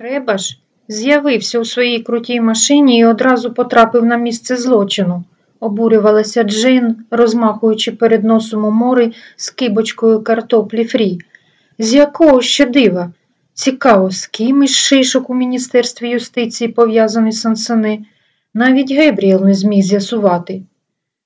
Треба ж, з'явився у своїй крутій машині і одразу потрапив на місце злочину, обурювалася Джин, розмахуючи перед носом у мори з кибочкою картоплі фрі. З якого ще дива? Цікаво, з ким із шишок у Міністерстві юстиції пов'язаний Сансани. Навіть Гебріел не зміг з'ясувати.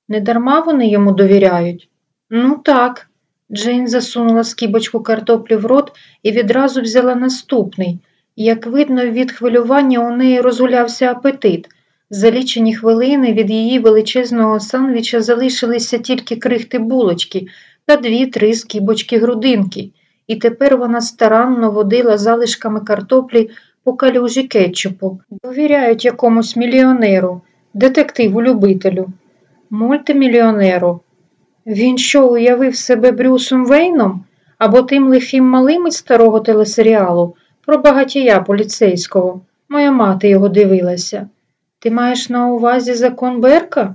Недарма вони йому довіряють? Ну так. Джейн засунула скибочку картоплі в рот і відразу взяла наступний. Як видно, від хвилювання у неї розгулявся апетит. За лічені хвилини від її величезного сандвіча залишилися тільки крихти булочки та дві-три скибочки грудинки, і тепер вона старанно водила залишками картоплі по калюжі кетчупу. Довіряють якомусь мільйонеру, детективу-любителю, мультимільйонеру. Він що, уявив себе Брюсом Вейном або тим лихим малим із старого телесеріалу про багатія поліцейського. Моя мати його дивилася. Ти маєш на увазі закон Берка?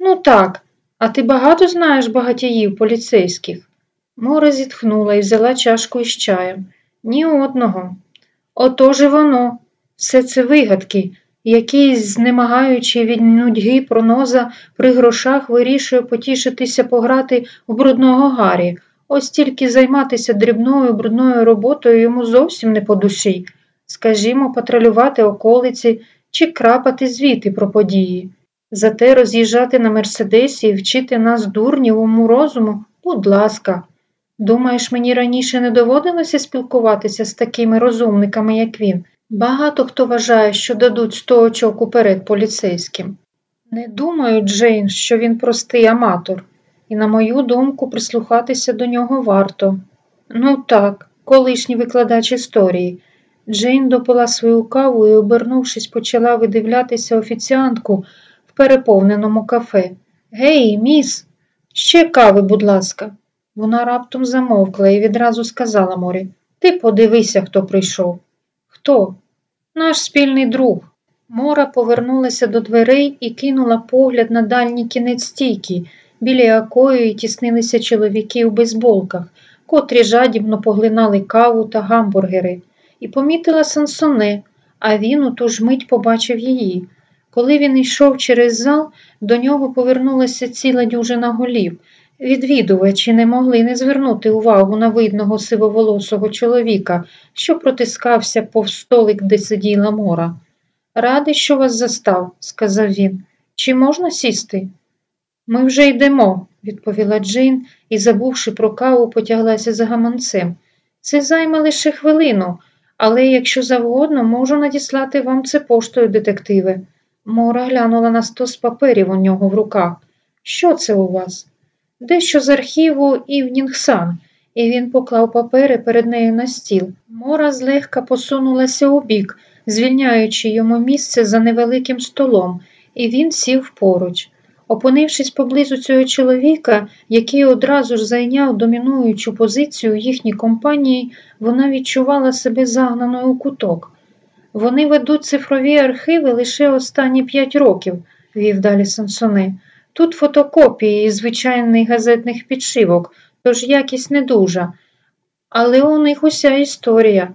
Ну так, а ти багато знаєш багатіїв поліцейських? Мора зітхнула і взяла чашку із чаєм. Ні одного. Отож і воно. Все це вигадки. Якийсь, знемагаючи від нудьги проноза, при грошах вирішує потішитися пограти у брудного Гаррі. Ось тільки займатися дрібною брудною роботою йому зовсім не по душі. Скажімо, патрулювати околиці чи крапати звіти про події. Зате роз'їжджати на Мерседесі і вчити нас дурнівому розуму, будь ласка. Думаєш, мені раніше не доводилося спілкуватися з такими розумниками, як він? Багато хто вважає, що дадуть сто очок уперед поліцейським. Не думаю, Джейн, що він простий аматор, і, на мою думку, прислухатися до нього варто. Ну так, колишній викладач історії. Джейн допила свою каву і, обернувшись, почала видивлятися офіціантку в переповненому кафе. Гей, міс, ще кави, будь ласка. Вона раптом замовкла і відразу сказала Морі Ти подивися, хто прийшов. Хто? Наш спільний друг. Мора повернулася до дверей і кинула погляд на дальній кінець стійки, біля якої тіснилися чоловіки у бейсболках, котрі жадібно поглинали каву та гамбургери, і помітила Сансоне, а він у ту ж мить побачив її. Коли він йшов через зал, до нього повернулася ціла дюжина голів. Відвідувачі не могли не звернути увагу на видного сивоволосого чоловіка, що протискався повз столик, де сиділа мора. Радий, що вас застав, сказав він. Чи можна сісти? Ми вже йдемо, відповіла Джейн і, забувши про каву, потяглася за гаманцем. Це займе лише хвилину, але якщо завгодно, можу надіслати вам це поштою, детективи. Мора глянула на стос паперів у нього в руках. Що це у вас? Дещо з архіву Івнінгсан, і він поклав папери перед нею на стіл. Мора злегка посунулася у бік, звільняючи йому місце за невеликим столом, і він сів поруч. Опинившись поблизу цього чоловіка, який одразу ж зайняв домінуючу позицію їхній компанії, вона відчувала себе загнаною у куток. Вони ведуть цифрові архіви лише останні п'ять років, вів далі Сансоне. Тут фотокопії звичайних газетних підшивок, тож якість не дуже. Але у них уся історія.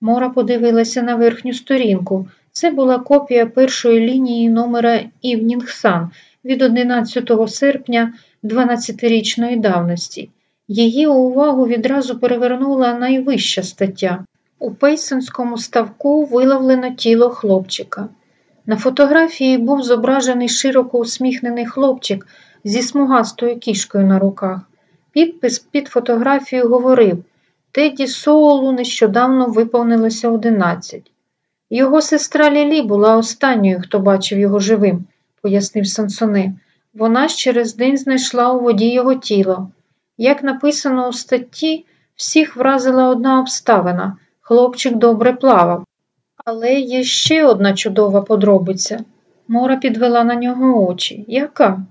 Мора подивилася на верхню сторінку. Це була копія першої лінії номера Evening Sun від 11 серпня 12-річної давності. Її увагу відразу перевернула найвища стаття. У пейсонському ставку виловлено тіло хлопчика. На фотографії був зображений широко усміхнений хлопчик зі смугастою кішкою на руках. Підпис під фотографією говорив Теді Соулу нещодавно виповнилося 11. Його сестра Лілі була останньою, хто бачив його живим, пояснив Сансоне. Вона ж через день знайшла у воді його тіло. Як написано у статті, всіх вразила одна обставина хлопчик добре плавав. Але є ще одна чудова подробиця. Мора підвела на нього очі. Яка?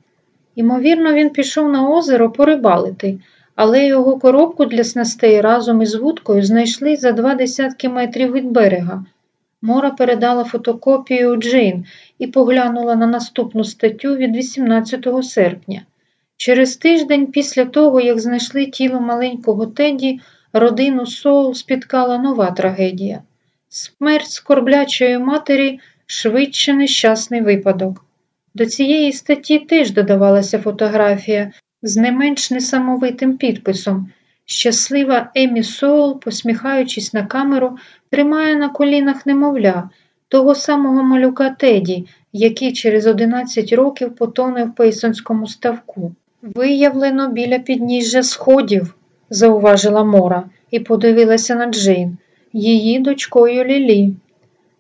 Ймовірно, він пішов на озеро порибалити, але його коробку для снастей разом із вудкою знайшли за два десятки метрів від берега. Мора передала фотокопію Джейн і поглянула на наступну статтю від 18 серпня. Через тиждень після того, як знайшли тіло маленького Теді, родину Соул спіткала нова трагедія. Смерть скорблячої матері швидше нещасний випадок. До цієї статті теж додавалася фотографія з не менш несамовитим підписом. Щаслива Емі Соул, посміхаючись на камеру, тримає на колінах немовля, того самого малюка Теді, який через 11 років потоне в Пейсонському ставку. Виявлено біля підніжжя сходів, зауважила Мора і подивилася на Джейн, її дочкою Лілі.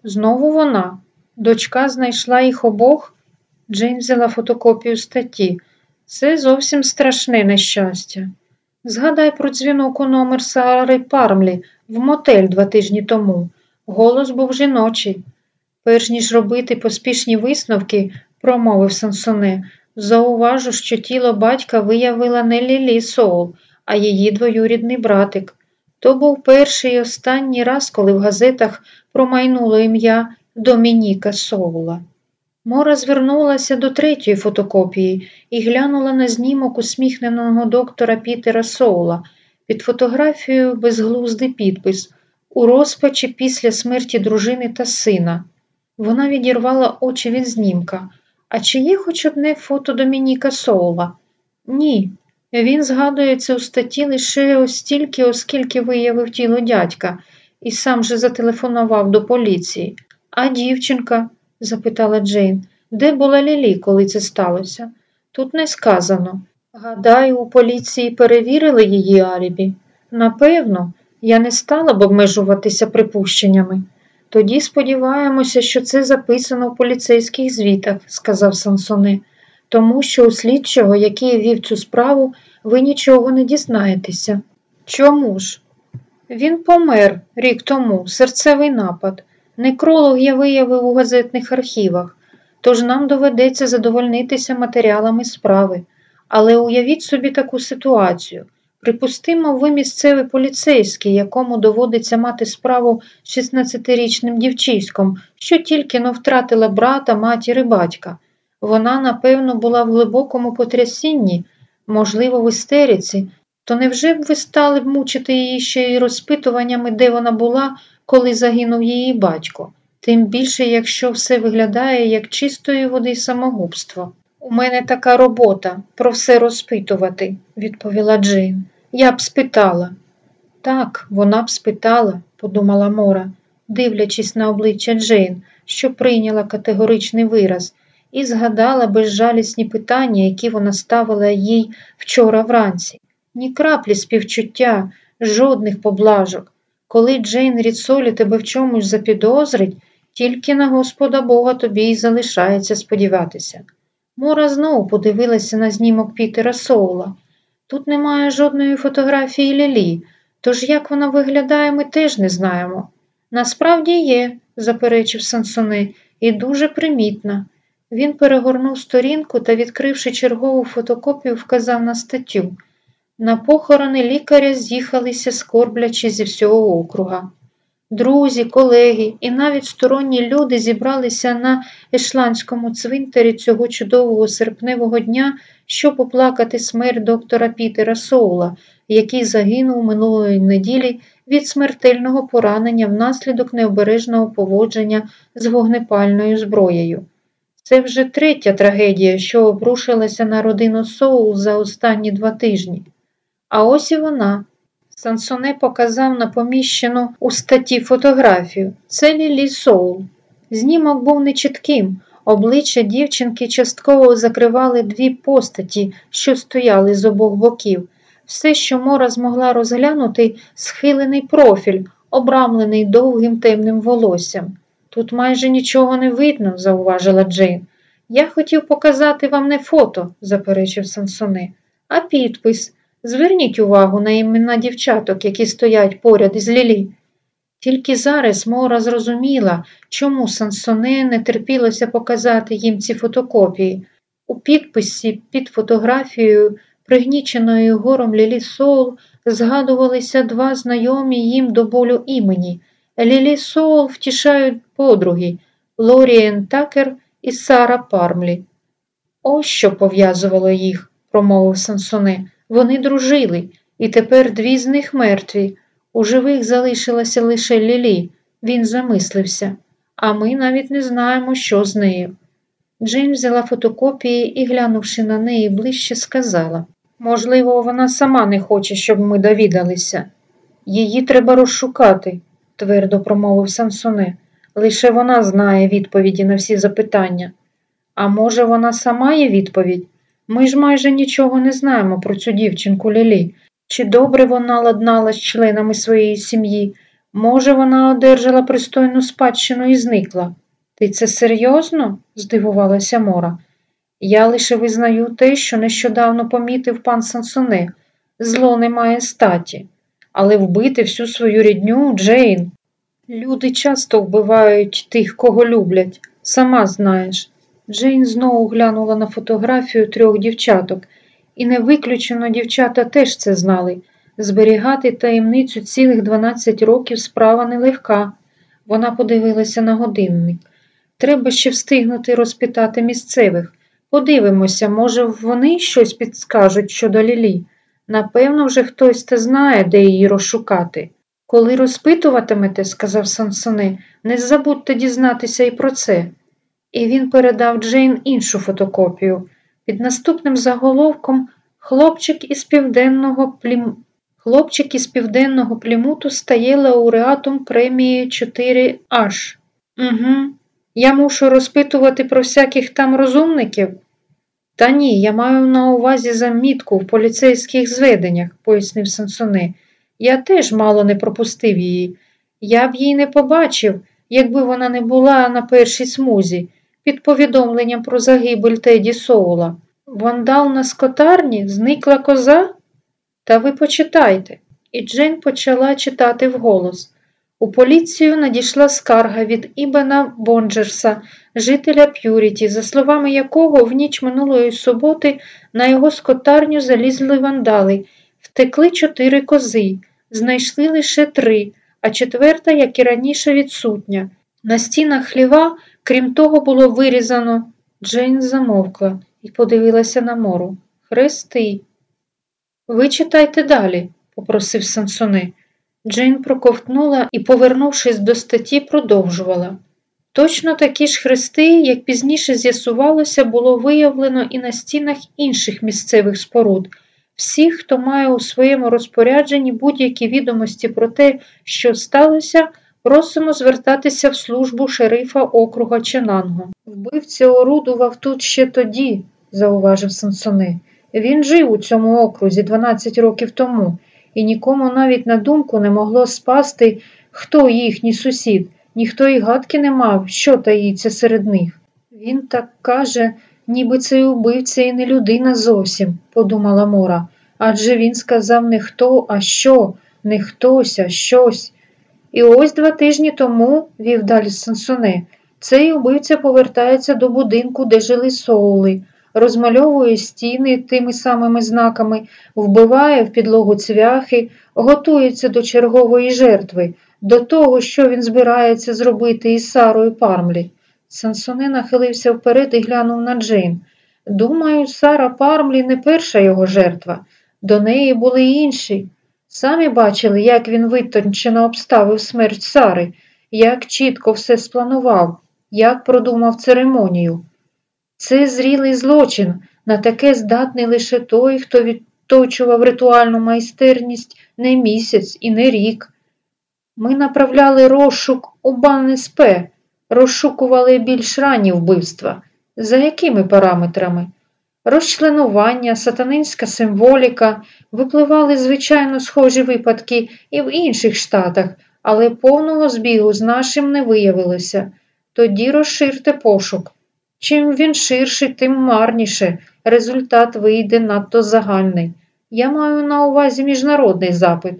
Знову вона. Дочка знайшла їх обох. Джейн взяла фотокопію статті. Це зовсім страшне нещастя. Згадай про дзвінок у номер Сари Пармлі в мотель два тижні тому. Голос був жіночий. Перш ніж робити поспішні висновки, промовив Сансоне, зауважу, що тіло батька виявила не Лілі Соул, а її двоюрідний братик. То був перший і останній раз, коли в газетах промайнуло ім'я Домініка Соула. Мора звернулася до третьої фотокопії і глянула на знімок усміхненого доктора Пітера Соула під фотографією безглуздий підпис у розпачі після смерті дружини та сина. Вона відірвала очі від знімка. А чи є хоч одне фото Домініка Соула? Ні. Він згадується у статті лише ось стільки, оскільки виявив тіло дядька, і сам же зателефонував до поліції. А дівчинка? запитала Джейн, де була Лілі, коли це сталося? Тут не сказано. Гадаю, у поліції перевірили її алібі. Напевно, я не стала б обмежуватися припущеннями. Тоді сподіваємося, що це записано в поліцейських звітах, сказав Сансоне, тому що у слідчого, який вів цю справу, ви нічого не дізнаєтеся. Чому ж? Він помер рік тому, серцевий напад. Некролог я виявив у газетних архівах, тож нам доведеться задовольнитися матеріалами справи. Але уявіть собі таку ситуацію. Припустимо, ви місцевий поліцейський, якому доводиться мати справу з 16-річним дівчиськом, що тільки но втратила брата, матір і батька. Вона, напевно, була в глибокому потрясінні, можливо, в істериці, то невже б ви стали б мучити її ще й розпитуваннями, де вона була, коли загинув її батько? Тим більше, якщо все виглядає як чистої води самогубство. У мене така робота про все розпитувати, відповіла Джейн. Я б спитала. Так, вона б спитала, подумала Мора, дивлячись на обличчя Джейн, що прийняла категоричний вираз, і згадала безжалісні питання, які вона ставила їй вчора вранці. Ні краплі співчуття, жодних поблажок. Коли Джейн Ріцолі тебе в чомусь запідозрить, тільки на Господа Бога тобі й залишається сподіватися. Мора знову подивилася на знімок Пітера Соула. Тут немає жодної фотографії Лілі, тож як вона виглядає, ми теж не знаємо. Насправді є, заперечив Сансони, і дуже примітна. Він перегорнув сторінку та, відкривши чергову фотокопію, вказав на статтю. На похорони лікаря з'їхалися скорблячи зі всього округа. Друзі, колеги і навіть сторонні люди зібралися на Ешландському цвинтарі цього чудового серпневого дня, щоб оплакати смерть доктора Пітера Соула, який загинув минулої неділі від смертельного поранення внаслідок необережного поводження з вогнепальною зброєю. Це вже третя трагедія, що обрушилася на родину Соул за останні два тижні. А ось і вона. Сансоне показав на поміщену у статті фотографію. Це Лілі Соул. Знімок був нечітким. Обличчя дівчинки частково закривали дві постаті, що стояли з обох боків. Все, що Мора змогла розглянути, схилений профіль, обрамлений довгим темним волоссям. Тут майже нічого не видно, зауважила Джейн. Я хотів показати вам не фото, заперечив Сансоне, а підпис. Зверніть увагу на імена дівчаток, які стоять поряд із Лілі. Тільки зараз Мора зрозуміла, чому Сансоне не терпілося показати їм ці фотокопії. У підписі під фотографією, пригніченою гором Лілі Соул, згадувалися два знайомі їм до болю імені. Лілі Соул втішають подруги Лоріен Такер і Сара Пармлі. Ось що пов'язувало їх, промовив Сансоне. Вони дружили, і тепер дві з них мертві. У живих залишилася лише Лілі. Він замислився, а ми навіть не знаємо, що з нею. Джейн взяла фотокопії і, глянувши на неї ближче, сказала можливо, вона сама не хоче, щоб ми довідалися. Її треба розшукати, твердо промовив Сансоне. Лише вона знає відповіді на всі запитання. А може, вона сама є відповідь? Ми ж майже нічого не знаємо про цю дівчинку Лілі. Чи добре вона ладнала з членами своєї сім'ї? Може, вона одержала пристойну спадщину і зникла. Ти це серйозно? здивувалася Мора. Я лише визнаю те, що нещодавно помітив пан Сансоне. Зло не має статі, але вбити всю свою рідню Джейн. Люди часто вбивають тих, кого люблять, сама знаєш. Джейн знову глянула на фотографію трьох дівчаток, і не виключено дівчата теж це знали. Зберігати таємницю цілих 12 років справа нелегка. Вона подивилася на годинник. Треба ще встигнути розпитати місцевих. Подивимося, може, вони щось підскажуть щодо Лілі. Напевно, вже хтось те знає, де її розшукати. Коли розпитуватимете, сказав Сансоне, не забудьте дізнатися і про це. І він передав Джейн іншу фотокопію. Під наступним заголовком хлопчик із південного плім... Хлопчик із південного плімуту стає лауреатом премії 4H. Угу. Я мушу розпитувати про всяких там розумників. Та ні, я маю на увазі замітку в поліцейських зведеннях, пояснив Сансоне. Я теж мало не пропустив її. Я б її не побачив, якби вона не була на першій смузі, під повідомленням про загибель Теді Соула. Вандал на скотарні, зникла коза? Та ви почитайте. І Джейн почала читати вголос. У поліцію надійшла скарга від Ібена Бонджерса, жителя П'юріті, за словами якого в ніч минулої суботи на його скотарню залізли вандали, втекли чотири кози, знайшли лише три, а четверта, як і раніше, відсутня. На стінах хліва, крім того, було вирізано. Джейн замовкла і подивилася на мору. Хрести. Ви читайте далі, попросив Сансоне. Джейн проковтнула і, повернувшись до статті, продовжувала. Точно такі ж хрести, як пізніше з'ясувалося, було виявлено і на стінах інших місцевих споруд. Всіх, хто має у своєму розпорядженні будь-які відомості про те, що сталося, просимо звертатися в службу шерифа округа Ченанго. Вбивця орудував тут ще тоді, зауважив Сансоне. Він жив у цьому окрузі 12 років тому і нікому навіть на думку не могло спасти, хто їхній сусід, ніхто й гадки не мав, що таїться серед них. Він так каже, ніби цей убивця і не людина зовсім, подумала Мора, адже він сказав не хто, а що, не хтось, а щось. І ось два тижні тому, вів далі Сансоне, цей убивця повертається до будинку, де жили соули розмальовує стіни тими самими знаками, вбиває в підлогу цвяхи, готується до чергової жертви, до того, що він збирається зробити із Сарою Пармлі. Сансоне нахилився вперед і глянув на Джейн. Думаю, Сара Пармлі не перша його жертва, до неї були інші. Самі бачили, як він витончено обставив смерть Сари, як чітко все спланував, як продумав церемонію. Це зрілий злочин, на таке здатний лише той, хто відточував ритуальну майстерність не місяць і не рік. Ми направляли розшук у БанСП, розшукували більш ранні вбивства. За якими параметрами? Розчленування, сатанинська символіка, випливали, звичайно, схожі випадки і в інших штатах, але повного збігу з нашим не виявилося. Тоді розширте пошук. Чим він ширший, тим марніше. Результат вийде надто загальний. Я маю на увазі міжнародний запит.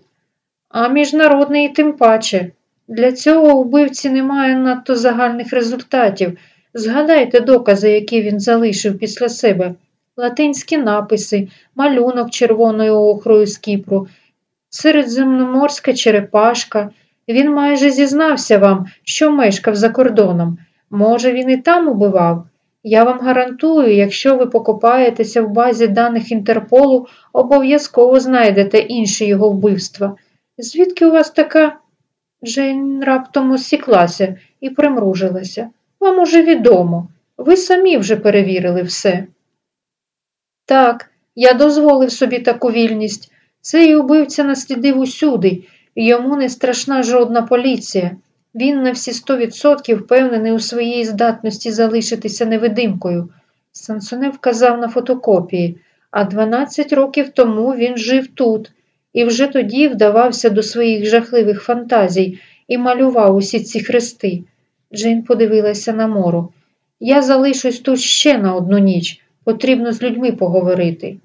А міжнародний тим паче. Для цього вбивці немає надто загальних результатів. Згадайте докази, які він залишив після себе. Латинські написи, малюнок червоною охрою з Кіпру, середземноморська черепашка. Він майже зізнався вам, що мешкав за кордоном. Може, він і там убивав? Я вам гарантую, якщо ви покопаєтеся в базі даних Інтерполу, обов'язково знайдете інші його вбивства. Звідки у вас така? Джейн раптом осіклася і примружилася. Вам уже відомо, ви самі вже перевірили все. Так, я дозволив собі таку вільність. Цей убивця наслідив усюди, і йому не страшна жодна поліція. Він на всі сто відсотків впевнений у своїй здатності залишитися невидимкою. Сансоне вказав на фотокопії, а 12 років тому він жив тут і вже тоді вдавався до своїх жахливих фантазій і малював усі ці хрести. Джейн подивилася на мору. Я залишусь тут ще на одну ніч. Потрібно з людьми поговорити.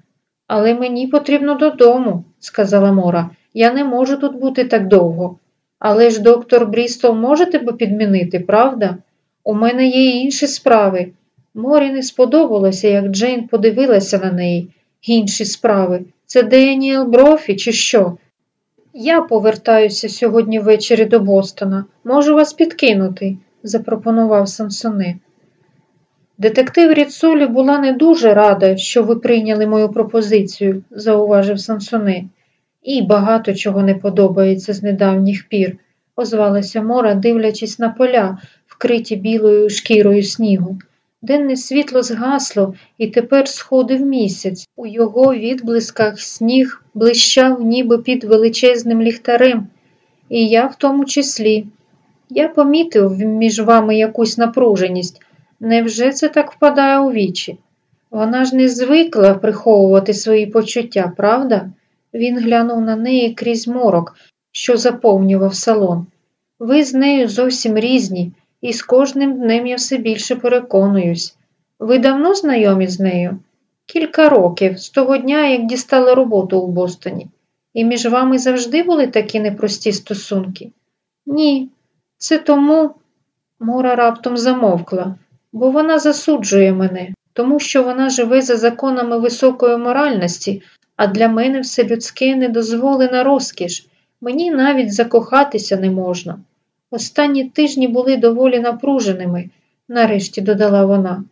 Але мені потрібно додому, сказала Мора. Я не можу тут бути так довго. Але ж доктор Брістол може тебе підмінити, правда? У мене є інші справи. Морі не сподобалося, як Джейн подивилася на неї. Інші справи. Це Деніел Брофі, чи що? Я повертаюся сьогодні ввечері до Бостона. Можу вас підкинути, запропонував Сансони. Детектив Ріцолі була не дуже рада, що ви прийняли мою пропозицію, зауважив Сансони. І багато чого не подобається з недавніх пір, озвалася Мора, дивлячись на поля, вкриті білою шкірою снігу. Денне світло згасло і тепер сходив місяць. У його відблисках сніг блищав ніби під величезним ліхтарем, і я в тому числі. Я помітив між вами якусь напруженість. Невже це так впадає у вічі? Вона ж не звикла приховувати свої почуття, правда? Він глянув на неї крізь морок, що заповнював салон. Ви з нею зовсім різні, і з кожним днем я все більше переконуюсь. Ви давно знайомі з нею? Кілька років, з того дня, як дістали роботу у Бостоні. І між вами завжди були такі непрості стосунки? Ні, це тому Мора раптом замовкла, бо вона засуджує мене, тому що вона живе за законами високої моральності, а для мене все людське недозволена розкіш. Мені навіть закохатися не можна. Останні тижні були доволі напруженими, нарешті додала вона.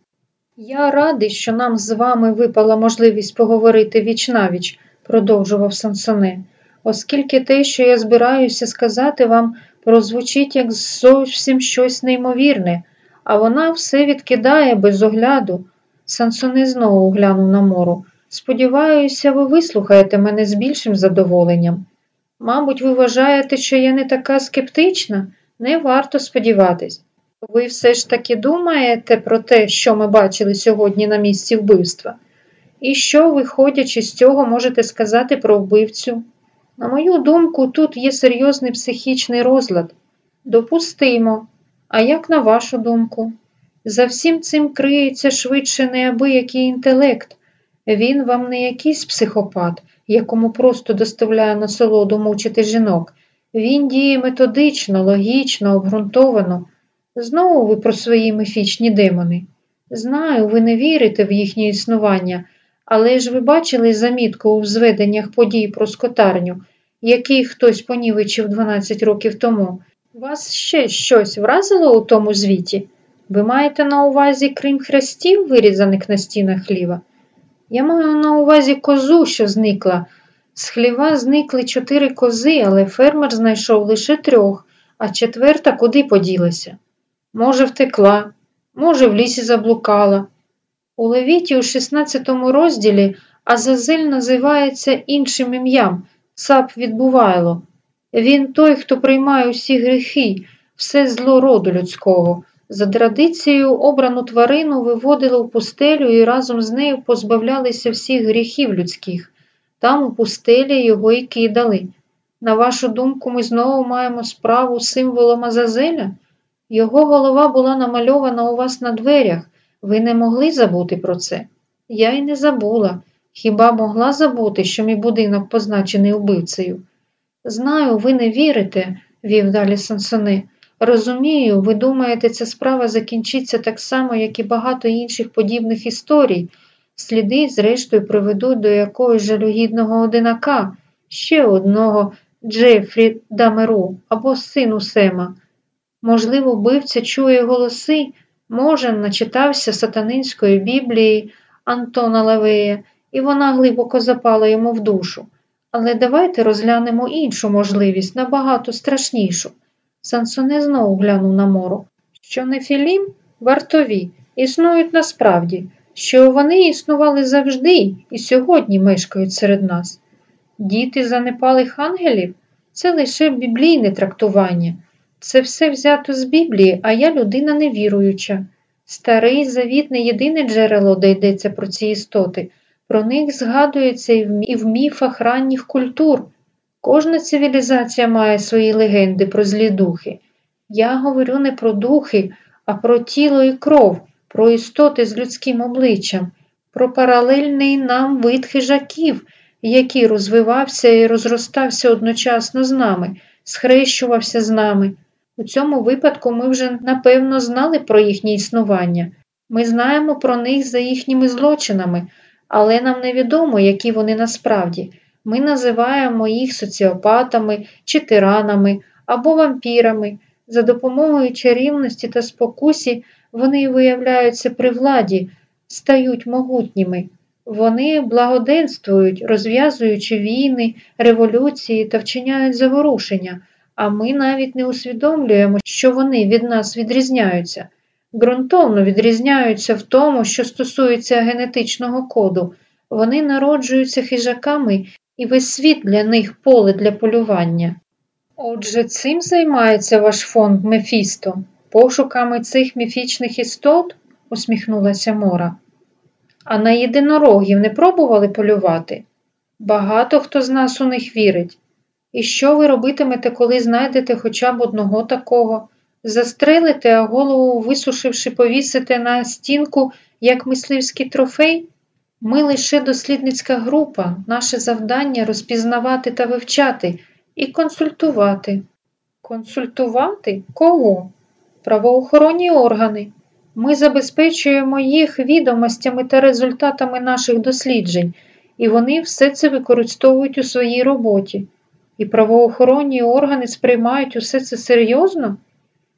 Я радий, що нам з вами випала можливість поговорити віч навіч, продовжував Сансоне, оскільки те, що я збираюся сказати вам, прозвучить як зовсім щось неймовірне, а вона все відкидає без огляду. Сансоне знову глянув на мору. Сподіваюся, ви вислухаєте мене з більшим задоволенням. Мабуть, ви вважаєте, що я не така скептична? Не варто сподіватись. Ви все ж таки думаєте про те, що ми бачили сьогодні на місці вбивства? І що, виходячи з цього, можете сказати про вбивцю? На мою думку, тут є серйозний психічний розлад. Допустимо. А як на вашу думку? За всім цим криється швидше неабиякий інтелект. Він вам не якийсь психопат, якому просто доставляє насолоду мучити жінок. Він діє методично, логічно, обґрунтовано. Знову ви про свої міфічні демони. Знаю, ви не вірите в їхнє існування, але ж ви бачили замітку у зведеннях подій про скотарню, який хтось понівечив 12 років тому. Вас ще щось вразило у тому звіті? Ви маєте на увазі крім хрестів, вирізаних на стінах хліва? Я маю на увазі козу, що зникла. З хліва зникли чотири кози, але фермер знайшов лише трьох, а четверта куди поділася? Може, втекла, може, в лісі заблукала. У Левіті у 16 розділі Азазель називається іншим ім'ям цап відбувайло. Він той, хто приймає усі гріхи, все зло роду людського. За традицією обрану тварину виводили в пустелю і разом з нею позбавлялися всіх гріхів людських. Там у пустелі його і кидали. На вашу думку, ми знову маємо справу з символом Азазеля? Його голова була намальована у вас на дверях. Ви не могли забути про це? Я й не забула. Хіба могла забути, що мій будинок позначений убивцею? Знаю, ви не вірите, вів далі Сансони. Розумію, ви думаєте, ця справа закінчиться так само, як і багато інших подібних історій. Сліди, зрештою, приведуть до якогось жалюгідного одинака, ще одного Джефрі Дамеру або сину Сема. Можливо, вбивця чує голоси, може, начитався сатанинської біблії Антона Левея, і вона глибоко запала йому в душу. Але давайте розглянемо іншу можливість, набагато страшнішу. Сансоне знову глянув на мору. Що нефілім вартові, існують насправді, що вони існували завжди і сьогодні мешкають серед нас. Діти занепалих ангелів це лише біблійне трактування. Це все взято з Біблії, а я людина невіруюча. Старий завіт не єдине джерело, де йдеться про ці істоти. Про них згадується і в міфах ранніх культур. Кожна цивілізація має свої легенди про злі духи. Я говорю не про духи, а про тіло і кров, про істоти з людським обличчям, про паралельний нам вид хижаків, який розвивався і розростався одночасно з нами, схрещувався з нами. У цьому випадку ми вже напевно знали про їхнє існування. Ми знаємо про них за їхніми злочинами, але нам невідомо, які вони насправді. Ми називаємо їх соціопатами чи тиранами або вампірами. За допомогою чарівності та спокусі вони виявляються при владі, стають могутніми. Вони благоденствують, розв'язуючи війни, революції та вчиняють заворушення, а ми навіть не усвідомлюємо, що вони від нас відрізняються. Ґрунтовно відрізняються в тому, що стосується генетичного коду. Вони народжуються хижаками і весь світ для них поле для полювання. Отже, цим займається ваш фонд Мефісто, пошуками цих міфічних істот, усміхнулася Мора. А на єдинорогів не пробували полювати? Багато хто з нас у них вірить. І що ви робитимете, коли знайдете хоча б одного такого? Застрелите, а голову, висушивши, повісите на стінку, як мисливський трофей? Ми лише дослідницька група, наше завдання розпізнавати та вивчати і консультувати. Консультувати кого? Правоохоронні органи. Ми забезпечуємо їх відомостями та результатами наших досліджень, і вони все це використовують у своїй роботі. І правоохоронні органи сприймають усе це серйозно?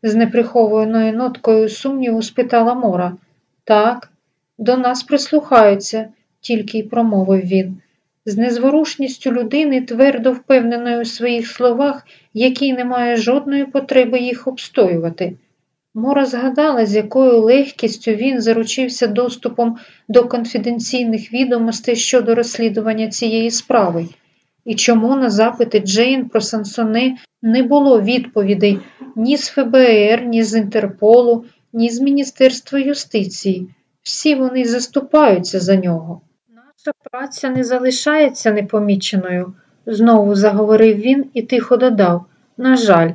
З неприхованою ноткою сумніву спитала Мора. Так, до нас прислухаються, тільки й промовив він. З незворушністю людини, твердо впевненої у своїх словах, який не має жодної потреби їх обстоювати. Мора згадала, з якою легкістю він заручився доступом до конфіденційних відомостей щодо розслідування цієї справи, і чому на запити Джейн про Сансоне не було відповідей ні з ФБР, ні з Інтерполу, ні з Міністерства юстиції. Всі вони заступаються за нього. Наша праця не залишається непоміченою, знову заговорив він і тихо додав. На жаль,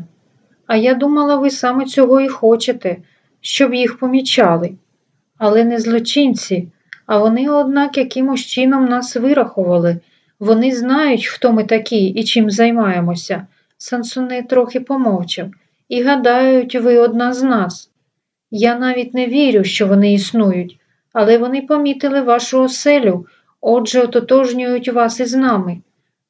а я думала, ви саме цього і хочете, щоб їх помічали. Але не злочинці, а вони, однак, якимось чином нас вирахували. Вони знають, хто ми такі і чим займаємося. Сансуне трохи помовчав. І гадають, ви одна з нас. Я навіть не вірю, що вони існують, але вони помітили вашу оселю, отже, ототожнюють вас із нами.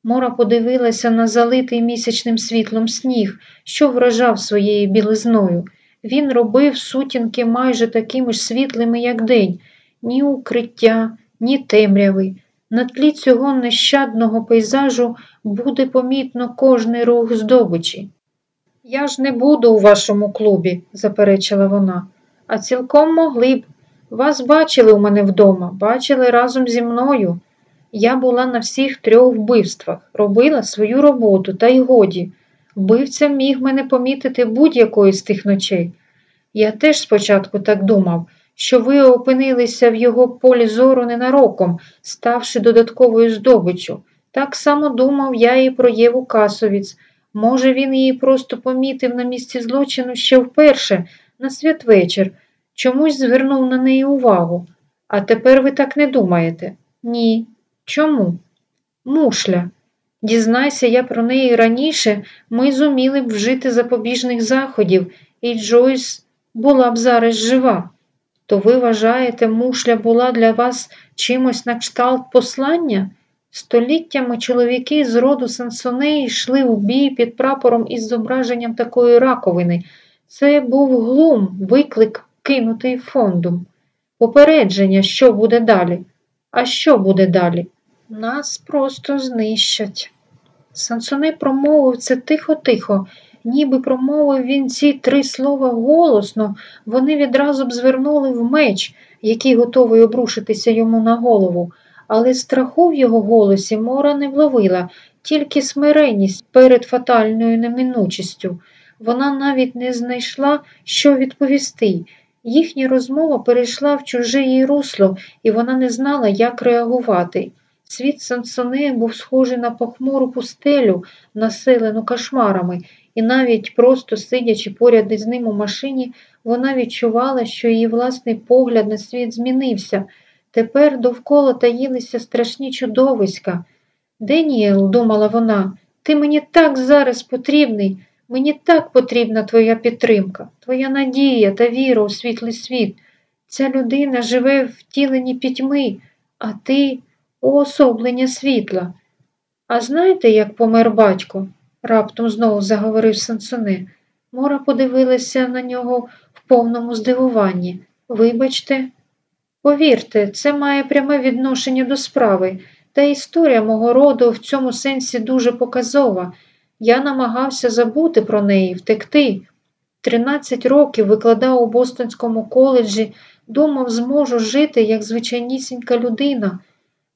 Мора подивилася на залитий місячним світлом сніг, що вражав своєю білизною. Він робив сутінки майже такими ж світлими, як день, ні укриття, ні темряви. На тлі цього нещадного пейзажу буде помітно кожний рух здобичі. Я ж не буду у вашому клубі, заперечила вона, а цілком могли б. Вас бачили у мене вдома, бачили разом зі мною. Я була на всіх трьох вбивствах, робила свою роботу, та й годі. Вбивця міг мене помітити будь-якої з тих ночей. Я теж спочатку так думав, що ви опинилися в його полі зору ненароком, ставши додатковою здобиччю. Так само думав я і про Єву Касовіць. Може, він її просто помітив на місці злочину ще вперше, на святвечір, чомусь звернув на неї увагу. А тепер ви так не думаєте? Ні. Чому? Мушля. Дізнайся я про неї раніше, ми зуміли б вжити запобіжних заходів, і Джойс була б зараз жива. То ви вважаєте, мушля була для вас чимось на кшталт послання? Століттями чоловіки з роду Сансоне йшли у бій під прапором із зображенням такої раковини. Це був глум, виклик, кинутий фондом. Попередження, що буде далі. А що буде далі? Нас просто знищать. Сансоне промовив це тихо-тихо, ніби промовив він ці три слова голосно, вони відразу б звернули в меч, який готовий обрушитися йому на голову. Але страху в його голосі Мора не вловила, тільки смиренність перед фатальною неминучістю. Вона навіть не знайшла, що відповісти. Їхня розмова перейшла в чуже їй русло, і вона не знала, як реагувати. Світ Сансоне був схожий на похмуру пустелю, населену кошмарами, і навіть просто сидячи поряд із ним у машині, вона відчувала, що її власний погляд на світ змінився. Тепер довкола таїлися страшні чудовиська. Деніел, думала вона, ти мені так зараз потрібний, мені так потрібна твоя підтримка, твоя надія та віра у світлий світ. Ця людина живе в тіленні пітьми, а ти уособлення світла. А знаєте, як помер батько? Раптом знову заговорив Сансоне. Мора подивилася на нього в повному здивуванні. Вибачте, повірте, це має пряме відношення до справи, та історія мого роду в цьому сенсі дуже показова. Я намагався забути про неї, втекти. Тринадцять років викладав у Бостонському коледжі, думав, зможу жити як звичайнісінька людина.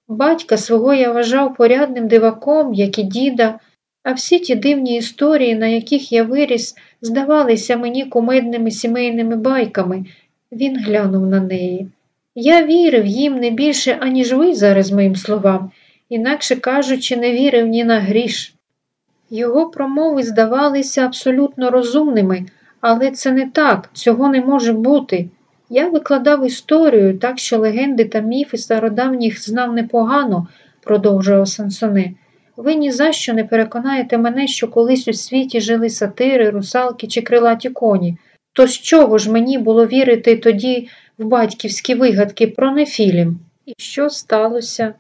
Батька свого я вважав порядним диваком, як і діда, а всі ті дивні історії, на яких я виріс, здавалися мені кумедними сімейними байками. Він глянув на неї. Я вірив їм не більше, аніж ви зараз моїм словам, інакше кажучи, не вірив ні на гріш. Його промови здавалися абсолютно розумними, але це не так, цього не може бути. Я викладав історію, так що легенди та міфи стародавніх знав непогано, продовжував Сансоне. Ви ні за що не переконаєте мене, що колись у світі жили сатири, русалки чи крилаті коні. То з чого ж мені було вірити тоді в батьківські вигадки про нефілім? І що сталося?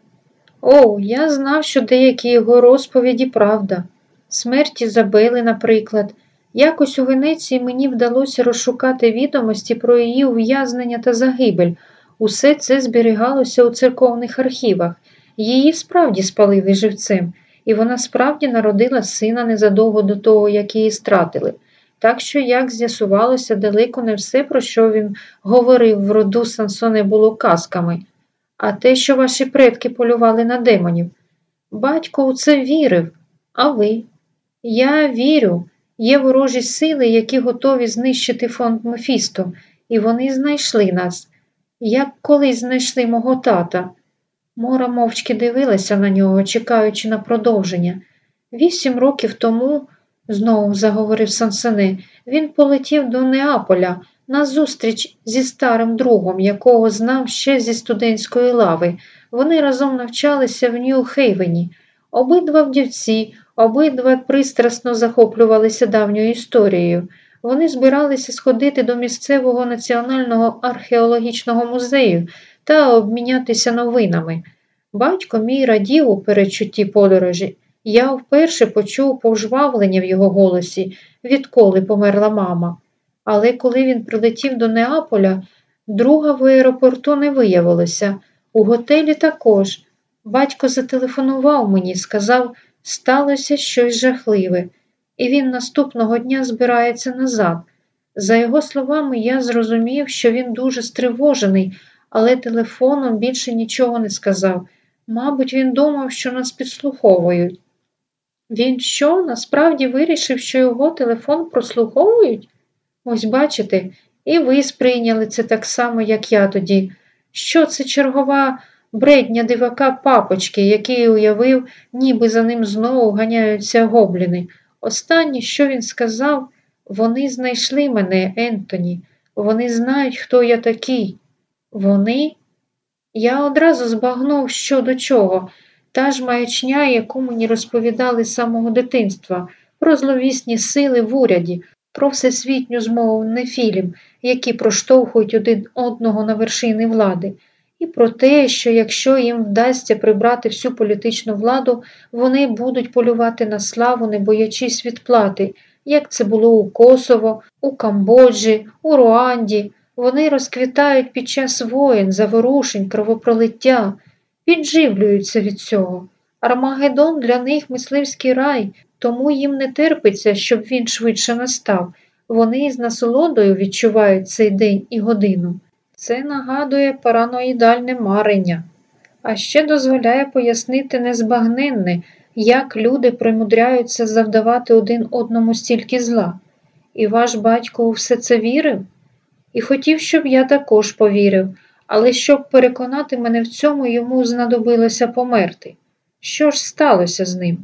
О, я знав, що деякі його розповіді правда. Смерті забили, наприклад. Якось у Венеції мені вдалося розшукати відомості про її ув'язнення та загибель. Усе це зберігалося у церковних архівах. Її справді спалили живцем, і вона справді народила сина незадовго до того, як її стратили. Так що, як з'ясувалося, далеко не все, про що він говорив в роду Сансоне, було казками, а те, що ваші предки полювали на демонів. Батько у це вірив, а ви? Я вірю. Є ворожі сили, які готові знищити фонд Мефісто, і вони знайшли нас, як колись знайшли мого тата. Мора мовчки дивилася на нього, чекаючи на продовження. Вісім років тому, знову заговорив Сансене, він полетів до Неаполя на зустріч зі старим другом, якого знав ще зі студентської лави. Вони разом навчалися в Нью-Хейвені. Обидва вдівці, обидва пристрасно захоплювалися давньою історією. Вони збиралися сходити до місцевого національного археологічного музею та обмінятися новинами. Батько мій радів у передчутті подорожі. Я вперше почув повжвавлення в його голосі, відколи померла мама. Але коли він прилетів до Неаполя, друга в аеропорту не виявилося. У готелі також. Батько зателефонував мені, сказав, сталося щось жахливе, і він наступного дня збирається назад. За його словами, я зрозумів, що він дуже стривожений, але телефоном більше нічого не сказав. Мабуть, він думав, що нас підслуховують. Він що, насправді вирішив, що його телефон прослуховують? Ось бачите, і ви сприйняли це так само, як я тоді. Що це чергова бредня дивака папочки, який уявив, ніби за ним знову ганяються гобліни. Останнє, що він сказав, вони знайшли мене, Ентоні, вони знають, хто я такий. Вони? Я одразу збагнув що до чого, та ж маячня, яку мені розповідали з самого дитинства, про зловісні сили в уряді, про всесвітню змову нефілім, які проштовхують один одного на вершини влади і про те, що якщо їм вдасться прибрати всю політичну владу, вони будуть полювати на славу, не боячись відплати, як це було у Косово, у Камбоджі, у Руанді. Вони розквітають під час воєн, заворушень, кровопролиття, підживлюються від цього. Армагеддон для них мисливський рай, тому їм не терпиться, щоб він швидше настав. Вони з насолодою відчувають цей день і годину. Це нагадує параноїдальне марення, а ще дозволяє пояснити незбагненне, як люди примудряються завдавати один одному стільки зла. І ваш батько у все це вірив? І хотів, щоб я також повірив, але щоб переконати мене в цьому, йому знадобилося померти. Що ж сталося з ним?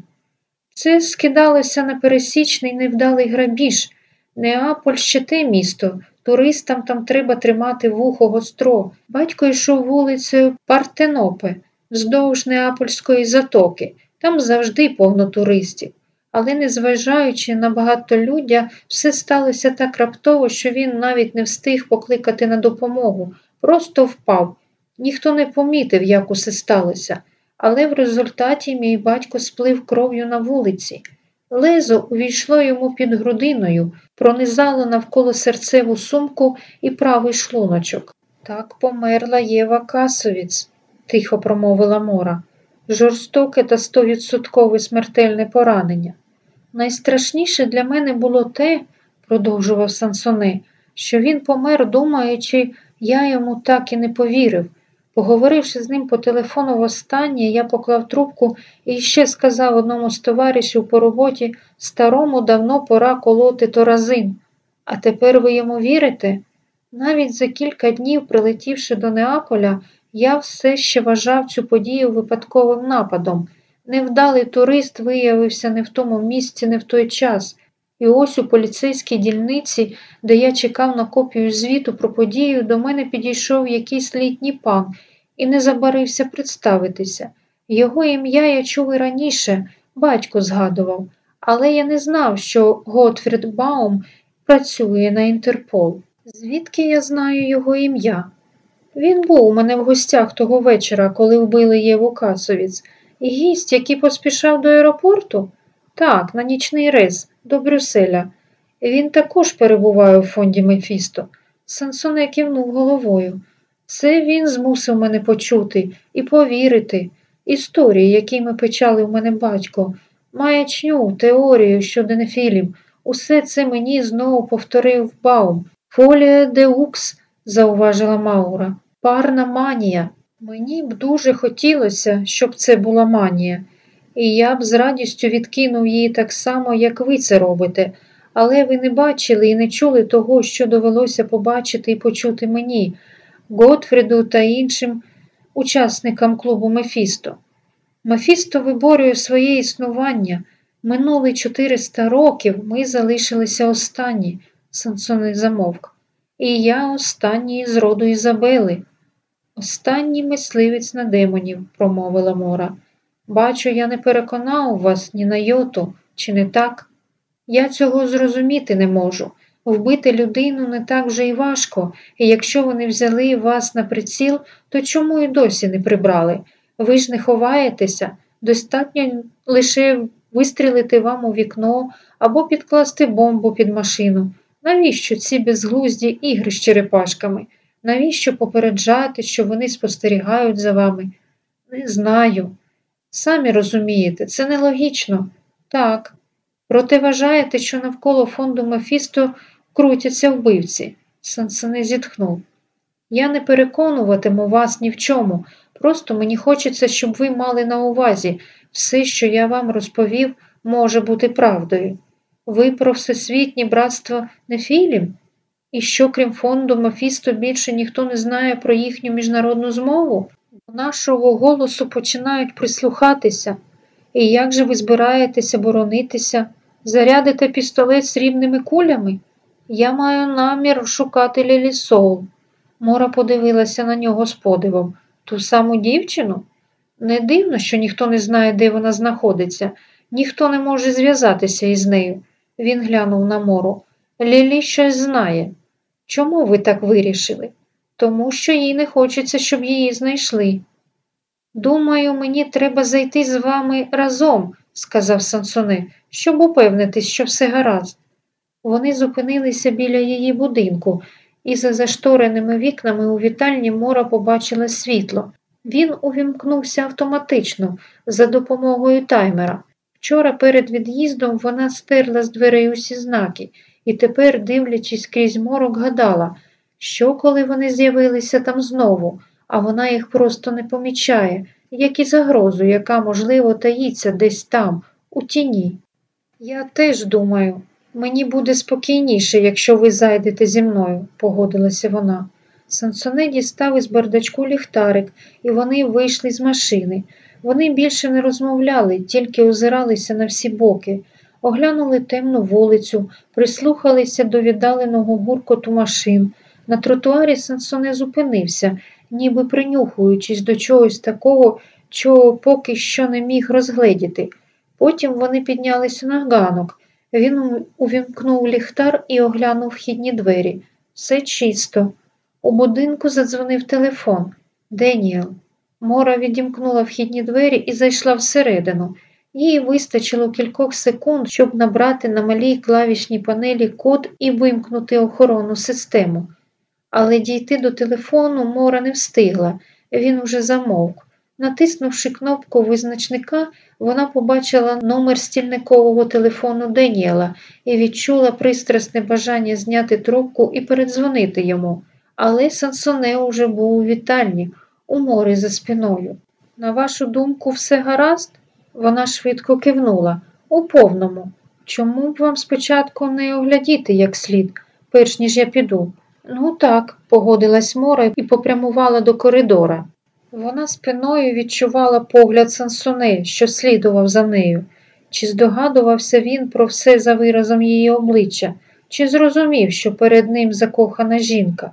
Це скидалося на пересічний невдалий грабіж. Неаполь ще те місто, туристам там треба тримати вухо гостро. Батько йшов вулицею Партенопе, вздовж Неапольської затоки, там завжди повно туристів. Але, незважаючи на багатолюддя, все сталося так раптово, що він навіть не встиг покликати на допомогу, просто впав. Ніхто не помітив, як усе сталося, але в результаті мій батько сплив кров'ю на вулиці. Лезо увійшло йому під грудиною, пронизало навколо серцеву сумку і правий шлуночок. Так померла Єва Касовіц, тихо промовила Мора. Жорстоке та стовідсоткове смертельне поранення. Найстрашніше для мене було те, продовжував Сансоне, що він помер, думаючи, я йому так і не повірив. Поговоривши з ним по телефону востаннє, я поклав трубку і ще сказав одному з товаришів по роботі старому давно пора колоти торазин. А тепер ви йому вірите? Навіть за кілька днів, прилетівши до Неаполя, я все ще вважав цю подію випадковим нападом. Невдалий турист виявився не в тому місці, не в той час. І ось у поліцейській дільниці, де я чекав на копію звіту про подію, до мене підійшов якийсь літній пан і не забарився представитися. Його ім'я я чув і раніше, батько згадував, але я не знав, що Готфрід Баум працює на Інтерпол. Звідки я знаю його ім'я? Він був у мене в гостях того вечора, коли вбили Єву Касовіць, і гість, який поспішав до аеропорту? Так, на нічний рейс до Брюсселя. Він також перебуває у фонді Мефісто. Сансоне кивнув головою. Це він змусив мене почути і повірити. Історії, які ми печали в мене батько, маячню, теорію щодо нефілім. Усе це мені знову повторив Баум. Фолія де укс, зауважила Маура. Парна манія. Мені б дуже хотілося, щоб це була манія, і я б з радістю відкинув її так само, як ви це робите, але ви не бачили і не чули того, що довелося побачити і почути мені. Готфріду та іншим учасникам клубу Мефісто. Мефісто виборює своє існування. Минули 400 років ми залишилися останні, Сансони замовк. І я останній з роду Ізабели. Останній мисливець на демонів, промовила Мора. Бачу, я не переконав вас ні на йоту, чи не так? Я цього зрозуміти не можу. Вбити людину не так вже й важко, і якщо вони взяли вас на приціл, то чому й досі не прибрали? Ви ж не ховаєтеся, достатньо лише вистрілити вам у вікно або підкласти бомбу під машину. Навіщо ці безглузді ігри з черепашками? Навіщо попереджати, що вони спостерігають за вами? Не знаю. Самі розумієте, це нелогічно. Так. Проте вважаєте, що навколо фонду Мефісто крутяться вбивці. Сансене зітхнув. Я не переконуватиму вас ні в чому. Просто мені хочеться, щоб ви мали на увазі все, що я вам розповів, може бути правдою. Ви про всесвітнє братство Нефілім? І що, крім фонду Мафісто, більше ніхто не знає про їхню міжнародну змову? До нашого голосу починають прислухатися. І як же ви збираєтеся боронитися? Зарядите пістолет срібними кулями? Я маю намір шукати Лілі Соул. Мора подивилася на нього з подивом. Ту саму дівчину? Не дивно, що ніхто не знає, де вона знаходиться, ніхто не може зв'язатися із нею. Він глянув на мору. Лілі щось знає. Чому ви так вирішили? Тому що їй не хочеться, щоб її знайшли. Думаю, мені треба зайти з вами разом, сказав Сансоне, щоб упевнитись, що все гаразд. Вони зупинилися біля її будинку, і за заштореними вікнами у вітальні Мора побачила світло. Він увімкнувся автоматично за допомогою таймера. Вчора перед від'їздом вона стерла з дверей усі знаки і тепер, дивлячись крізь морок, гадала, що коли вони з'явилися там знову, а вона їх просто не помічає, як і загрозу, яка, можливо, таїться десь там, у тіні. Я теж думаю, мені буде спокійніше, якщо ви зайдете зі мною, погодилася вона. Сансоне дістав із бардачку ліхтарик, і вони вийшли з машини. Вони більше не розмовляли, тільки озиралися на всі боки, оглянули темну вулицю, прислухалися до віддаленого гуркоту машин. На тротуарі Сансоне зупинився, ніби принюхуючись до чогось такого, чого поки що не міг розгледіти. Потім вони піднялися на ганок. Він увімкнув ліхтар і оглянув вхідні двері. Все чисто. У будинку задзвонив телефон. Деніел. Мора відімкнула вхідні двері і зайшла всередину. Їй вистачило кількох секунд, щоб набрати на малій клавішній панелі код і вимкнути охоронну систему. Але дійти до телефону Мора не встигла, він уже замовк. Натиснувши кнопку визначника, вона побачила номер стільникового телефону Деніела і відчула пристрасне бажання зняти трубку і передзвонити йому. Але Сансоне уже був у вітальні, у морі за спиною. На вашу думку, все гаразд? Вона швидко кивнула. У повному. Чому б вам спочатку не оглядіти як слід, перш ніж я піду? Ну так, погодилась Мора і попрямувала до коридора. Вона спиною відчувала погляд Сансоне, що слідував за нею. Чи здогадувався він про все за виразом її обличчя, чи зрозумів, що перед ним закохана жінка.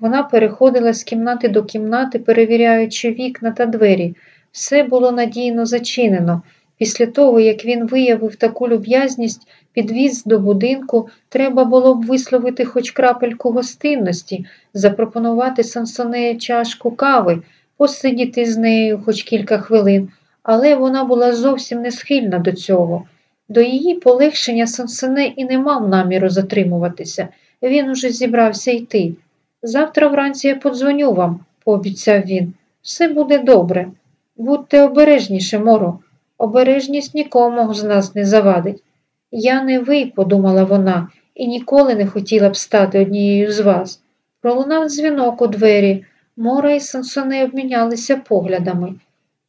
Вона переходила з кімнати до кімнати, перевіряючи вікна та двері. Все було надійно зачинено. Після того, як він виявив таку люб'язність, підвіз до будинку, треба було б висловити хоч крапельку гостинності, запропонувати Сансонеї чашку кави, посидіти з нею хоч кілька хвилин, але вона була зовсім не схильна до цього. До її полегшення Сансоне і не мав наміру затримуватися. Він уже зібрався йти. Завтра вранці я подзвоню вам, пообіцяв він. Все буде добре. Будьте обережніше, Моро. Обережність нікому з нас не завадить. Я не ви, подумала вона, і ніколи не хотіла б стати однією з вас. Пролунав дзвінок у двері. Мора і Сансоне обмінялися поглядами.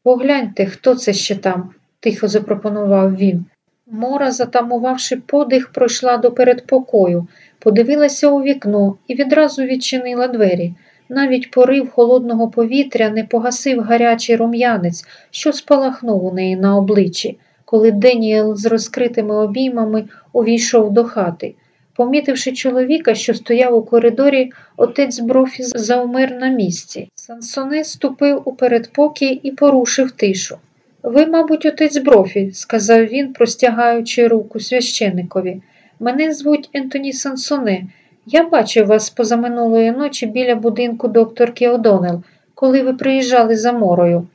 Погляньте, хто це ще там, тихо запропонував він. Мора, затамувавши подих, пройшла до передпокою, подивилася у вікно і відразу відчинила двері. Навіть порив холодного повітря не погасив гарячий рум'янець, що спалахнув у неї на обличчі, коли Деніел з розкритими обіймами увійшов до хати. Помітивши чоловіка, що стояв у коридорі, отець Брофі завмер на місці. Сансоне ступив у передпокій і порушив тишу. Ви, мабуть, отець Брофі, сказав він, простягаючи руку священникові. Мене звуть Ентоні Сансоне. Я бачив вас позаминулої ночі біля будинку докторки Одонел, коли ви приїжджали за морою.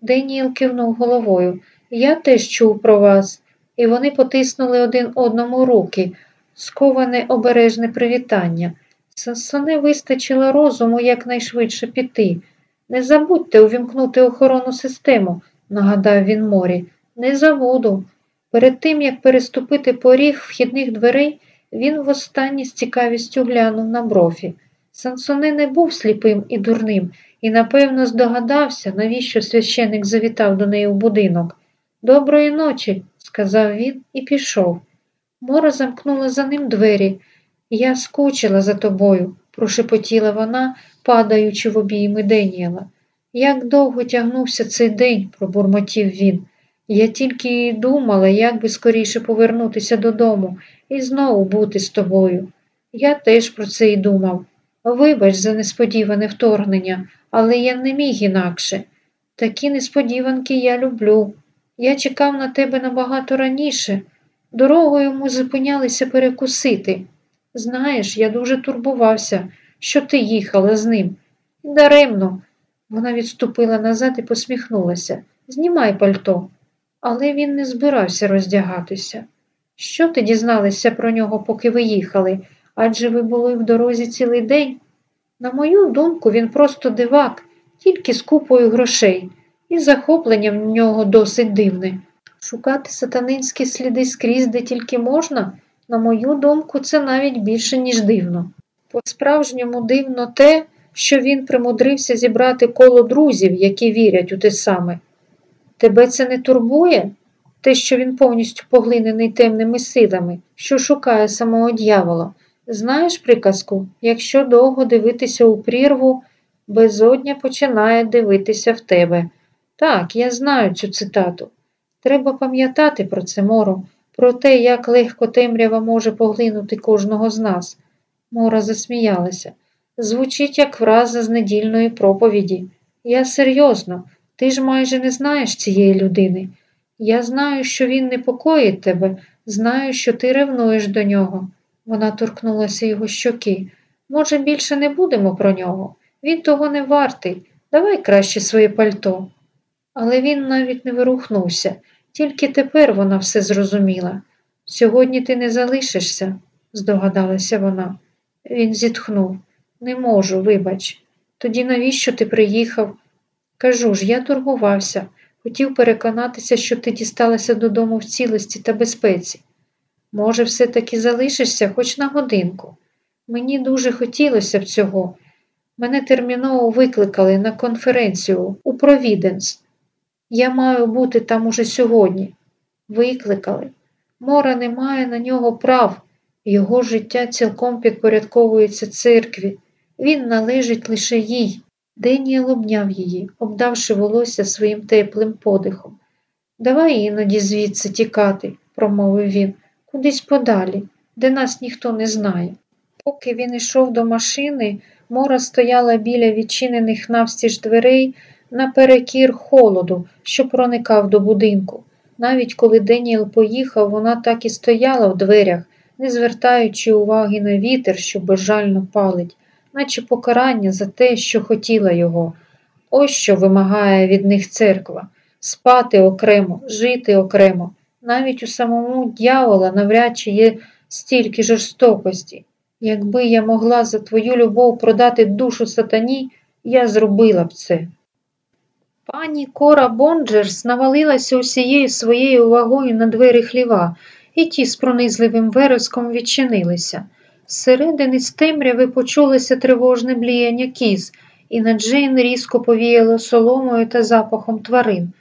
Деніел кивнув головою. Я теж чув про вас, і вони потиснули один одному руки, сковане обережне привітання. Сансоне вистачило розуму якнайшвидше піти. Не забудьте увімкнути охоронну систему, нагадав він морі. Не забуду. Перед тим, як переступити поріг вхідних дверей, він востаннє з цікавістю глянув на брофі. Сансоне не був сліпим і дурним і, напевно, здогадався, навіщо священик завітав до неї в будинок. Доброї ночі, сказав він і пішов. Мора замкнула за ним двері. Я скучила за тобою, прошепотіла вона, падаючи в обійми Деніела. Як довго тягнувся цей день, пробурмотів він. Я тільки й думала, як би скоріше повернутися додому і знову бути з тобою. Я теж про це й думав. Вибач за несподіване вторгнення, але я не міг інакше. Такі несподіванки я люблю. Я чекав на тебе набагато раніше. Дорогою ми зупинялися перекусити. Знаєш, я дуже турбувався, що ти їхала з ним. Даремно. Вона відступила назад і посміхнулася. Знімай пальто. Але він не збирався роздягатися. Що ти дізналися про нього, поки ви їхали? Адже ви були в дорозі цілий день? На мою думку, він просто дивак, тільки з купою грошей, і захоплення в нього досить дивне. Шукати сатанинські сліди скрізь, де тільки можна, на мою думку, це навіть більше, ніж дивно. По-справжньому дивно те, що він примудрився зібрати коло друзів, які вірять у те саме. Тебе це не турбує? Те, що він повністю поглинений темними силами, що шукає самого дьявола. Знаєш приказку, якщо довго дивитися у прірву, безодня починає дивитися в тебе. Так, я знаю цю цитату. Треба пам'ятати про це, Моро, про те, як легко темрява може поглинути кожного з нас. Мора засміялася. Звучить як фраза з недільної проповіді. Я серйозно, ти ж майже не знаєш цієї людини. Я знаю, що він непокоїть тебе, знаю, що ти ревнуєш до нього. Вона торкнулася його щоки. Може, більше не будемо про нього. Він того не вартий. Давай краще своє пальто. Але він навіть не вирухнувся, тільки тепер вона все зрозуміла. Сьогодні ти не залишишся, здогадалася вона. Він зітхнув. Не можу, вибач. Тоді навіщо ти приїхав? Кажу ж, я турбувався, хотів переконатися, що ти дісталася додому в цілості та безпеці. Може, все-таки залишишся хоч на годинку. Мені дуже хотілося б цього. Мене терміново викликали на конференцію у Провіденс. Я маю бути там уже сьогодні. Викликали. Мора не має на нього прав, його життя цілком підпорядковується церкві. Він належить лише їй. Деніел обняв її, обдавши волосся своїм теплим подихом. Давай іноді звідси тікати, промовив він, кудись подалі, де нас ніхто не знає. Поки він йшов до машини, Мора стояла біля відчинених навстіж дверей наперекір холоду, що проникав до будинку. Навіть коли Деніел поїхав, вона так і стояла в дверях, не звертаючи уваги на вітер, що безжально палить, наче покарання за те, що хотіла його. Ось що вимагає від них церква спати окремо, жити окремо. Навіть у самому дьявола навряд чи є стільки жорстокості. Якби я могла за твою любов продати душу сатані, я зробила б це. Пані Кора Бонджерс навалилася усією своєю вагою на двері хліва, і ті з пронизливим вереском відчинилися. Зсередини з темряви почулося тривожне бліяння кіз, і на Джейн різко повіяло соломою та запахом тварин.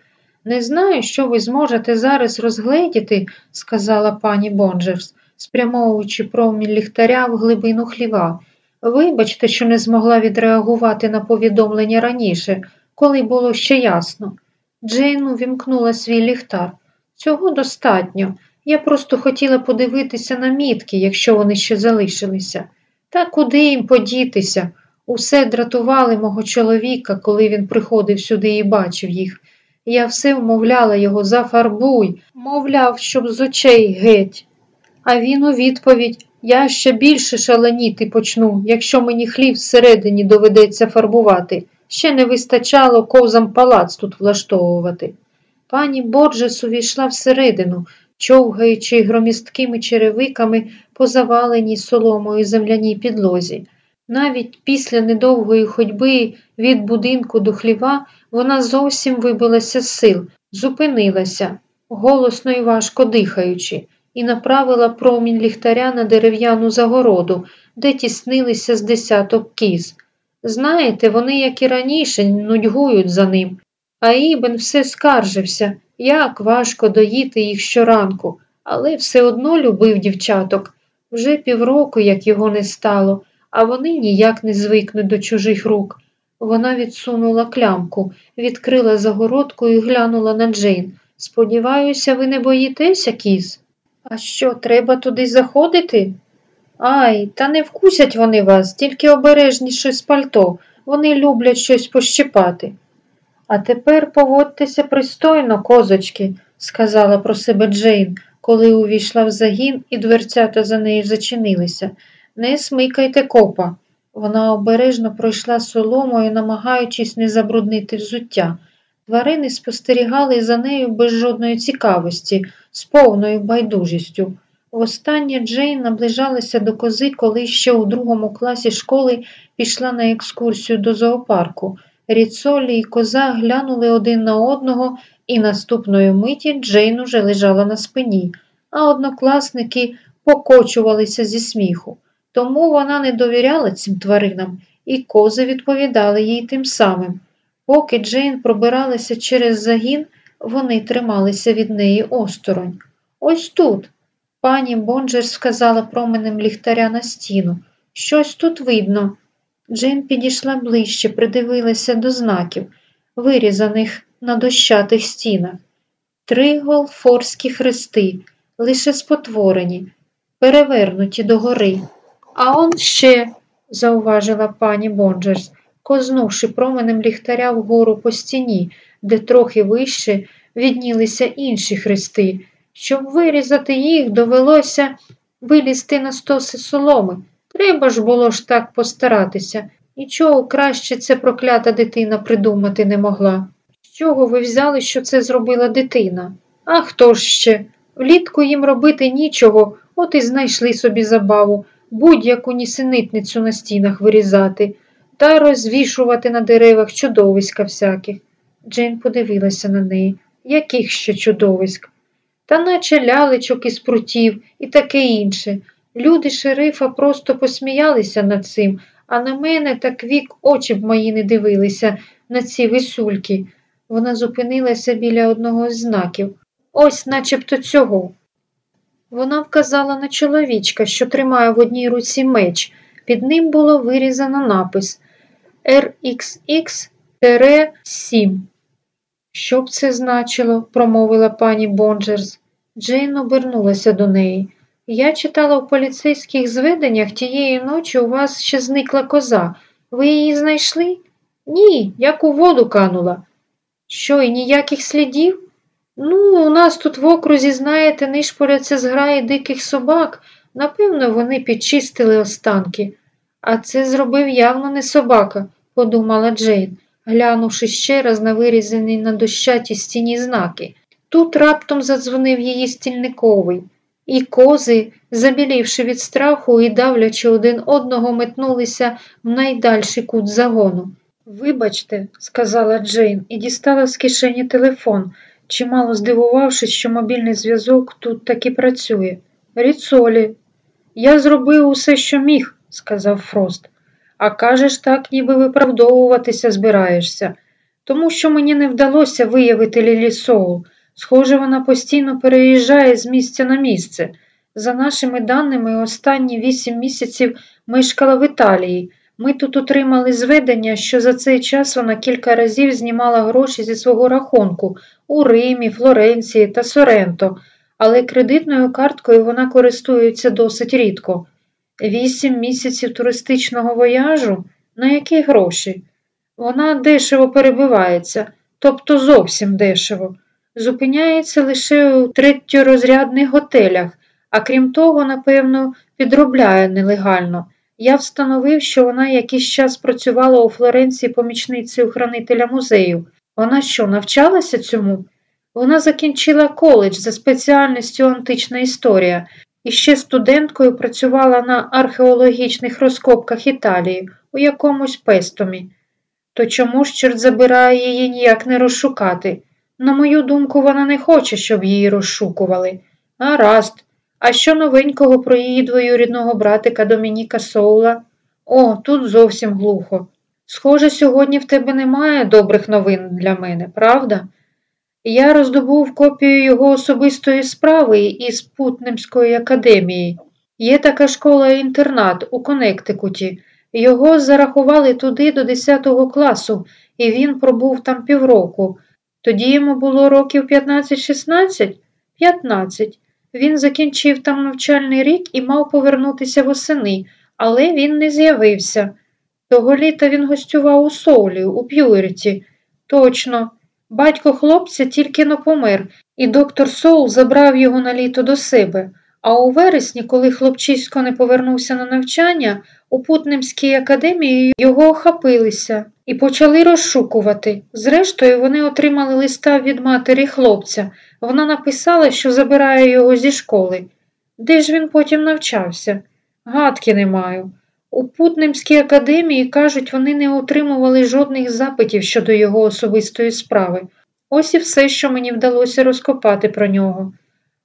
Не знаю, що ви зможете зараз розгледіти, сказала пані Бонджерс, спрямовуючи промінь ліхтаря в глибину хліва. Вибачте, що не змогла відреагувати на повідомлення раніше, коли було ще ясно. Джейн увімкнула свій ліхтар. Цього достатньо. Я просто хотіла подивитися на мітки, якщо вони ще залишилися. Та куди їм подітися? Усе дратували мого чоловіка, коли він приходив сюди і бачив їх. Я все вмовляла його зафарбуй, мовляв, щоб з очей геть. А він у відповідь я ще більше шаленіти почну, якщо мені хлів всередині доведеться фарбувати. Ще не вистачало ковзам палац тут влаштовувати. Пані Борджес увійшла всередину, човгаючи громісткими черевиками по заваленій соломою земляній підлозі. Навіть після недовгої ходьби від будинку до хліва вона зовсім вибилася з сил, зупинилася, голосно і важко дихаючи, і направила промінь ліхтаря на дерев'яну загороду, де тіснилися з десяток кіз. Знаєте, вони, як і раніше, нудьгують за ним, а Ібен все скаржився, як важко доїти їх щоранку, але все одно любив дівчаток. Вже півроку, як його не стало, а вони ніяк не звикнуть до чужих рук. Вона відсунула клямку, відкрила загородку і глянула на Джейн. Сподіваюся, ви не боїтеся, кіз? А що, треба туди заходити? Ай, та не вкусять вони вас, тільки обережніше з пальто. Вони люблять щось пощипати. А тепер поводьтеся пристойно, козочки, сказала про себе Джейн, коли увійшла в загін і дверцята за нею зачинилися. Не смикайте копа. Вона обережно пройшла соломою, намагаючись не забруднити взуття. Тварини спостерігали за нею без жодної цікавості, з повною байдужістю. Востаннє Джейн наближалася до кози, коли ще у другому класі школи пішла на екскурсію до зоопарку. Ріцолі і коза глянули один на одного, і наступної миті Джейн уже лежала на спині, а однокласники покочувалися зі сміху. Тому вона не довіряла цим тваринам, і кози відповідали їй тим самим. Поки Джейн пробиралася через загін, вони трималися від неї осторонь. Ось тут. Пані Бонджер сказала променем ліхтаря на стіну. Щось тут видно. Джейн підійшла ближче, придивилася до знаків, вирізаних на дощатих стінах. Три голфорські хрести, лише спотворені, перевернуті догори. А он ще, зауважила пані Бонджерс, кознувши променем ліхтаря вгору по стіні, де трохи вище віднілися інші хрести. Щоб вирізати їх, довелося вилізти на стоси соломи. Треба ж було ж так постаратися. Нічого краще ця проклята дитина придумати не могла. З чого ви взяли, що це зробила дитина? А хто ж ще? Влітку їм робити нічого, от і знайшли собі забаву, будь-яку нісенитницю на стінах вирізати та розвішувати на деревах чудовиська всяких. Джейн подивилася на неї. Яких ще чудовиськ? Та наче лялечок із прутів і таке інше. Люди шерифа просто посміялися над цим, а на мене так вік очі б мої не дивилися на ці висульки. Вона зупинилася біля одного з знаків. Ось начебто цього. Вона вказала на чоловічка, що тримає в одній руці меч. Під ним було вирізано напис RXX-7. Що б це значило? промовила пані Бонджерс. Джейн обернулася до неї. Я читала в поліцейських зведеннях тієї ночі у вас ще зникла коза. Ви її знайшли? Ні, як у воду канула. Що, і ніяких слідів? Ну, у нас тут в окрузі, знаєте, нишпоряться зграї диких собак. Напевно, вони підчистили останки. А це зробив явно не собака, подумала Джейн, глянувши ще раз на вирізані на дощатій стіні знаки. Тут раптом задзвонив її стільниковий, і кози, забілівши від страху і давлячи один одного, метнулися в найдальший кут загону. Вибачте, сказала Джейн і дістала з кишені телефон, чимало здивувавшись, що мобільний зв'язок тут таки працює. Ріцолі, я зробив усе, що міг, сказав Фрост. А кажеш так, ніби виправдовуватися збираєшся, тому що мені не вдалося виявити Лілі Соул. Схоже, вона постійно переїжджає з місця на місце. За нашими даними, останні вісім місяців мешкала в Італії. Ми тут отримали зведення, що за цей час вона кілька разів знімала гроші зі свого рахунку у Римі, Флоренції та Соренто, але кредитною карткою вона користується досить рідко. Вісім місяців туристичного вояжу? На які гроші? Вона дешево перебивається, тобто зовсім дешево. Зупиняється лише у третьорозрядних готелях, а крім того, напевно, підробляє нелегально. Я встановив, що вона якийсь час працювала у Флоренції помічницею хранителя музею. Вона що, навчалася цьому? Вона закінчила коледж за спеціальністю антична історія і ще студенткою працювала на археологічних розкопках Італії у якомусь пестомі. То чому ж чорт забирає її ніяк не розшукати? На мою думку, вона не хоче, щоб її розшукували. Гаразд. А що новенького про її двоюрідного братика Домініка Соула? О, тут зовсім глухо. Схоже, сьогодні в тебе немає добрих новин для мене, правда? Я роздобув копію його особистої справи із Путнемської академії. Є така школа-інтернат у Коннектикуті. Його зарахували туди до 10 класу, і він пробув там півроку. Тоді йому було років 15-16? 15. Він закінчив там навчальний рік і мав повернутися восени, але він не з'явився. Того літа він гостював у Соулі, у П'юерті. Точно, батько хлопця тільки но помер, і доктор Соул забрав його на літо до себе. А у вересні, коли хлопчисько не повернувся на навчання, у Путнемській академії його охопилися і почали розшукувати. Зрештою, вони отримали листа від матері хлопця. Вона написала, що забирає його зі школи. Де ж він потім навчався? Гадки не маю. У Путнемській академії, кажуть, вони не отримували жодних запитів щодо його особистої справи. Ось і все, що мені вдалося розкопати про нього.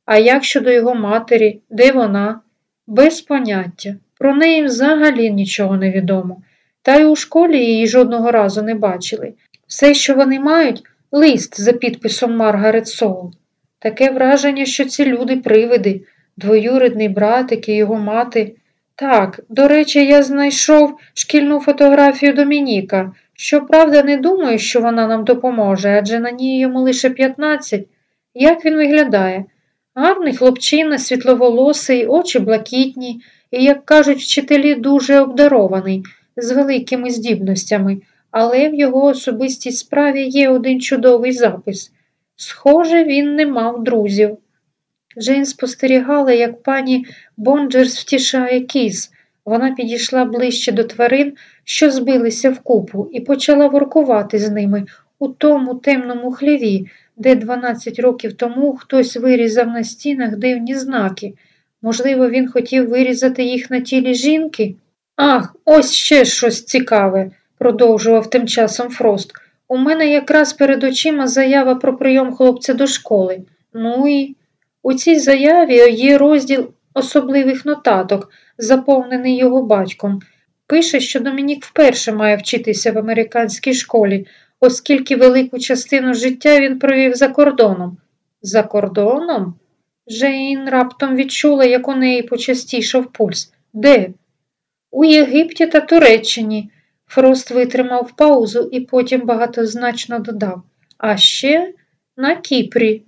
А як щодо його матері, де вона? Без поняття. Про неї взагалі нічого не відомо. Та й у школі її жодного разу не бачили. Все, що вони мають, лист за підписом Маргарет Соул. Таке враження, що ці люди привиди, двоюрідний братик і його мати. Так, до речі, я знайшов шкільну фотографію Домініка. Щоправда, не думаю, що вона нам допоможе, адже на ній йому лише 15. Як він виглядає? Гарний хлопчина, світловолосий, очі блакитні і, як кажуть вчителі, дуже обдарований, з великими здібностями, але в його особистій справі є один чудовий запис. Схоже, він не мав друзів. Джейн спостерігала, як пані Бонджерс втішає кіз. Вона підійшла ближче до тварин, що збилися в купу, і почала воркувати з ними у тому темному хліві, де 12 років тому хтось вирізав на стінах дивні знаки. Можливо, він хотів вирізати їх на тілі жінки? Ах, ось ще щось цікаве, продовжував тим часом Фрост. У мене якраз перед очима заява про прийом хлопця до школи. Ну і у цій заяві є розділ особливих нотаток, заповнений його батьком. Пише, що Домінік вперше має вчитися в американській школі, оскільки велику частину життя він провів за кордоном. За кордоном? Жейн раптом відчула, як у неї почастішав пульс. Де? У Єгипті та Туреччині. Фрост витримав паузу і потім багатозначно додав. А ще на Кіпрі.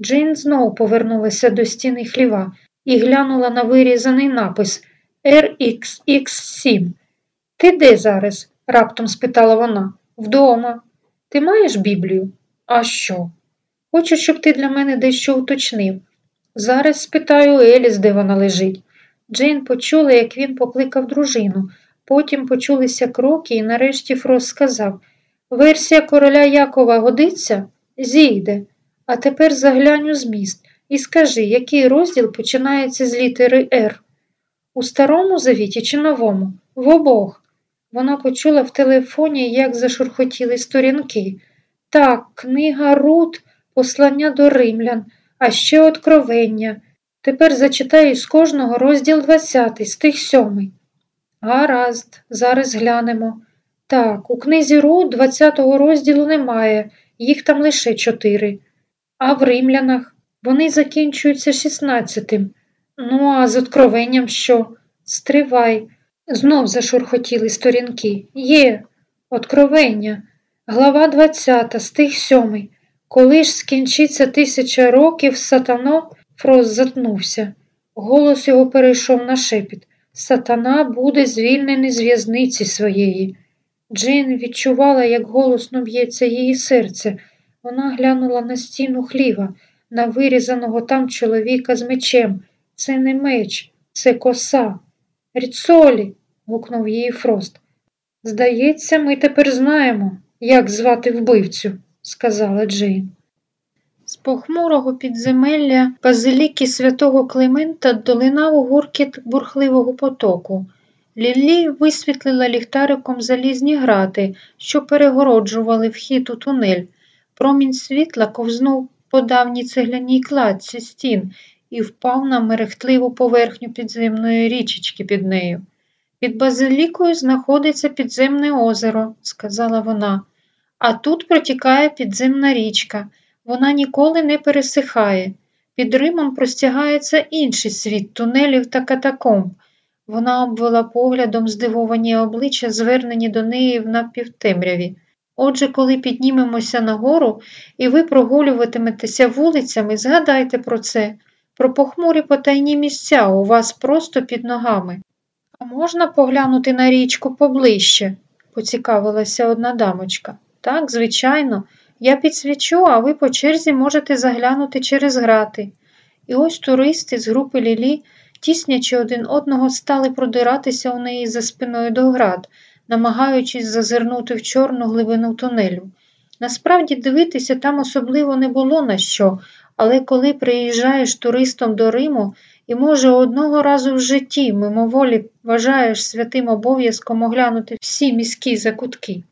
Джейн знову повернулася до стіни хліва і глянула на вирізаний напис RXX7. Ти де зараз? раптом спитала вона. Вдома. Ти маєш Біблію? А що? Хочу, щоб ти для мене дещо уточнив. Зараз спитаю Еліс, де вона лежить. Джейн почула, як він покликав дружину. Потім почулися кроки, і нарешті Фрос сказав Версія короля Якова годиться? Зійде. А тепер заглянь у зміст і скажи, який розділ починається з літери Р. У старому завіті чи новому? В обох. Вона почула в телефоні, як зашурхотіли сторінки. Так, книга Рут, послання до римлян, а ще откровення. Тепер зачитаю з кожного розділ 20, стих 7. Гаразд, зараз глянемо. Так, у книзі Рут 20-го розділу немає, їх там лише чотири. А в римлянах вони закінчуються 16-тим. Ну, а з откровенням що? Стривай. Знов зашурхотіли сторінки. Є, откровення. Глава 20, стих 7. Коли ж скінчиться тисяча років, сатано, Фрос затнувся. Голос його перейшов на шепіт. Сатана буде звільнений з в'язниці своєї. Джин відчувала, як голосно б'ється її серце. Вона глянула на стіну хліва, на вирізаного там чоловіка з мечем. Це не меч, це коса. Ріцолі. гукнув її Фрост. Здається, ми тепер знаємо, як звати вбивцю, сказала Джейн. З похмурого підземелля базиліки святого Климента долинав гуркіт бурхливого потоку. Ліллі висвітлила ліхтариком залізні грати, що перегороджували вхід у тунель. Промінь світла ковзнув по давній цегляній кладці стін і впав на мерехтливу поверхню підземної річечки під нею. Під базилікою знаходиться підземне озеро, сказала вона, а тут протікає підземна річка. Вона ніколи не пересихає. Під Римом простягається інший світ тунелів та катакомб. Вона обвела поглядом здивовані обличчя, звернені до неї в напівтемряві. Отже, коли піднімемося нагору і ви прогулюватиметеся вулицями, згадайте про це, про похмурі потайні місця у вас просто під ногами. А можна поглянути на річку поближче? поцікавилася одна дамочка. Так, звичайно, я підсвічу, а ви по черзі можете заглянути через грати. І ось туристи з групи Лілі, тіснячи один одного, стали продиратися у неї за спиною до град, намагаючись зазирнути в чорну глибину тунелю. Насправді дивитися там особливо не було на що, але коли приїжджаєш туристом до Риму і, може, одного разу в житті мимоволі вважаєш святим обов'язком оглянути всі міські закутки.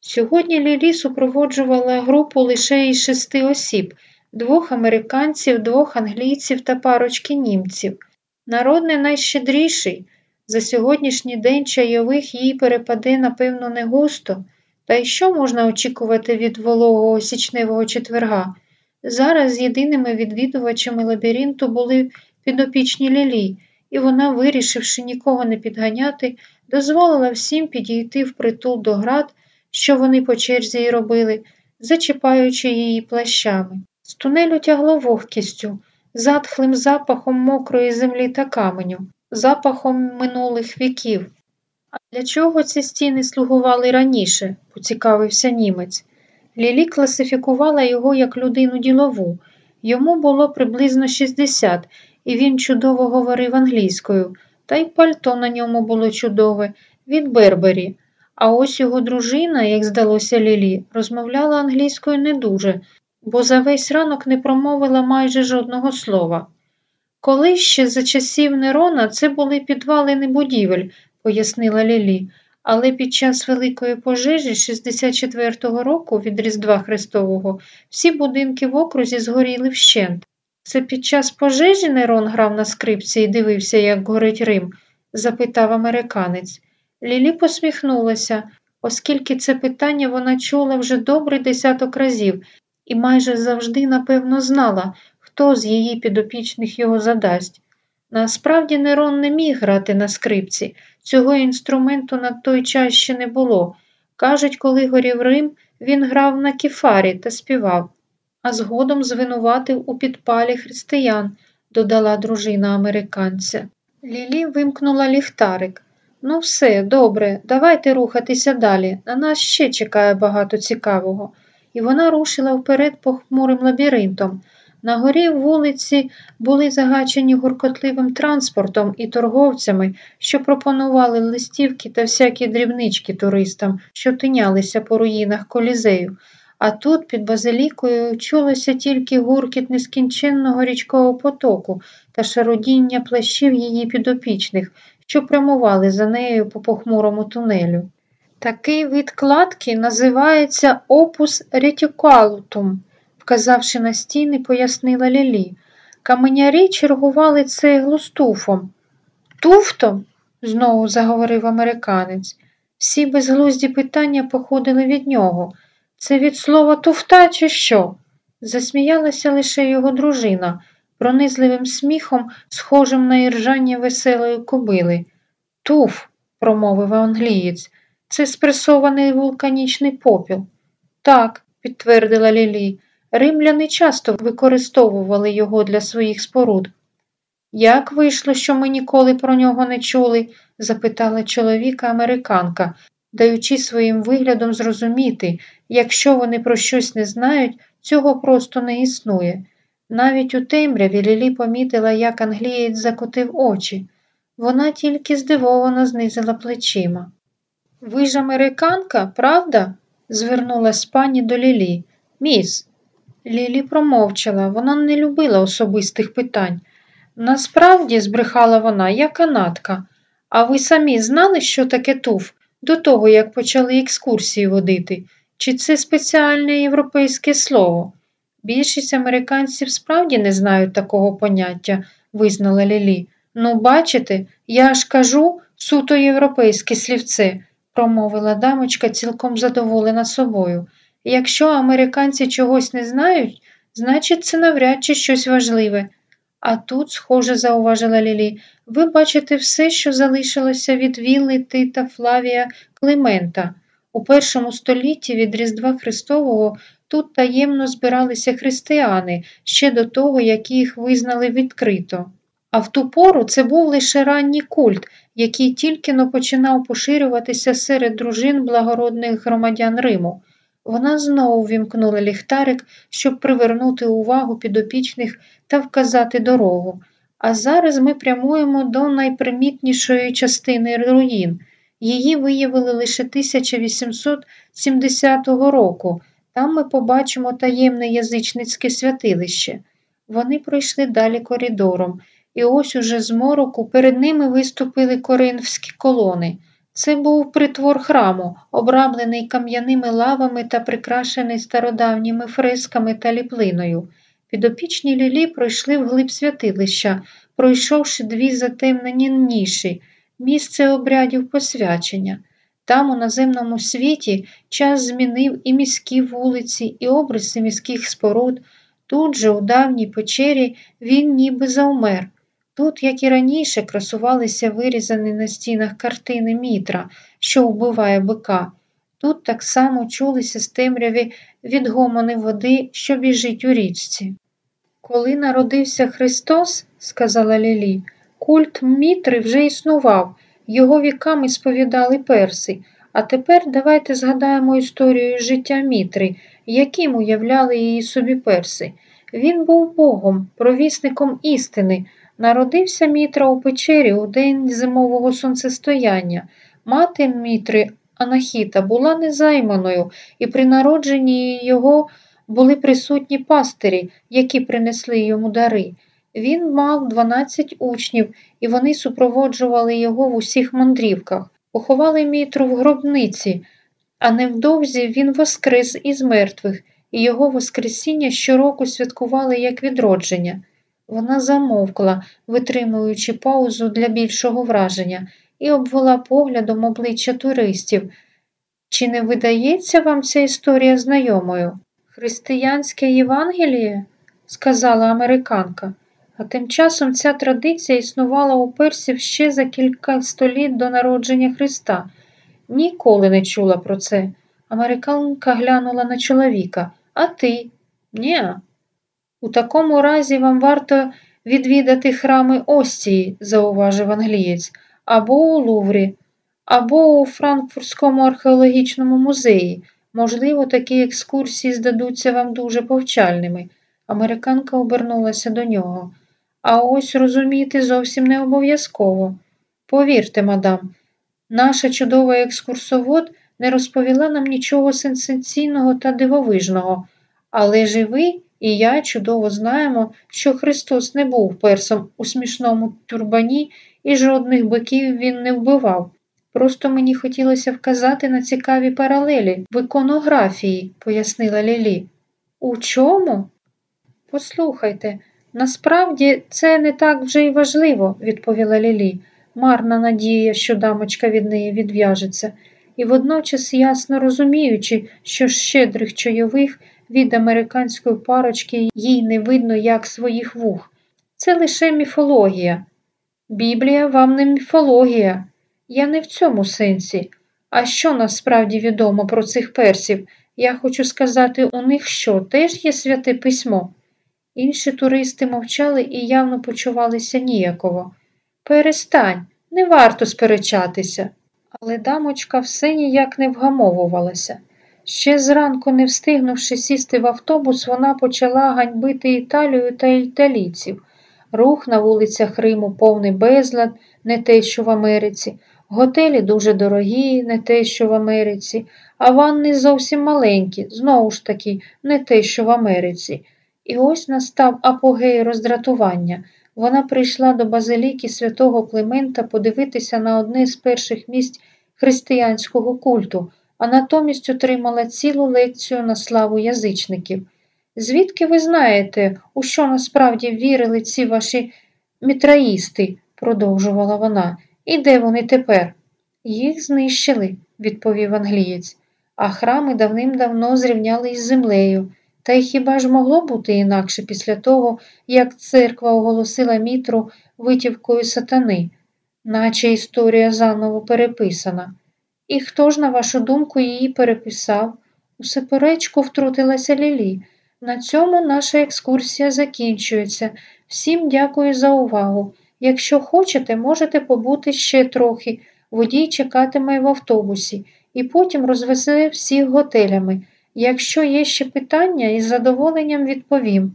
Сьогодні Лілі супроводжувала групу лише із шести осіб двох американців, двох англійців та парочки німців. Народ не найщедріший. За сьогоднішній день чайових їй перепаде, напевно, не густо. Та й що можна очікувати від вологого січневого четверга? Зараз єдиними відвідувачами лабіринту були підопічні Лілі, і вона, вирішивши нікого не підганяти, дозволила всім підійти в притул до град, що вони по черзі й робили, зачіпаючи її плащами. З тунелю тягло вогкістю, затхлим запахом мокрої землі та каменю, запахом минулих віків. А для чого ці стіни слугували раніше? поцікавився німець. Лілі класифікувала його як людину ділову. Йому було приблизно 60, і він чудово говорив англійською, та й пальто на ньому було чудове, від Бербері. А ось його дружина, як здалося Лілі, розмовляла англійською не дуже, бо за весь ранок не промовила майже жодного слова. Коли ще за часів Нерона це були підвалини будівель, пояснила Лілі, але під час Великої пожежі 64-го року від Різдва Христового всі будинки в окрузі згоріли вщент. Це під час пожежі Нерон грав на скрипці і дивився, як горить Рим? запитав американець. Лілі посміхнулася, оскільки це питання вона чула вже добрий десяток разів і майже завжди, напевно, знала, хто з її підопічних його задасть. Насправді Нерон не міг грати на скрипці, цього інструменту на той час ще не було. Кажуть, коли горів Рим, він грав на кіфарі та співав, а згодом звинуватив у підпалі християн, додала дружина американця. Лілі вимкнула ліхтарик. Ну, все, добре, давайте рухатися далі. На нас ще чекає багато цікавого. І вона рушила вперед похмурим лабіринтом. На горі вулиці були загачені гуркотливим транспортом і торговцями, що пропонували листівки та всякі дрібнички туристам, що тинялися по руїнах колізею. А тут під базилікою чулося тільки гуркіт нескінченного річкового потоку та шародіння плащів її підопічних, що прямували за нею по похмурому тунелю. Такий вид кладки називається опус ретікалутум, вказавши на стіни, пояснила Лілі. Каменярі чергували цеглу туфом. Туфтом? знову заговорив американець. Всі безглузді питання походили від нього. Це від слова туфта, чи що? Засміялася лише його дружина, пронизливим сміхом, схожим на іржання веселої кобили. Туф, промовив англієць, це спресований вулканічний попіл. Так, підтвердила Лілі, римляни часто використовували його для своїх споруд. Як вийшло, що ми ніколи про нього не чули? запитала чоловіка американка, даючи своїм виглядом зрозуміти, якщо вони про щось не знають, цього просто не існує. Навіть у темряві Лілі помітила, як англієць закотив очі. Вона тільки здивовано знизила плечима. Ви ж американка, правда? звернулась пані до Лілі. Міс. Лілі промовчала, вона не любила особистих питань. Насправді, збрехала вона, я канадка. А ви самі знали, що таке туф, до того, як почали екскурсії водити? Чи це спеціальне європейське слово? Більшість американців справді не знають такого поняття, визнала Лілі. Ну, бачите, я ж кажу суто європейське слівце, промовила дамочка, цілком задоволена собою. Якщо американці чогось не знають, значить це навряд чи щось важливе. А тут, схоже, зауважила Лілі, ви бачите все, що залишилося від Вілли Тита Флавія Климента. У першому столітті від Різдва Христового тут таємно збиралися християни ще до того, як їх визнали відкрито. А в ту пору це був лише ранній культ, який тільки но починав поширюватися серед дружин благородних громадян Риму. Вона знову вімкнула ліхтарик, щоб привернути увагу підопічних та вказати дорогу. А зараз ми прямуємо до найпримітнішої частини руїн. Її виявили лише 1870 року. Там ми побачимо таємне язичницьке святилище. Вони пройшли далі коридором. і ось уже з мороку перед ними виступили коринфські колони. Це був притвор храму, обрамлений кам'яними лавами та прикрашений стародавніми фресками та ліплиною. Підопічні лілі пройшли вглиб святилища, пройшовши дві затемнені ніші, місце обрядів посвячення. Там, у наземному світі, час змінив і міські вулиці, і обриси міських споруд. Тут же, у давній печері, він ніби завмер. Тут, як і раніше, красувалися вирізані на стінах картини Мітра, що вбиває бика. Тут так само чулися з темряві відгомони води, що біжить у річці. Коли народився Христос, сказала Лілі, культ Мітри вже існував, його віками сповідали перси. А тепер давайте згадаємо історію життя Мітри, яким уявляли її собі перси. Він був Богом, провісником істини. Народився Мітра у печері у день зимового сонцестояння. Мати Мітри Анахіта була незайманою, і при народженні його були присутні пастирі, які принесли йому дари. Він мав 12 учнів, і вони супроводжували його в усіх мандрівках, поховали Мітру в гробниці, а невдовзі він воскрес із мертвих, і його Воскресіння щороку святкували як відродження. Вона замовкла, витримуючи паузу для більшого враження, і обвела поглядом обличчя туристів. Чи не видається вам ця історія знайомою? Християнське Євангеліє? сказала американка. А тим часом ця традиція існувала у персів ще за кілька століть до народження Христа. Ніколи не чула про це. Американка глянула на чоловіка. А ти? Нє. У такому разі вам варто відвідати храми Остії, зауважив англієць, або у Луврі, або у Франкфуртському археологічному музеї. Можливо, такі екскурсії здадуться вам дуже повчальними. Американка обернулася до нього. А ось розуміти зовсім не обов'язково. Повірте, мадам, наша чудова екскурсовод не розповіла нам нічого сенсаційного та дивовижного, але ж і ви і я чудово знаємо, що Христос не був персом у смішному тюрбані і жодних биків він не вбивав. Просто мені хотілося вказати на цікаві паралелі в іконографії, пояснила Лілі. У чому? Послухайте, насправді це не так вже й важливо, відповіла Лілі. Марна надія, що дамочка від неї відв'яжеться, і водночас ясно розуміючи, що щедрих чайових від американської парочки їй не видно як своїх вух. Це лише міфологія. Біблія вам не міфологія. Я не в цьому сенсі. А що насправді відомо про цих персів? Я хочу сказати, у них що, теж є святе письмо? Інші туристи мовчали і явно почувалися ніяково. Перестань, не варто сперечатися. Але дамочка все ніяк не вгамовувалася. Ще зранку, не встигнувши сісти в автобус, вона почала ганьбити Італію та італійців. Рух на вулицях Риму повний безлад, не те, що в Америці. Готелі дуже дорогі, не те, що в Америці, а ванни зовсім маленькі, знову ж таки, не те, що в Америці. І ось настав апогей роздратування. Вона прийшла до базиліки святого Климента подивитися на одне з перших місць християнського культу, а натомість отримала цілу лекцію на славу язичників. Звідки ви знаєте, у що насправді вірили ці ваші мітраїсти, продовжувала вона. І де вони тепер? Їх знищили, відповів англієць, а храми давним-давно зрівняли із землею. Та й хіба ж могло бути інакше після того, як церква оголосила мітру витівкою сатани, наче історія заново переписана. І хто ж, на вашу думку, її переписав? У суперечку втрутилася Лілі. На цьому наша екскурсія закінчується. Всім дякую за увагу. Якщо хочете, можете побути ще трохи. Водій чекатиме в автобусі і потім розвезе всіх готелями. Якщо є ще питання, із задоволенням відповім.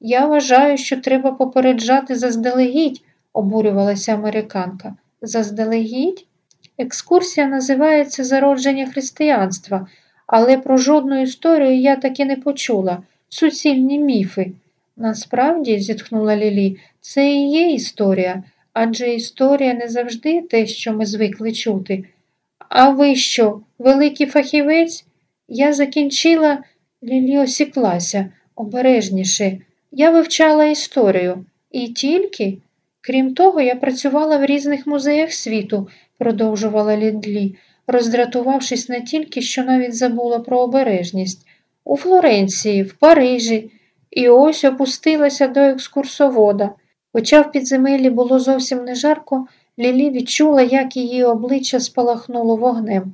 Я вважаю, що треба попереджати заздалегідь, обурювалася американка. Заздалегідь? Екскурсія називається Зародження християнства, але про жодну історію я таки не почула. Суцільні міфи. Насправді, зітхнула Лілі, це і є історія, адже історія не завжди те, що ми звикли чути. А ви що, великий фахівець? Я закінчила, Лілі осіклася обережніше. Я вивчала історію. І тільки, крім того, я працювала в різних музеях світу, продовжувала Лідлі, роздратувавшись не тільки, що навіть забула про обережність, у Флоренції, в Парижі, і ось опустилася до екскурсовода. Хоча в підземеллі було зовсім не жарко, Лілі відчула, як її обличчя спалахнуло вогнем.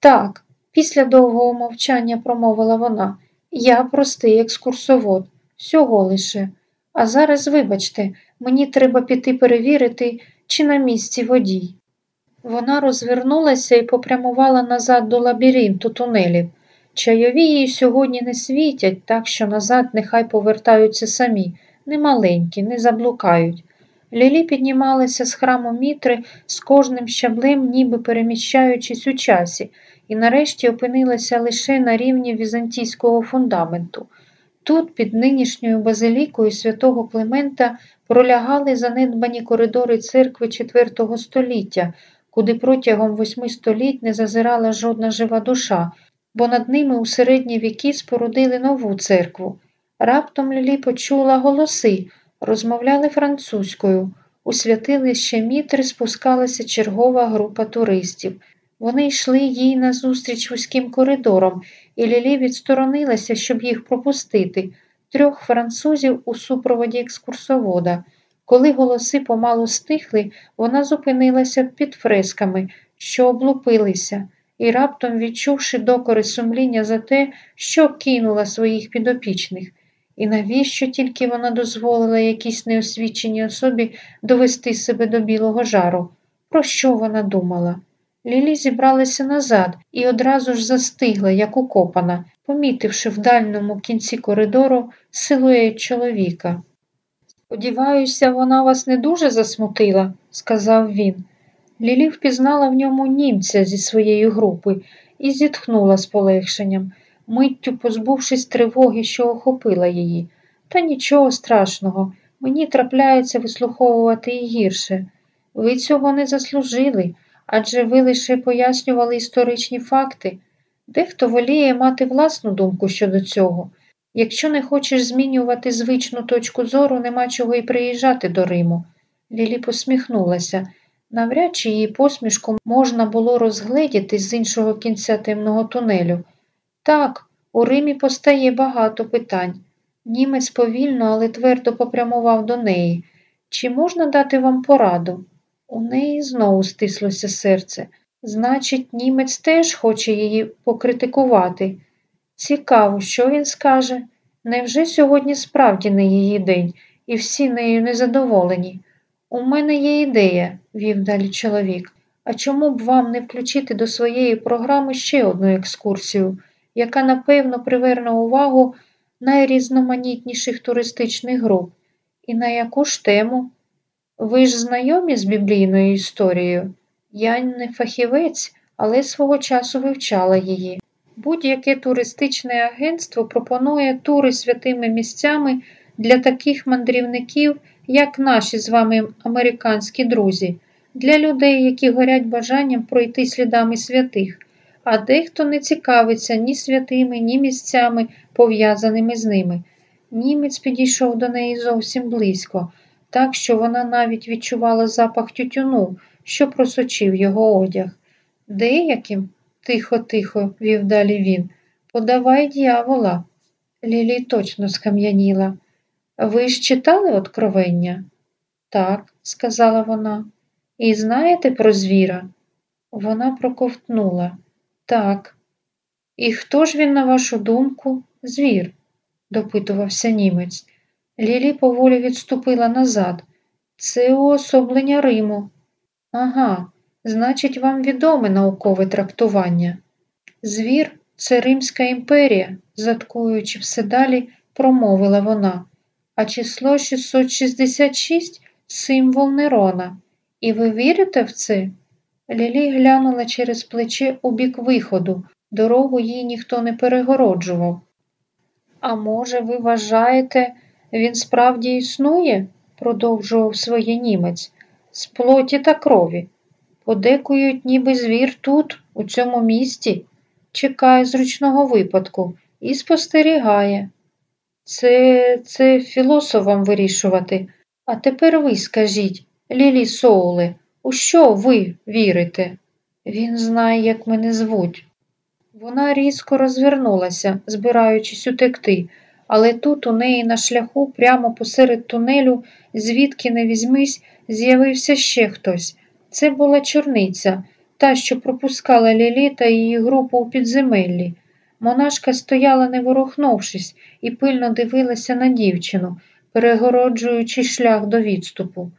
Так, після довгого мовчання промовила вона, я простий екскурсовод, всього лише. А зараз, вибачте, мені треба піти перевірити, чи на місці водій. Вона розвернулася і попрямувала назад до лабіринту тунелів. Чайові її сьогодні не світять, так що назад нехай повертаються самі, не маленькі, не заблукають. Лілі піднімалася з храму Мітри з кожним щаблем, ніби переміщаючись у часі, і нарешті опинилася лише на рівні візантійського фундаменту. Тут, під нинішньою базилікою святого Климента, пролягали занедбані коридори церкви IV століття, куди протягом восьми століть не зазирала жодна жива душа, бо над ними у середні віки спорудили нову церкву. Раптом Лілі почула голоси, розмовляли французькою. У святилище Мітри спускалася чергова група туристів. Вони йшли їй назустріч вузьким коридором, і Лілі відсторонилася, щоб їх пропустити, трьох французів у супроводі екскурсовода. Коли голоси помалу стихли, вона зупинилася під фресками, що облупилися, і раптом, відчувши докори сумління за те, що кинула своїх підопічних, і навіщо тільки вона дозволила якійсь неосвіченій особі довести себе до білого жару? Про що вона думала? Лілі зібралася назад і одразу ж застигла, як укопана, помітивши в дальньому кінці коридору силует чоловіка. Сподіваюся, вона вас не дуже засмутила, сказав він. Лілі впізнала в ньому німця зі своєї групи і зітхнула з полегшенням, миттю позбувшись тривоги, що охопила її. Та нічого страшного, мені трапляється вислуховувати і гірше. Ви цього не заслужили адже ви лише пояснювали історичні факти. Дехто воліє мати власну думку щодо цього. Якщо не хочеш змінювати звичну точку зору, нема чого й приїжджати до Риму. Лілі посміхнулася. Навряд чи її посмішку можна було розгледіти з іншого кінця темного тунелю. Так, у Римі постає багато питань. Німець повільно, але твердо попрямував до неї. Чи можна дати вам пораду? У неї знову стислося серце. Значить, німець теж хоче її покритикувати. Цікаво, що він скаже. Невже сьогодні справді не її день, і всі нею незадоволені? У мене є ідея, вів далі чоловік. А чому б вам не включити до своєї програми ще одну екскурсію, яка, напевно, приверне увагу найрізноманітніших туристичних груп? І на яку ж тему? Ви ж знайомі з біблійною історією? Я не фахівець, але свого часу вивчала її. Будь-яке туристичне агентство пропонує тури святими місцями для таких мандрівників, як наші з вами американські друзі, для людей, які горять бажанням пройти слідами святих, а дехто не цікавиться ні святими, ні місцями, пов'язаними з ними. Німець підійшов до неї зовсім близько так що вона навіть відчувала запах тютюну, що просочив його одяг. Деяким, тихо-тихо, вів далі він, подавай дьявола. Лілі точно скам'яніла. Ви ж читали откровення? Так, сказала вона. І знаєте про звіра? Вона проковтнула. Так. І хто ж він, на вашу думку, звір? допитувався німець. Лілі поволі відступила назад. Це уособлення Риму. Ага, значить, вам відоме наукове трактування. Звір це Римська імперія, заткуючи все далі, промовила вона, а число 666 символ Нерона. І ви вірите в це? Лілі глянула через плече у бік виходу, дорогу їй ніхто не перегороджував. А може, ви вважаєте, Він справді існує, продовжував своє німець, з плоті та крові. Подекують, ніби звір тут, у цьому місті, чекає зручного випадку і спостерігає. Це це філософам вирішувати. А тепер ви скажіть, Лілі Соуле, у що ви вірите? Він знає, як мене звуть. Вона різко розвернулася, збираючись утекти, але тут у неї на шляху, прямо посеред тунелю, звідки не візьмись, з'явився ще хтось. Це була чорниця, та, що пропускала Лілі та її групу у підземеллі. Монашка стояла, не ворухнувшись, і пильно дивилася на дівчину, перегороджуючи шлях до відступу.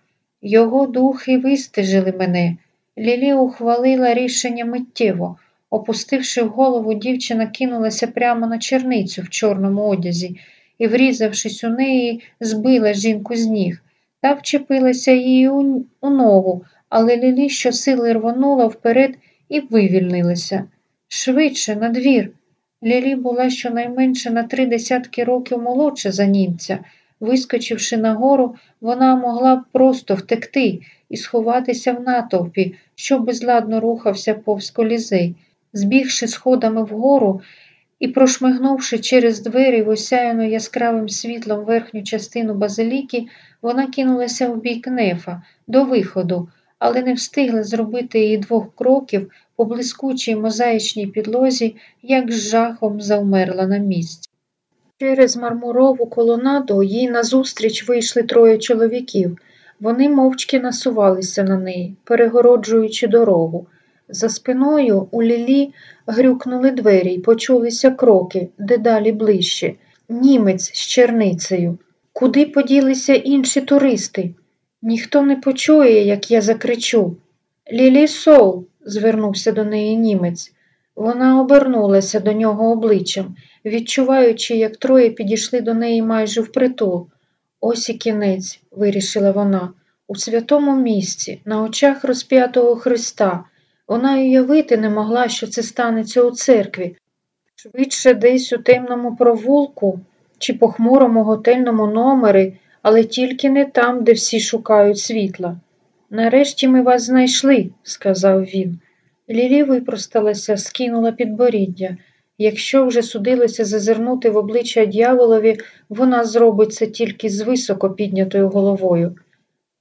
Його духи вистежили мене. Лілі ухвалила рішення миттєво. Опустивши голову, дівчина кинулася прямо на черницю в чорному одязі і, врізавшись у неї, збила жінку з ніг та вчепилася її у, ногу, але Лілі щосили рвонула вперед і вивільнилася. Швидше, на двір. Лілі була щонайменше на три десятки років молодша за німця. Вискочивши нагору, вона могла б просто втекти і сховатися в натовпі, що безладно рухався повз колізей. Збігши сходами вгору і прошмигнувши через двері в осяяну яскравим світлом верхню частину базиліки, вона кинулася в бік нефа до виходу, але не встигла зробити її двох кроків по блискучій мозаїчній підлозі, як з жахом завмерла на місці. Через мармурову колонаду їй назустріч вийшли троє чоловіків. Вони мовчки насувалися на неї, перегороджуючи дорогу. За спиною у лілі грюкнули двері й почулися кроки, дедалі ближче. Німець з черницею. Куди поділися інші туристи? Ніхто не почує, як я закричу. Лілі Соул, звернувся до неї німець. Вона обернулася до нього обличчям, відчуваючи, як троє підійшли до неї майже впритул. Ось і кінець, вирішила вона, у святому місці, на очах розп'ятого Христа. Вона уявити не могла, що це станеться у церкві. Швидше десь у темному провулку чи похмурому готельному номері, але тільки не там, де всі шукають світла. Нарешті ми вас знайшли, сказав він. Лілі випросталася, скинула підборіддя. Якщо вже судилося зазирнути в обличчя дьяволові, вона зробить це тільки з високо піднятою головою.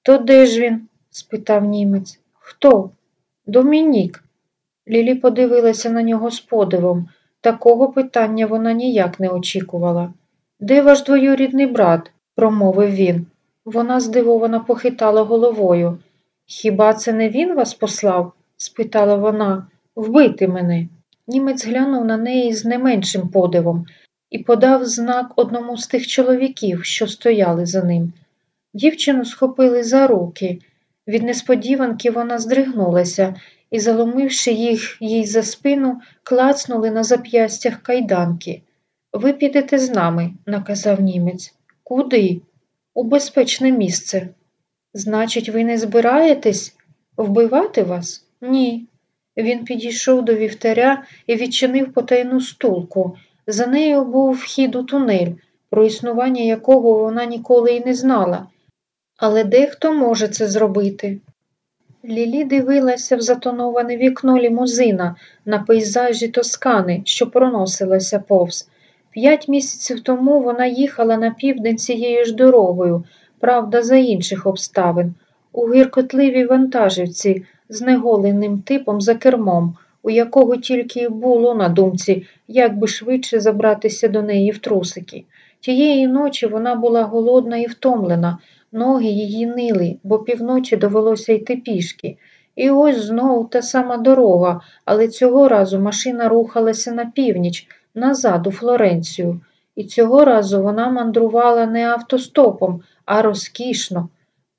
То де ж він? спитав німець. Хто? Домінік. Лілі подивилася на нього з подивом. Такого питання вона ніяк не очікувала. Де ваш двоюрідний брат? Промовив він. Вона здивовано похитала головою. Хіба це не він вас послав? спитала вона. Вбити мене. Німець глянув на неї з не меншим подивом і подав знак одному з тих чоловіків, що стояли за ним. Дівчину схопили за руки. Від несподіванки вона здригнулася і, заломивши їх їй за спину, клацнули на зап'ястях кайданки. Ви підете з нами, наказав німець. Куди? У безпечне місце. Значить, ви не збираєтесь вбивати вас? Ні. Він підійшов до вівтаря і відчинив потайну стулку. За нею був вхід у тунель, про існування якого вона ніколи й не знала. Але дехто може це зробити. Лілі дивилася в затоноване вікно лімузина на пейзажі тоскани, що проносилася повз. П'ять місяців тому вона їхала на південь цією ж дорогою, правда, за інших обставин, у гіркотливій вантажівці з неголеним типом за кермом, у якого тільки було на думці, як би швидше забратися до неї в трусики. Тієї ночі вона була голодна і втомлена, ноги її нили, бо півночі довелося йти пішки. І ось знову та сама дорога, але цього разу машина рухалася на північ, назад у Флоренцію. І цього разу вона мандрувала не автостопом, а розкішно.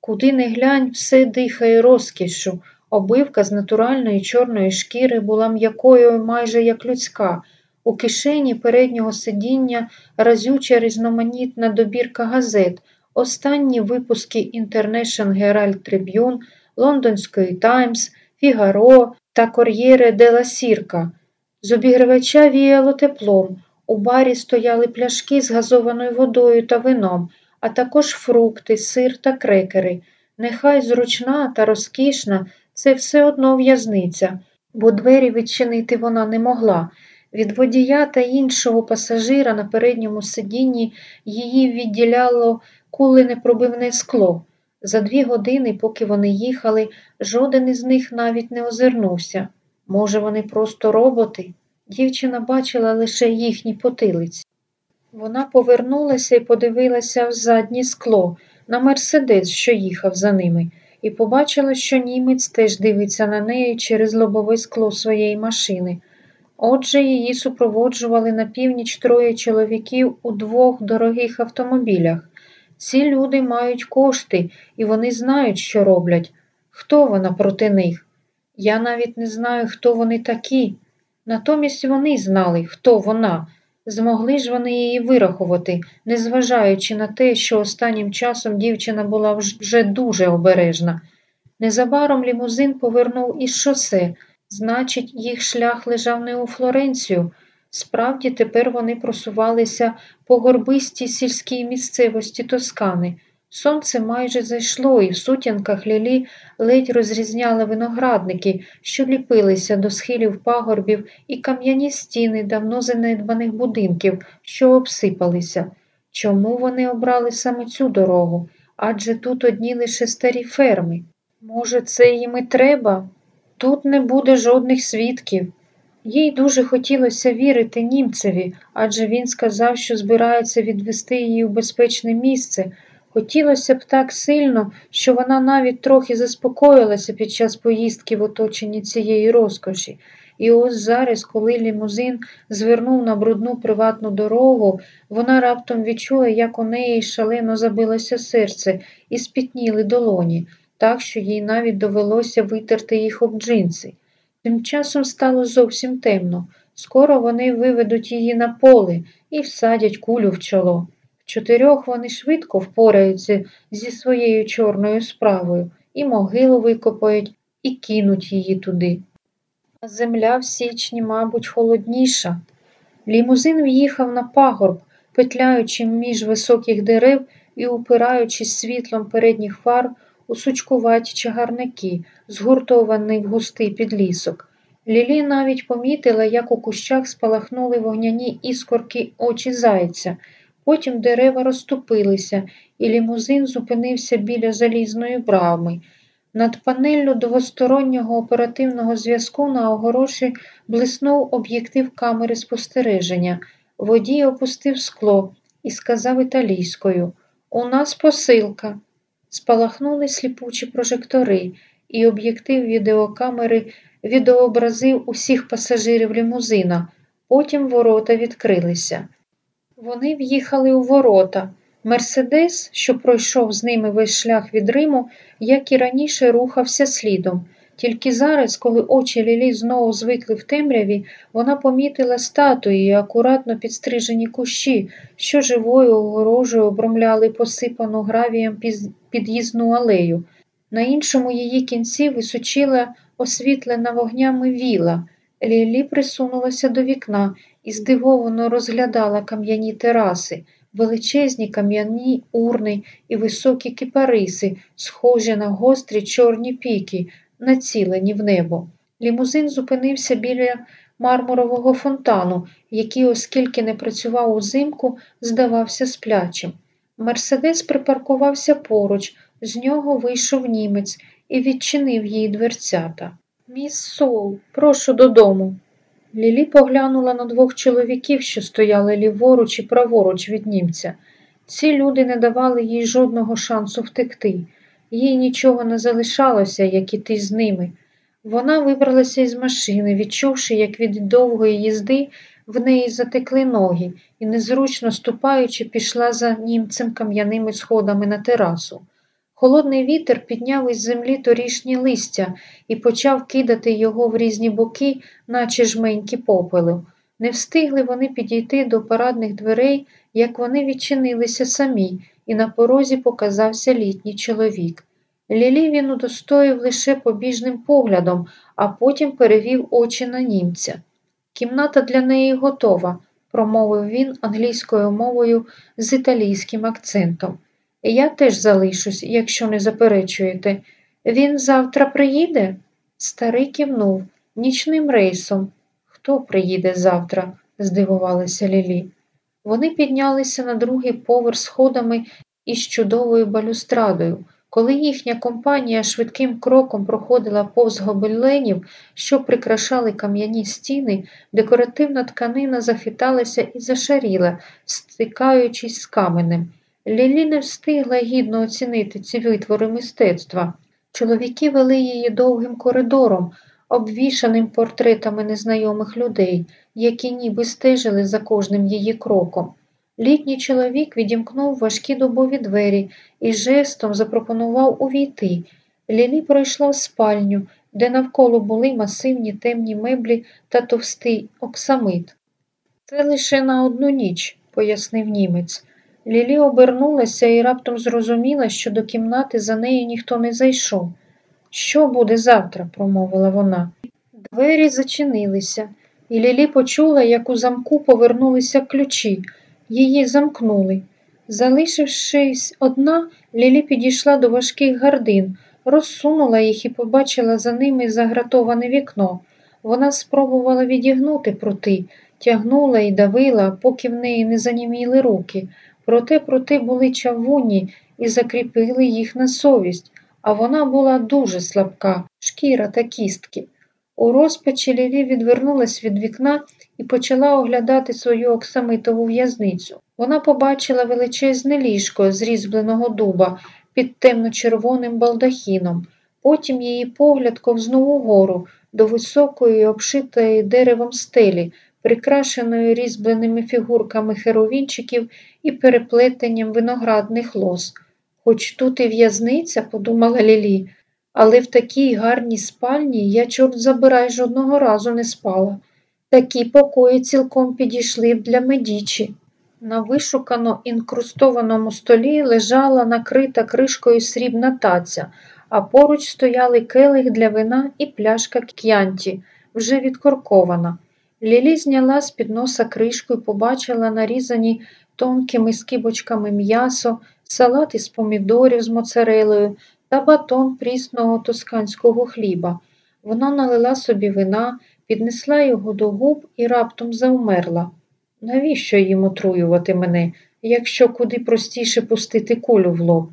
Куди не глянь, все дихає розкішшю. Обивка з натуральної чорної шкіри була м'якою майже як людська. У кишені переднього сидіння разюча різноманітна добірка газет, останні випуски International Herald Tribune, Лондонської Таймс, Фігаро та Кор'єре делла Сера. З обігрівача віяло теплом. У барі стояли пляшки з газованою водою та вином, а також фрукти, сир та крекери. Нехай зручна та розкішна це все одно в'язниця, бо двері відчинити вона не могла. Від водія та іншого пасажира на передньому сидінні її відділяло кулене пробивне скло. За дві години, поки вони їхали, жоден із них навіть не озирнувся. Може, вони просто роботи? Дівчина бачила лише їхні потилиці. Вона повернулася і подивилася в заднє скло на Мерседес, що їхав за ними, і побачила, що німець теж дивиться на неї через лобове скло своєї машини. Отже, її супроводжували на північ троє чоловіків у двох дорогих автомобілях. Ці люди мають кошти, і вони знають, що роблять. Хто вона проти них? Я навіть не знаю, хто вони такі. Натомість вони знали, хто вона. Змогли ж вони її вирахувати, незважаючи на те, що останнім часом дівчина була вже дуже обережна. Незабаром лімузин повернув із шосе, значить, їх шлях лежав не у Флоренцію. Справді, тепер вони просувалися по горбистій сільській місцевості Тоскани. Сонце майже зайшло, і в сутінках лілі ледь розрізняли виноградники, що ліпилися до схилів пагорбів, і кам'яні стіни давно занедбаних будинків, що обсипалися. Чому вони обрали саме цю дорогу? Адже тут одні лише старі ферми. Може, це їм і треба? Тут не буде жодних свідків. Їй дуже хотілося вірити німцеві, адже він сказав, що збирається відвести її в безпечне місце. Хотілося б так сильно, що вона навіть трохи заспокоїлася під час поїздки в оточенні цієї розкоші. І ось зараз, коли лімузин звернув на брудну приватну дорогу, вона раптом відчула, як у неї шалено забилося серце і спітніли долоні, так що їй навіть довелося витерти їх об джинси. Тим часом стало зовсім темно. Скоро вони виведуть її на поле і всадять кулю в чоло. Чотирьох вони швидко впораються зі своєю чорною справою, і могилу викопають, і кинуть її туди. Земля в січні, мабуть, холодніша. Лімузин в'їхав на пагорб, петляючи між високих дерев і упираючись світлом передніх фар у сучкуваті чагарники, згуртований в густий підлісок. Лілі навіть помітила, як у кущах спалахнули вогняні іскорки очі зайця. Потім дерева розступилися, і лімузин зупинився біля залізної брами. Над панеллю двостороннього оперативного зв'язку на огороші блиснув об'єктив камери спостереження. Водій опустив скло і сказав італійською У нас посилка. Спалахнули сліпучі прожектори, і об'єктив відеокамери відеобразив усіх пасажирів лімузина. Потім ворота відкрилися. Вони в'їхали у ворота. Мерседес, що пройшов з ними весь шлях від Риму, як і раніше рухався слідом. Тільки зараз, коли очі Лілі знову звикли в темряві, вона помітила статуї і акуратно підстрижені кущі, що живою огорожею обромляли посипану гравієм під'їзну алею. На іншому її кінці височила освітлена вогнями віла. Лілі присунулася до вікна і здивовано розглядала кам'яні тераси, величезні кам'яні урни і високі кипариси, схожі на гострі чорні піки, націлені в небо. Лімузин зупинився біля мармурового фонтану, який, оскільки не працював узимку, здавався сплячим. Мерседес припаркувався поруч, з нього вийшов німець і відчинив їй дверцята. Міс Соул, прошу додому. Лілі поглянула на двох чоловіків, що стояли ліворуч і праворуч від німця. Ці люди не давали їй жодного шансу втекти. Їй нічого не залишалося, як іти з ними. Вона вибралася із машини, відчувши, як від довгої їзди в неї затекли ноги, і, незручно ступаючи, пішла за німцем кам'яними сходами на терасу. Холодний вітер підняв із землі торішні листя і почав кидати його в різні боки, наче жменьки попелу. Не встигли вони підійти до парадних дверей, як вони відчинилися самі, і на порозі показався літній чоловік. Лілі він удостоїв лише побіжним поглядом, а потім перевів очі на німця. Кімната для неї готова, промовив він англійською мовою з італійським акцентом. Я теж залишусь, якщо не заперечуєте. Він завтра приїде? Старий кивнув нічним рейсом. Хто приїде завтра? здивувалася Лілі. Вони піднялися на другий поверх сходами із чудовою балюстрадою. Коли їхня компанія швидким кроком проходила повз гобеленів, що прикрашали кам'яні стіни, декоративна тканина захиталася і зашаріла, стикаючись з каменем. Лілі не встигла гідно оцінити ці витвори мистецтва. Чоловіки вели її довгим коридором, обвішаним портретами незнайомих людей, які ніби стежили за кожним її кроком. Літній чоловік відімкнув важкі дубові двері і жестом запропонував увійти. Лілі пройшла в спальню, де навколо були масивні темні меблі та товстий оксамит. Це лише на одну ніч, пояснив німець. Лілі обернулася і раптом зрозуміла, що до кімнати за нею ніхто не зайшов. Що буде завтра? промовила вона. Двері зачинилися, і Лілі почула, як у замку повернулися ключі. Її замкнули. Залишившись одна, Лілі підійшла до важких гардин, розсунула їх і побачила за ними загратоване вікно. Вона спробувала відігнути прути, тягнула і давила, поки в неї не заніміли руки. Проте прути були чавунні і закріпили їх на совість, а вона була дуже слабка, шкіра та кістки. У розпачі Лілі відвернулась від вікна і почала оглядати свою оксамитову в'язницю. Вона побачила величезне ліжко з різьбленого дуба під темно-червоним балдахіном. Потім її погляд ковзнув угору до високої, обшитої деревом стелі, прикрашеної різьбленими фігурками херовінчиків і переплетенням виноградних лоз. Хоч тут і в'язниця, подумала Лілі, але в такій гарній спальні я, чорт забирай, жодного разу не спала. Такі покої цілком підійшли б для медічі. На вишукано інкрустованому столі лежала накрита кришкою срібна таця, а поруч стояли келих для вина і пляшка к'янті, вже відкоркована. Лілі зняла з під носа кришку і побачила нарізані тонкими скибочками м'ясо, салат із помідорів з моцарелою та батон прісного тосканського хліба. Вона налила собі вина, піднесла його до губ і раптом завмерла. Навіщо їм отруювати мене, якщо куди простіше пустити кулю в лоб?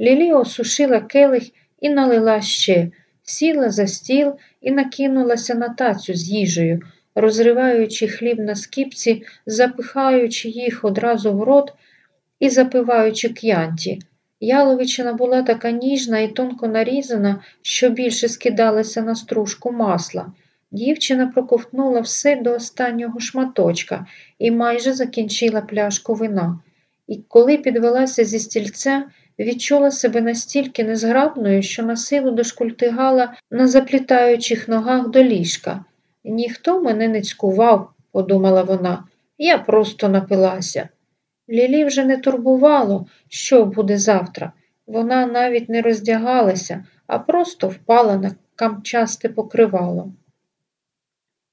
Лілі осушила келих і налила ще, сіла за стіл і накинулася на тацю з їжею, розриваючи хліб на скипці, запихаючи їх одразу в рот і запиваючи к'янті. Яловичина була така ніжна і тонко нарізана, що більше скидалася на стружку масла. Дівчина проковтнула все до останнього шматочка і майже закінчила пляшку вина. І коли підвелася зі стільця, відчула себе настільки незграбною, що на силу дошкультигала на заплітаючих ногах до ліжка. Ніхто мене не цькував, подумала вона, я просто напилася. Лілі вже не турбувало, що буде завтра. Вона навіть не роздягалася, а просто впала на камчасте покривало.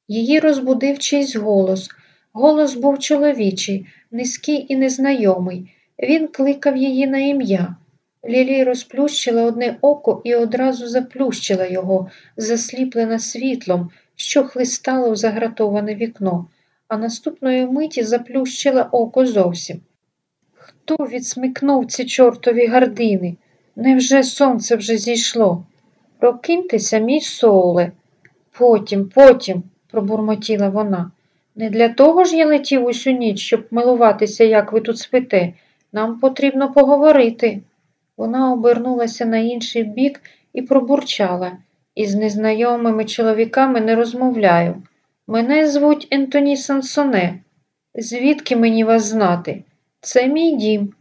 Її розбудив чийсь голос. Голос був чоловічий, низький і незнайомий. Він кликав її на ім'я. Лілі розплющила одне око і одразу заплющила його, засліплена світлом, що хлистало в загратоване вікно, а наступної миті заплющила око зовсім. Хто відсмикнув ці чортові гардини? Невже сонце вже зійшло? Прокиньтеся, мій соуле. Потім, потім, пробурмотіла вона. Не для того ж я летів усю ніч, щоб милуватися, як ви тут спите. Нам потрібно поговорити. Вона обернулася на інший бік і пробурчала. Із незнайомими чоловіками не розмовляю. Мене звуть Ентоні Сансоне. Звідки мені вас знати? Це мій дім.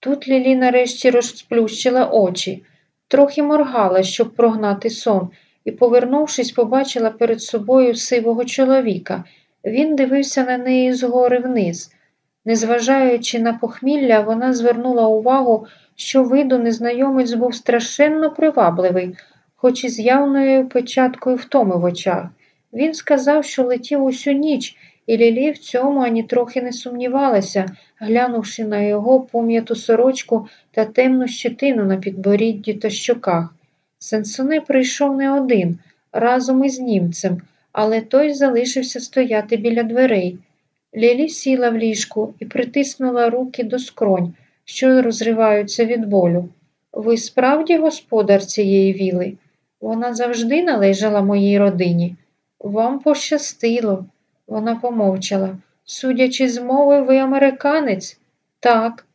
Тут Лілі нарешті розплющила очі, трохи моргала, щоб прогнати сон, і, повернувшись, побачила перед собою сивого чоловіка. Він дивився на неї згори вниз. Незважаючи на похмілля, вона звернула увагу, що виду незнайомець був страшенно привабливий, хоч і з явною печаткою втоми в очах. Він сказав, що летів усю ніч і Лілі в цьому ані трохи не сумнівалася, глянувши на його пом'яту сорочку та темну щетину на підборідді та щоках. Сенсоне прийшов не один, разом із німцем, але той залишився стояти біля дверей. Лілі сіла в ліжку і притиснула руки до скронь, що розриваються від болю. Ви справді господар цієї віли? Вона завжди належала моїй родині. Вам пощастило, вона помовчала. Судячи з мови, ви американець? Так.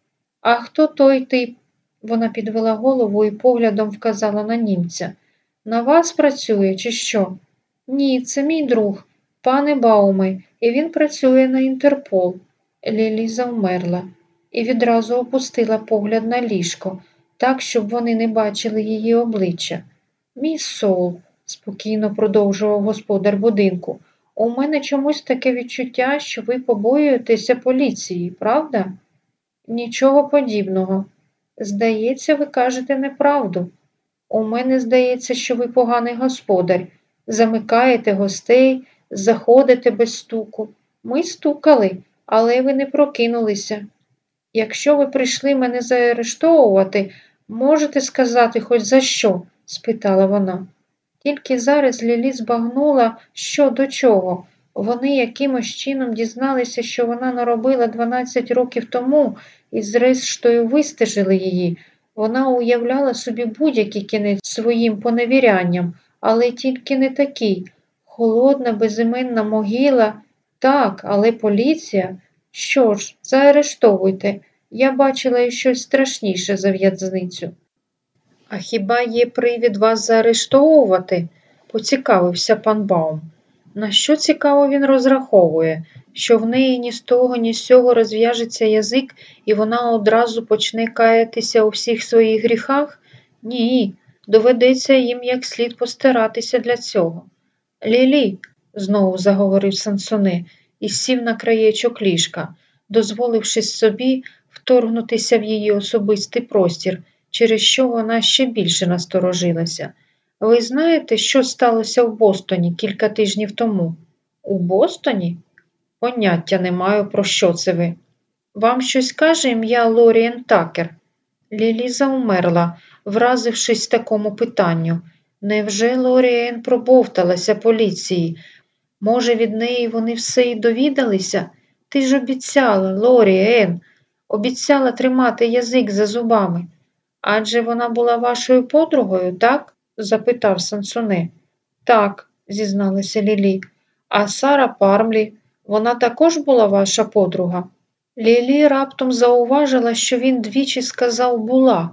А хто той тип? Вона підвела голову і поглядом вказала на німця. На вас працює, чи що? Ні, це мій друг, пане Бауме, і він працює на Інтерпол. Лілі завмерла і відразу опустила погляд на ліжко, так, щоб вони не бачили її обличчя. Мій сол, спокійно продовжував господар будинку, у мене чомусь таке відчуття, що ви побоюєтеся поліції, правда? Нічого подібного. Здається, ви кажете неправду. У мене здається, що ви поганий господар. Замикаєте гостей, заходите без стуку. Ми стукали, але ви не прокинулися. Якщо ви прийшли мене заарештовувати, можете сказати хоч за що? Спитала вона. Тільки зараз Лілі збагнула, що до чого. Вони якимось чином дізналися, що вона наробила 12 років тому і, зрештою, вистежили її. Вона уявляла собі будь-який кінець своїм поневірянням, але тільки не такий. Холодна, безіменна могила. Так, але поліція. Що ж, заарештовуйте. Я бачила і щось страшніше за в'язницю. А хіба є привід вас заарештовувати? поцікавився пан Баум. На що цікаво він розраховує, що в неї ні з того, ні з цього розв'яжеться язик, і вона одразу почне каятися у всіх своїх гріхах? Ні, доведеться їм як слід постаратися для цього. Лілі, знову заговорив Сансоне і сів на краєчок ліжка, дозволивши собі вторгнутися в її особистий простір, через що вона ще більше насторожилася. Ви знаєте, що сталося в Бостоні кілька тижнів тому? У Бостоні? Поняття не маю, про що це ви. Вам щось каже ім'я Лоріен Такер? Лілі заумерла, вразившись такому питанню. Невже Лоріен пробовталася поліції? Може, від неї вони все й довідалися? Ти ж обіцяла, Лоріен, обіцяла тримати язик за зубами. Адже вона була вашою подругою, так? запитав Сансоне. Так, зізналася Лілі. А Сара Пармлі, вона також була ваша подруга. Лілі раптом зауважила, що він двічі сказав була.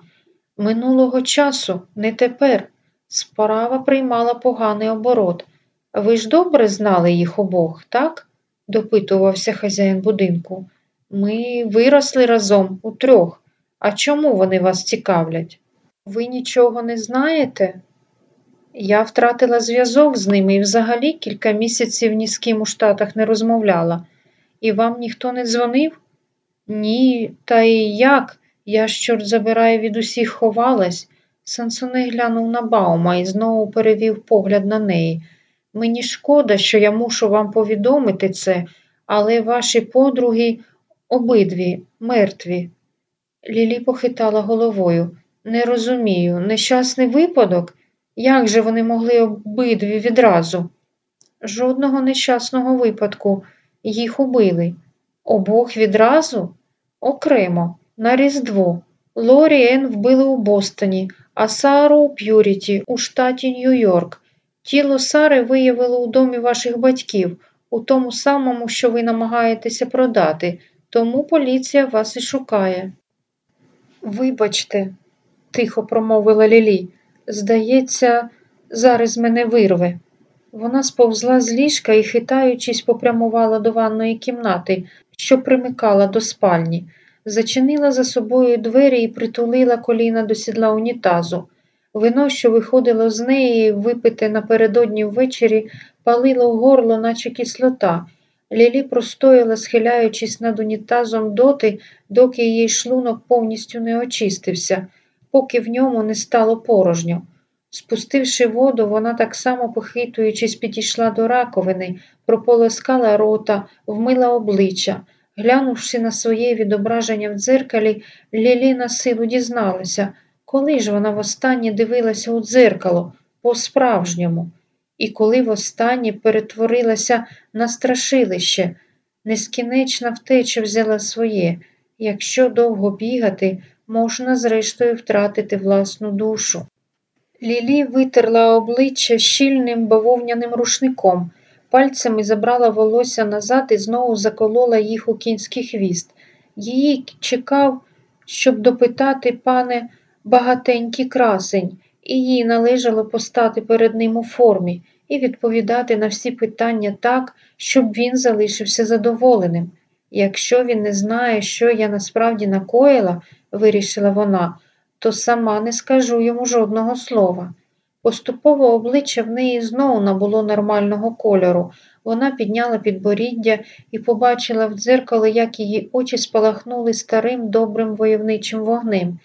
Минулого часу, не тепер. Справа приймала поганий оборот. Ви ж добре знали їх обох, так? допитувався хазяїн будинку. Ми виросли разом у трьох. А чому вони вас цікавлять? Ви нічого не знаєте? Я втратила зв'язок з ними і взагалі кілька місяців ні з ким у Штатах не розмовляла. І вам ніхто не дзвонив? Ні, та і як? Я ж, чорт забирає, від усіх ховалась. Сансоне глянув на Баума і знову перевів погляд на неї. Мені шкода, що я мушу вам повідомити це, але ваші подруги обидві мертві. Лілі похитала головою. Не розумію, нещасний випадок? Як же вони могли обидві відразу? Жодного нещасного випадку. Їх убили. Обох відразу? Окремо, на Різдво. Лорі Ен вбили у Бостоні, а Сару у П'юріті, у штаті Нью-Йорк. Тіло Сари виявили у домі ваших батьків, у тому самому, що ви намагаєтеся продати, тому поліція вас і шукає. Вибачте, тихо промовила Лілі. Здається, зараз мене вирве. Вона сповзла з ліжка і, хитаючись, попрямувала до ванної кімнати, що примикала до спальні, зачинила за собою двері і притулила коліна до сідла унітазу. Вино, що виходило з неї, випите напередодні ввечері, палило горло, наче кислота. Лілі простояла, схиляючись над унітазом доти, доки її шлунок повністю не очистився, поки в ньому не стало порожньо. Спустивши воду, вона так само, похитуючись, підійшла до раковини, прополоскала рота, вмила обличчя. Глянувши на своє відображення в дзеркалі, Лілі на силу дізналася, коли ж вона востаннє дивилася у дзеркало по-справжньому, і коли востаннє перетворилася на страшилище, нескінчна втеча взяла своє. Якщо довго бігати, можна зрештою втратити власну душу. Лілі витерла обличчя щільним бавовняним рушником, пальцями забрала волосся назад і знову заколола їх у кінський хвіст. Її чекав, щоб допитати пане багатенький красень, і їй належало постати перед ним у формі і відповідати на всі питання так, щоб він залишився задоволеним. Якщо він не знає, що я насправді накоїла, вирішила вона, то сама не скажу йому жодного слова. Поступово обличчя в неї знову набуло нормального кольору. Вона підняла підборіддя і побачила в дзеркало, як її очі спалахнули старим добрим войовничим вогнем.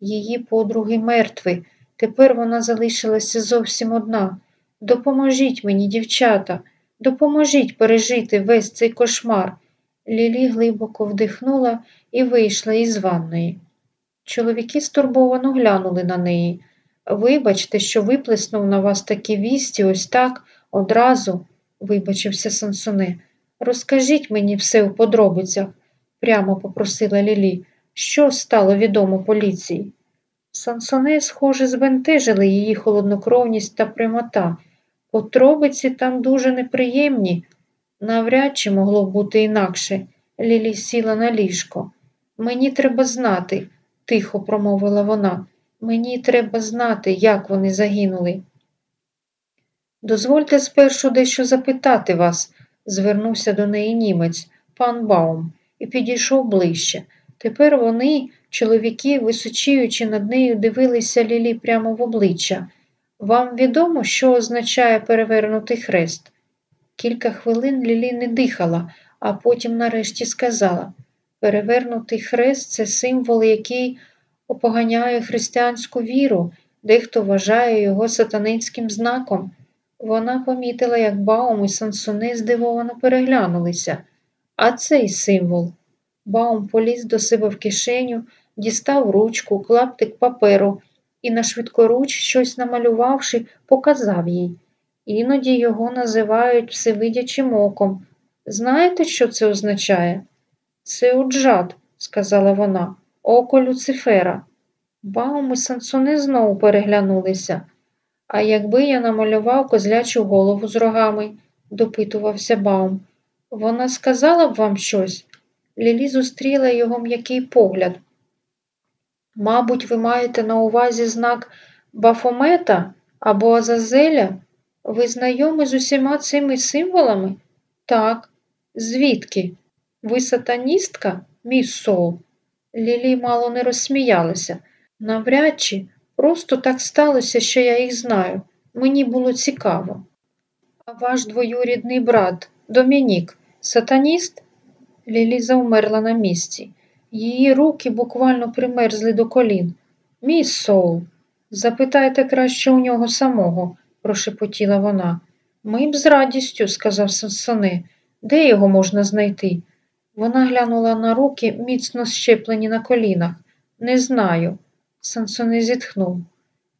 Її подруги мертві. Тепер вона залишилася зовсім одна. Допоможіть мені, дівчата, допоможіть пережити весь цей кошмар. Лілі глибоко вдихнула і вийшла із ванної. Чоловіки стурбовано глянули на неї. Вибачте, що виплеснув на вас такі вісті, ось так, одразу, вибачився Сансоне. Розкажіть мені все у подробицях, прямо попросила Лілі. Що стало відомо поліції? Сансоне, схоже, збентежили її холоднокровність та прямота. Подробиці там дуже неприємні. Навряд чи могло бути інакше. Лілі сіла на ліжко. Мені треба знати, тихо промовила вона. Мені треба знати, як вони загинули. Дозвольте спершу дещо запитати вас, звернувся до неї німець, пан Баум, і підійшов ближче. Тепер вони, чоловіки, височіючи над нею, дивилися Лілі прямо в обличчя. Вам відомо, що означає перевернутий хрест? Кілька хвилин Лілі не дихала, а потім нарешті сказала перевернутий хрест це символ, який опоганяє християнську віру, дехто вважає його сатанинським знаком. Вона помітила, як Баум і Сансуни здивовано переглянулися. А цей символ. Баум поліз до себе в кишеню, дістав ручку, клаптик паперу і на швидкоруч, щось намалювавши, показав їй. Іноді його називають всевидячим оком. Знаєте, що це означає? Це уджад, сказала вона, око Люцифера. Баум і Сансони знову переглянулися. А якби я намалював козлячу голову з рогами, допитувався Баум. Вона сказала б вам щось? Лілі зустріла його м'який погляд. Мабуть, ви маєте на увазі знак Бафомета або Азазеля? Ви знайомі з усіма цими символами? Так. Звідки? Ви сатаністка, міс Соул? Лілі мало не розсміялася. Навряд чи просто так сталося, що я їх знаю. Мені було цікаво. А ваш двоюрідний брат, Домінік, сатаніст? Лілі завмерла на місці. Її руки буквально примерзли до колін. Міс Соул, запитайте краще у нього самого, прошепотіла вона. Ми б з радістю, сказав Сансоне. Де його можна знайти? Вона глянула на руки, міцно щеплені на колінах. Не знаю. Сансоне зітхнув.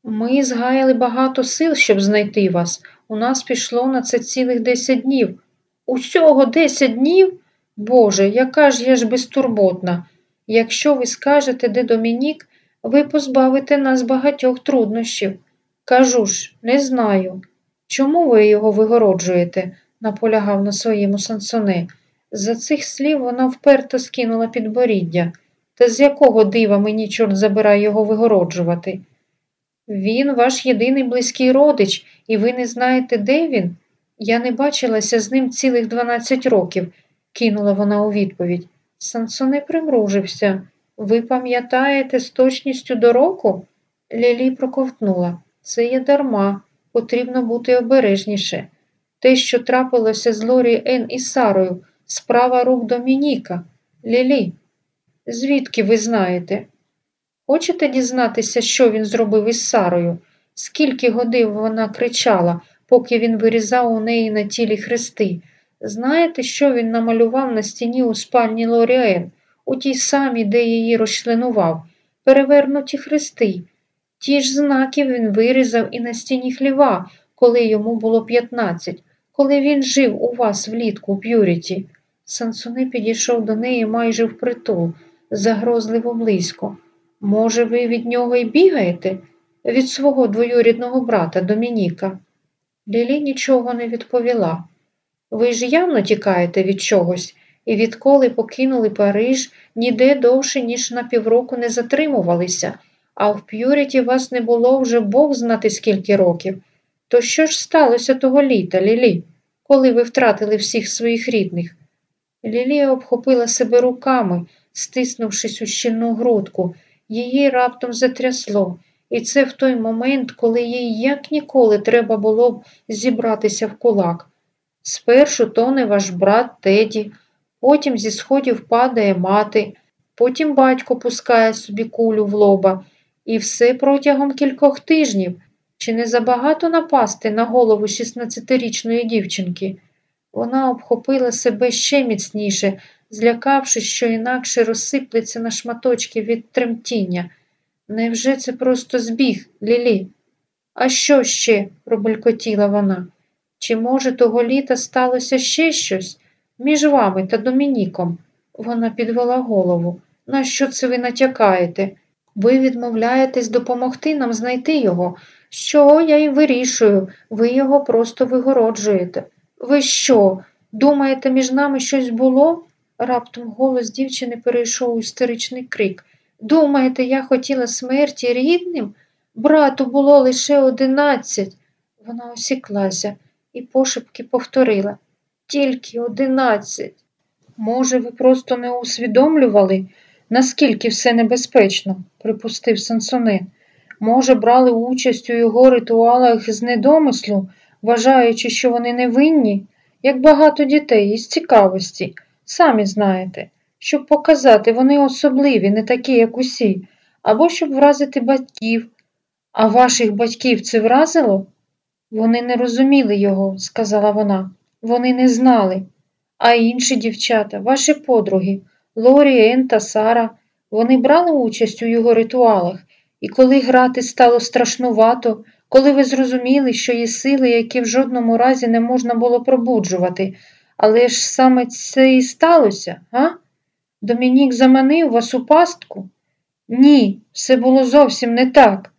Ми згаяли багато сил, щоб знайти вас. У нас пішло на це цілих десять днів. Усього десять днів? Боже, яка ж я ж безтурботна. Якщо ви скажете, де Домінік, ви позбавите нас багатьох труднощів. Кажу ж, не знаю. Чому ви його вигороджуєте? наполягав на своєму сансоне. За цих слів вона вперто скинула підборіддя. Та з якого дива мені чорт забирає його вигороджувати? Він ваш єдиний близький родич, і ви не знаєте, де він? Я не бачилася з ним цілих дванадцять років, кинула вона у відповідь. Сансоне примружився. Ви пам'ятаєте з точністю до року? Лілі проковтнула. Це є дарма, потрібно бути обережніше. Те, що трапилося з Лорі Ен і Сарою, справа рук Домініка. Лілі, звідки ви знаєте? Хочете дізнатися, що він зробив із Сарою? Скільки годин вона кричала, поки він вирізав у неї на тілі хрести. Знаєте, що він намалював на стіні у спальні Лоріен, у тій самій, де її розчленував, перевернуті хрести. Ті ж знаки він вирізав і на стіні хліва, коли йому було 15, коли він жив у вас влітку у П'юріті. Сансуни підійшов до неї майже впритул, загрозливо близько. Може, ви від нього й бігаєте? Від свого двоюрідного брата Домініка. Лілі нічого не відповіла. Ви ж явно тікаєте від чогось, і відколи покинули Париж, ніде довше, ніж на півроку не затримувалися, а в П'юріті вас не було вже Бог знати скільки років. То що ж сталося того літа, Лілі, коли ви втратили всіх своїх рідних? Лілія обхопила себе руками, стиснувшись у щільну грудку, її раптом затрясло, і це в той момент, коли їй як ніколи треба було б зібратися в кулак. Спершу тоне ваш брат Теді, потім зі сходів падає мати, потім батько пускає собі кулю в лоба, і все протягом кількох тижнів. Чи не забагато напасти на голову 16-річної дівчинки? Вона обхопила себе ще міцніше, злякавшись, що інакше розсиплеться на шматочки від тремтіння. Невже це просто збіг, Лілі? А що ще? пробелькотіла вона. Чи, може, того літа сталося ще щось між вами та Домініком? Вона підвела голову. На що це ви натякаєте? Ви відмовляєтесь допомогти нам знайти його. Що я й вирішую, ви його просто вигороджуєте. Ви що? Думаєте, між нами щось було? Раптом голос дівчини перейшов у істеричний крик. Думаєте, я хотіла смерті рідним? Брату було лише одинадцять. Вона осіклася і пошепки повторила тільки одинадцять. Може, ви просто не усвідомлювали, наскільки все небезпечно, припустив Сансоне. Може, брали участь у його ритуалах з недомислу, вважаючи, що вони невинні, як багато дітей із цікавості, самі знаєте, щоб показати, вони особливі, не такі, як усі, або щоб вразити батьків. А ваших батьків це вразило? Вони не розуміли його, сказала вона. Вони не знали. А інші дівчата, ваші подруги, Лорі, Ен та Сара, вони брали участь у його ритуалах, і коли грати стало страшнувато, коли ви зрозуміли, що є сили, які в жодному разі не можна було пробуджувати, але ж саме це і сталося, га? Домінік заманив вас у пастку? Ні, все було зовсім не так.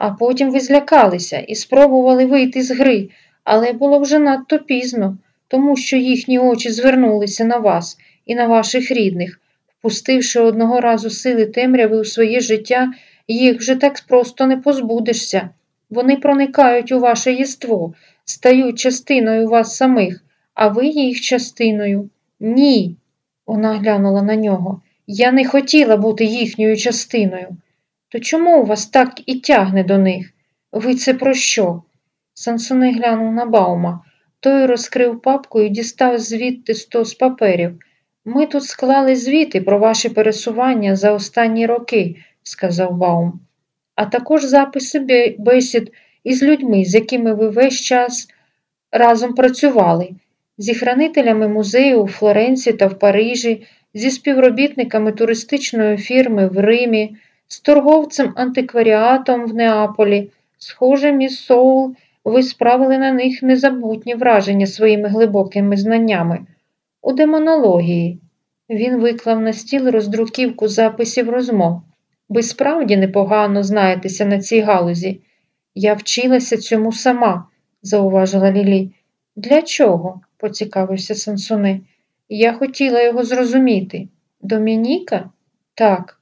А потім ви злякалися і спробували вийти з гри, але було вже надто пізно, тому що їхні очі звернулися на вас і на ваших рідних, впустивши одного разу сили темряви у своє життя, їх вже так просто не позбудешся. Вони проникають у ваше єство, стають частиною вас самих, а ви їх частиною. Ні. Вона глянула на нього. Я не хотіла бути їхньою частиною. То чому у вас так і тягне до них? Ви це про що? Сансоне глянув на Баума. Той розкрив папку і дістав звідти стос паперів. Ми тут склали звіти про ваші пересування за останні роки, сказав Баум, а також записи бесід із людьми, з якими ви весь час разом працювали, зі хранителями музею у Флоренції та в Парижі, зі співробітниками туристичної фірми в Римі з торговцем антикваріатом в Неаполі. Схоже, міс Соул, ви справили на них незабутні враження своїми глибокими знаннями. У демонології. Він виклав на стіл роздруківку записів розмов. Ви справді непогано знаєтеся на цій галузі. Я вчилася цьому сама, зауважила Лілі. Для чого? поцікавився Сансуне. Я хотіла його зрозуміти. Домініка? Так.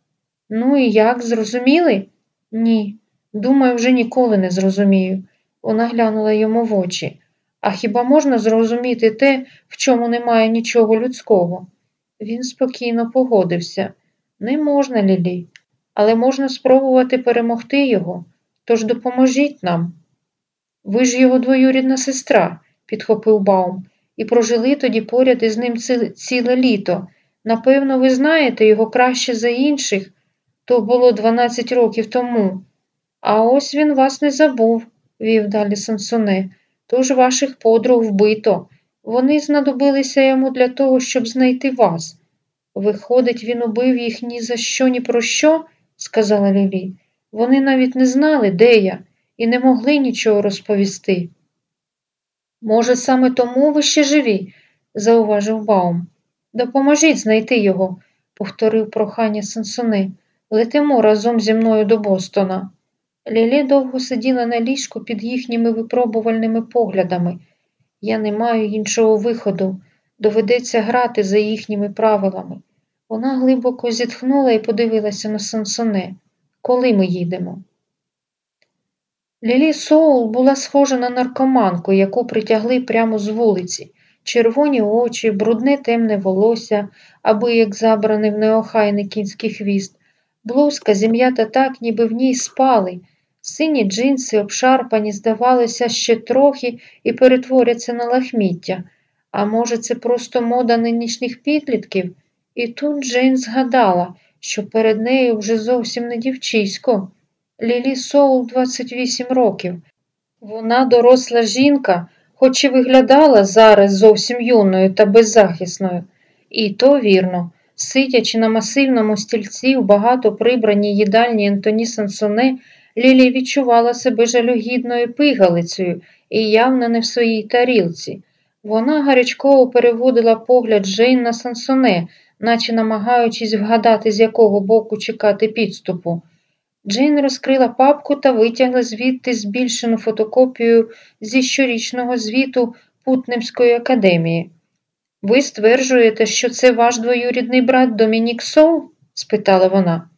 Ну і як, зрозуміли? Ні. Думаю, вже ніколи не зрозумію. Вона глянула йому в очі. А хіба можна зрозуміти те, в чому немає нічого людського? Він спокійно погодився. Не можна, Лілі, але можна спробувати перемогти його, тож допоможіть нам. Ви ж його двоюрідна сестра, підхопив Баум, і прожили тоді поряд із ним ціле літо. Напевно, ви знаєте його краще за інших, то було 12 років тому. А ось він вас не забув, вів далі Сансоне. Тож ваших подруг вбито. Вони знадобилися йому для того, щоб знайти вас. Виходить, він убив їх ні за що, ні про що, сказала Лілі. Вони навіть не знали, де я, і не могли нічого розповісти. Може, саме тому ви ще живі, зауважив Баум. Допоможіть знайти його, повторив прохання Сансони. Летимо разом зі мною до Бостона. Лілі довго сиділа на ліжку під їхніми випробувальними поглядами. Я не маю іншого виходу. Доведеться грати за їхніми правилами. Вона глибоко зітхнула і подивилася на Сансоне. Коли ми їдемо? Лілі Соул була схожа на наркоманку, яку притягли прямо з вулиці. Червоні очі, брудне темне волосся, аби як забраний в неохайний кінський хвіст, блузка зім'ята так, ніби в ній спали. Сині джинси, обшарпані, здавалося, ще трохи і перетворяться на лахміття. А може, це просто мода нинішніх підлітків? І тут Джейн згадала, що перед нею вже зовсім не дівчисько. Лілі Соул 28 років. Вона доросла жінка, хоч і виглядала зараз зовсім юною та беззахисною. І то вірно, сидячи на масивному стільці в багато прибраній їдальні Антоні Сансоне, Лілі відчувала себе жалюгідною пигалицею і явно не в своїй тарілці. Вона гарячково переводила погляд Джейн на Сансоне, наче намагаючись вгадати, з якого боку чекати підступу. Джейн розкрила папку та витягла звідти збільшену фотокопію зі щорічного звіту Путнемської академії. Ви стверджуєте, що це ваш двоюрідний брат Домінік Соу? спитала вона.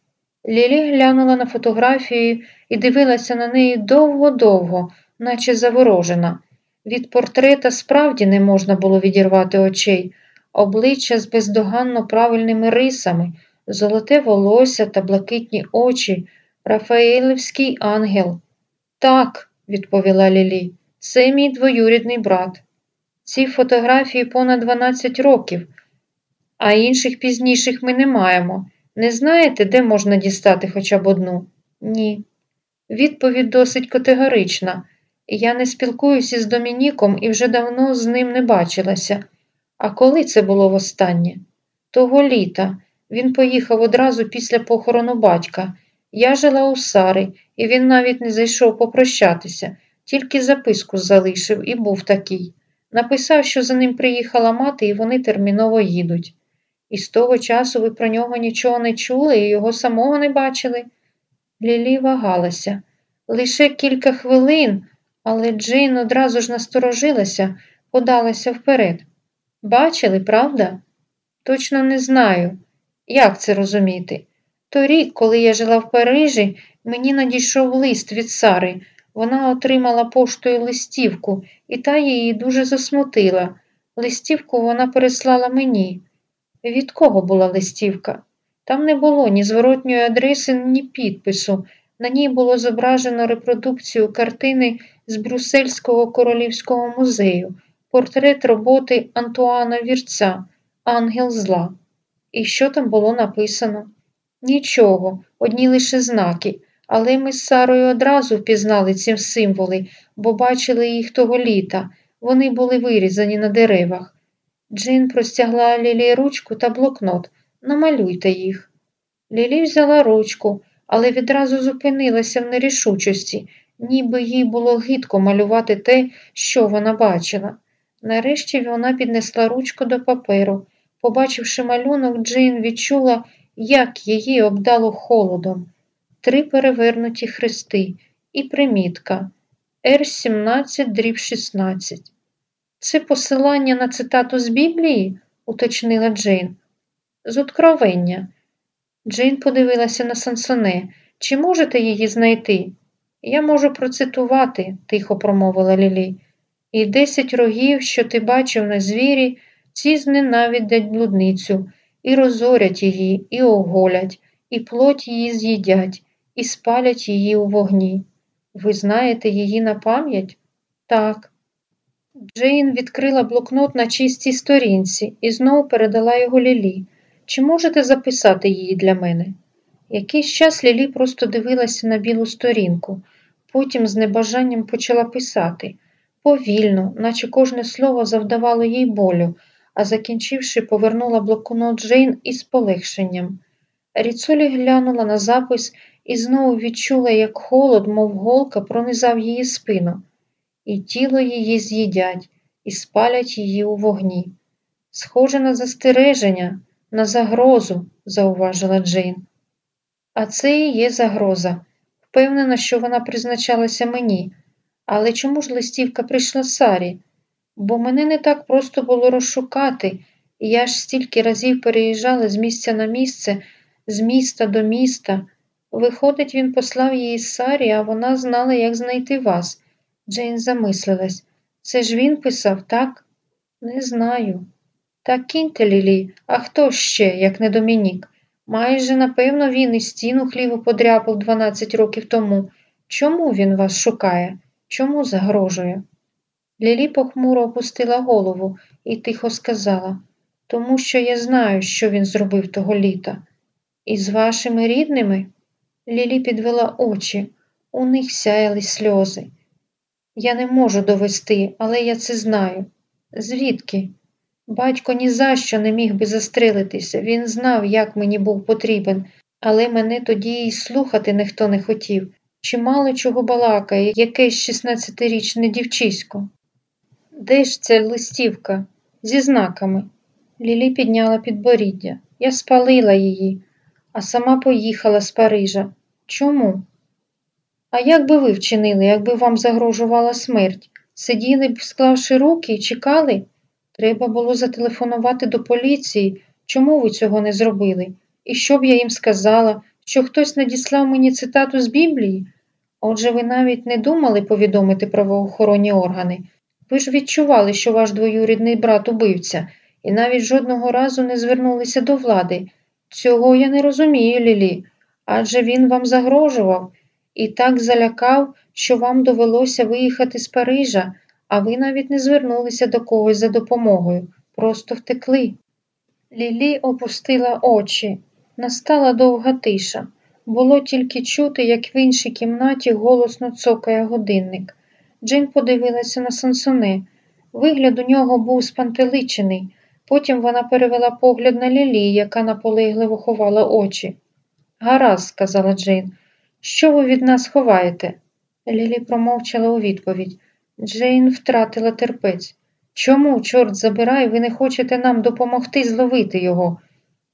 Лілі глянула на фотографію і дивилася на неї довго-довго, наче заворожена. Від портрета справді не можна було відірвати очей, обличчя з бездоганно правильними рисами, золоте волосся та блакитні очі, Рафаелівський ангел. Так, відповіла Лілі, це мій двоюрідний брат. Ці фотографії понад 12 років, а інших пізніших ми не маємо. Не знаєте, де можна дістати хоча б одну? Ні. Відповідь досить категорична. Я не спілкуюся з Домініком і вже давно з ним не бачилася. А коли це було востаннє? Того літа. Він поїхав одразу після похорону батька. Я жила у Сари, і він навіть не зайшов попрощатися, тільки записку залишив і був такий. Написав, що за ним приїхала мати, і вони терміново їдуть. І з того часу ви про нього нічого не чули і його самого не бачили. Лілі вагалася. Лише кілька хвилин, але Джейн одразу ж насторожилася, подалася вперед. Бачили, правда? Точно не знаю. Як це розуміти? Торік, коли я жила в Парижі, мені надійшов лист від Сари. Вона отримала поштою листівку, і та її дуже засмутила. Листівку вона переслала мені. Від кого була листівка? Там не було ні зворотньої адреси, ні підпису. На ній було зображено репродукцію картини з Брюссельського королівського музею, портрет роботи Антуана Вірця, Ангел зла. І що там було написано? Нічого, одні лише знаки, але ми з Сарою одразу впізнали ці символи, бо бачили їх того літа. Вони були вирізані на деревах. Джин простягла Лілі ручку та блокнот. Намалюйте їх. Лілі взяла ручку, але відразу зупинилася в нерішучості, ніби їй було гидко малювати те, що вона бачила. Нарешті вона піднесла ручку до паперу. Побачивши малюнок, Джин відчула, як її обдало холодом. Три перевернуті хрести і примітка Р17 дріб 16. Це посилання на цитату з Біблії? уточнила Джейн. З откровення. Джейн подивилася на Сансоне. Чи можете її знайти? Я можу процитувати, тихо промовила Лілі. І десять рогів, що ти бачив на звірі, ці зненавидять блудницю, і розорять її, і оголять, і плоть її з'їдять, і спалять її у вогні. Ви знаєте її на пам'ять? Так. Джейн відкрила блокнот на чистій сторінці і знову передала його Лілі. Чи можете записати її для мене? Якийсь час Лілі просто дивилася на білу сторінку, потім з небажанням почала писати повільно, наче кожне слово завдавало їй болю, а закінчивши, повернула блокнот Джейн із полегшенням. Ріцолі глянула на запис і знову відчула, як холод, мов голка, пронизав її спину, і тіло її з'їдять, і спалять її у вогні. Схоже на застереження, на загрозу, зауважила Джейн. А це і є загроза. Впевнена, що вона призначалася мені. Але чому ж листівка прийшла Сарі? Бо мене не так просто було розшукати, і я ж стільки разів переїжджала з місця на місце, з міста до міста. Виходить, він послав її Сарі, а вона знала, як знайти вас. Джейн замислилась. Це ж він писав, так? Не знаю. Так кіньте, Лілі, а хто ще, як не Домінік? Майже, напевно, він і стіну хліву подряпав 12 років тому. Чому він вас шукає? Чому загрожує? Лілі похмуро опустила голову і тихо сказала тому що я знаю, що він зробив того літа. І з вашими рідними? Лілі підвела очі, у них сяяли сльози. Я не можу довести, але я це знаю. Звідки? Батько ні за що не міг би застрелитися, він знав, як мені був потрібен, але мене тоді й слухати ніхто не хотів. Чимало чого балакає, якесь 16-річне дівчисько. Де ж ця листівка? Зі знаками. Лілі підняла підборіддя. Я спалила її, а сама поїхала з Парижа. Чому? А як би ви вчинили, якби вам загрожувала смерть? Сиділи б, склавши руки і чекали? Треба було зателефонувати до поліції. Чому ви цього не зробили? І що б я їм сказала, що хтось надіслав мені цитату з Біблії? Отже, ви навіть не думали повідомити правоохоронні органи. Ви ж відчували, що ваш двоюрідний брат убивця, і навіть жодного разу не звернулися до влади. Цього я не розумію, Лілі, адже він вам загрожував і так залякав, що вам довелося виїхати з Парижа, а ви навіть не звернулися до когось за допомогою, просто втекли. Лілі опустила очі. Настала довга тиша. Було тільки чути, як в іншій кімнаті голосно цокає годинник. Джин подивилася на Сансоне. Вигляд у нього був спантеличений. Потім вона перевела погляд на Лілі, яка наполегливо ховала очі. Гаразд, сказала Джейн, що ви від нас ховаєте? Лілі промовчала у відповідь. Джейн втратила терпець. Чому, чорт забирай, ви не хочете нам допомогти зловити його?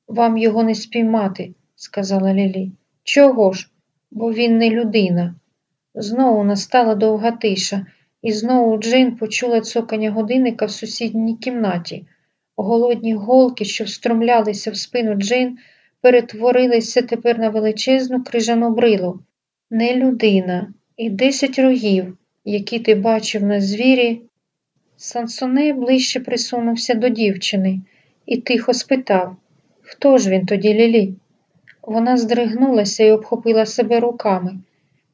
Вам його не спіймати, сказала Лілі. Чого ж? Бо він не людина. Знову настала довга тиша, і знову Джейн почула цокання годинника в сусідній кімнаті. Голодні голки, що встромлялися в спину Джейн, перетворилися тепер на величезну крижану брилу. Не людина, і десять рогів, які ти бачив на звірі. Сансоне ближче присунувся до дівчини і тихо спитав, хто ж він тоді Лілі? Вона здригнулася і обхопила себе руками.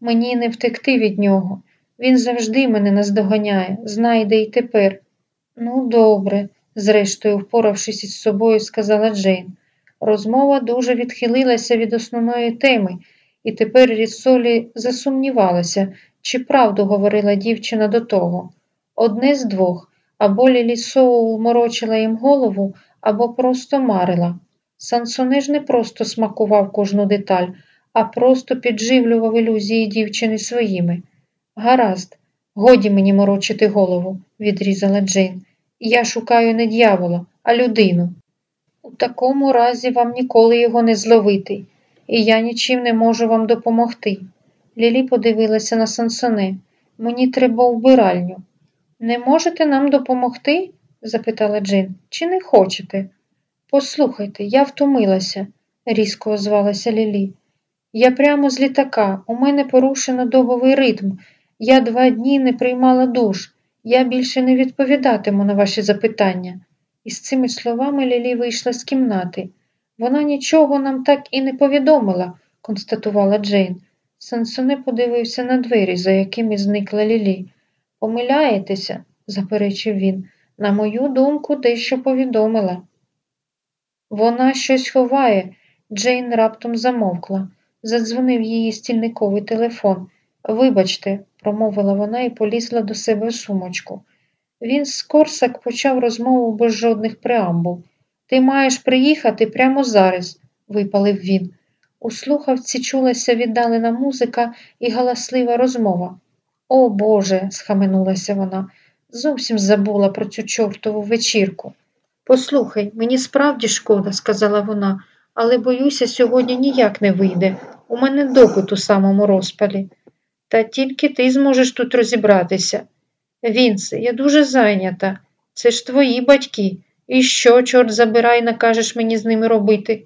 Мені не втекти від нього. Він завжди мене наздоганяє, знайде й тепер. Ну, добре, зрештою, впоравшись із собою, сказала Джейн. Розмова дуже відхилилася від основної теми, і тепер Ріссолі засумнівалася, чи правду говорила дівчина до того. Одне з двох або Лілі Соул морочила їм голову, або просто марила. Сансоне ж не просто смакував кожну деталь, а просто підживлював ілюзії дівчини своїми. Гаразд, годі мені морочити голову, відрізала Джейн. Я шукаю не дьявола, а людину. У такому разі вам ніколи його не зловити, і я нічим не можу вам допомогти. Лілі подивилася на Сансоне. Мені треба вбиральню. Не можете нам допомогти? запитала Джин. Чи не хочете? Послухайте, я втомилася, різко озвалася Лілі. Я прямо з літака, у мене порушено добовий ритм. Я два дні не приймала душ. Я більше не відповідатиму на ваші запитання. І з цими словами Лілі вийшла з кімнати. Вона нічого нам так і не повідомила, констатувала Джейн. Сансоне подивився на двері, за якими зникла Лілі. Помиляєтеся, заперечив він. На мою думку, дещо повідомила. Вона щось ховає, Джейн раптом замовкла. Задзвонив її стільниковий телефон. Вибачте, промовила вона і полізла до себе в сумочку. Він з Корсак почав розмову без жодних преамбул. Ти маєш приїхати прямо зараз, випалив він. У слухавці чулася віддалена музика і галаслива розмова. О Боже, схаменулася вона, зовсім забула про цю чортову вечірку. Послухай, мені справді шкода, сказала вона, але боюся, сьогодні ніяк не вийде. У мене допит у самому розпалі. Та тільки ти зможеш тут розібратися. Вінце, я дуже зайнята. Це ж твої батьки. І що, чорт забирай, накажеш мені з ними робити?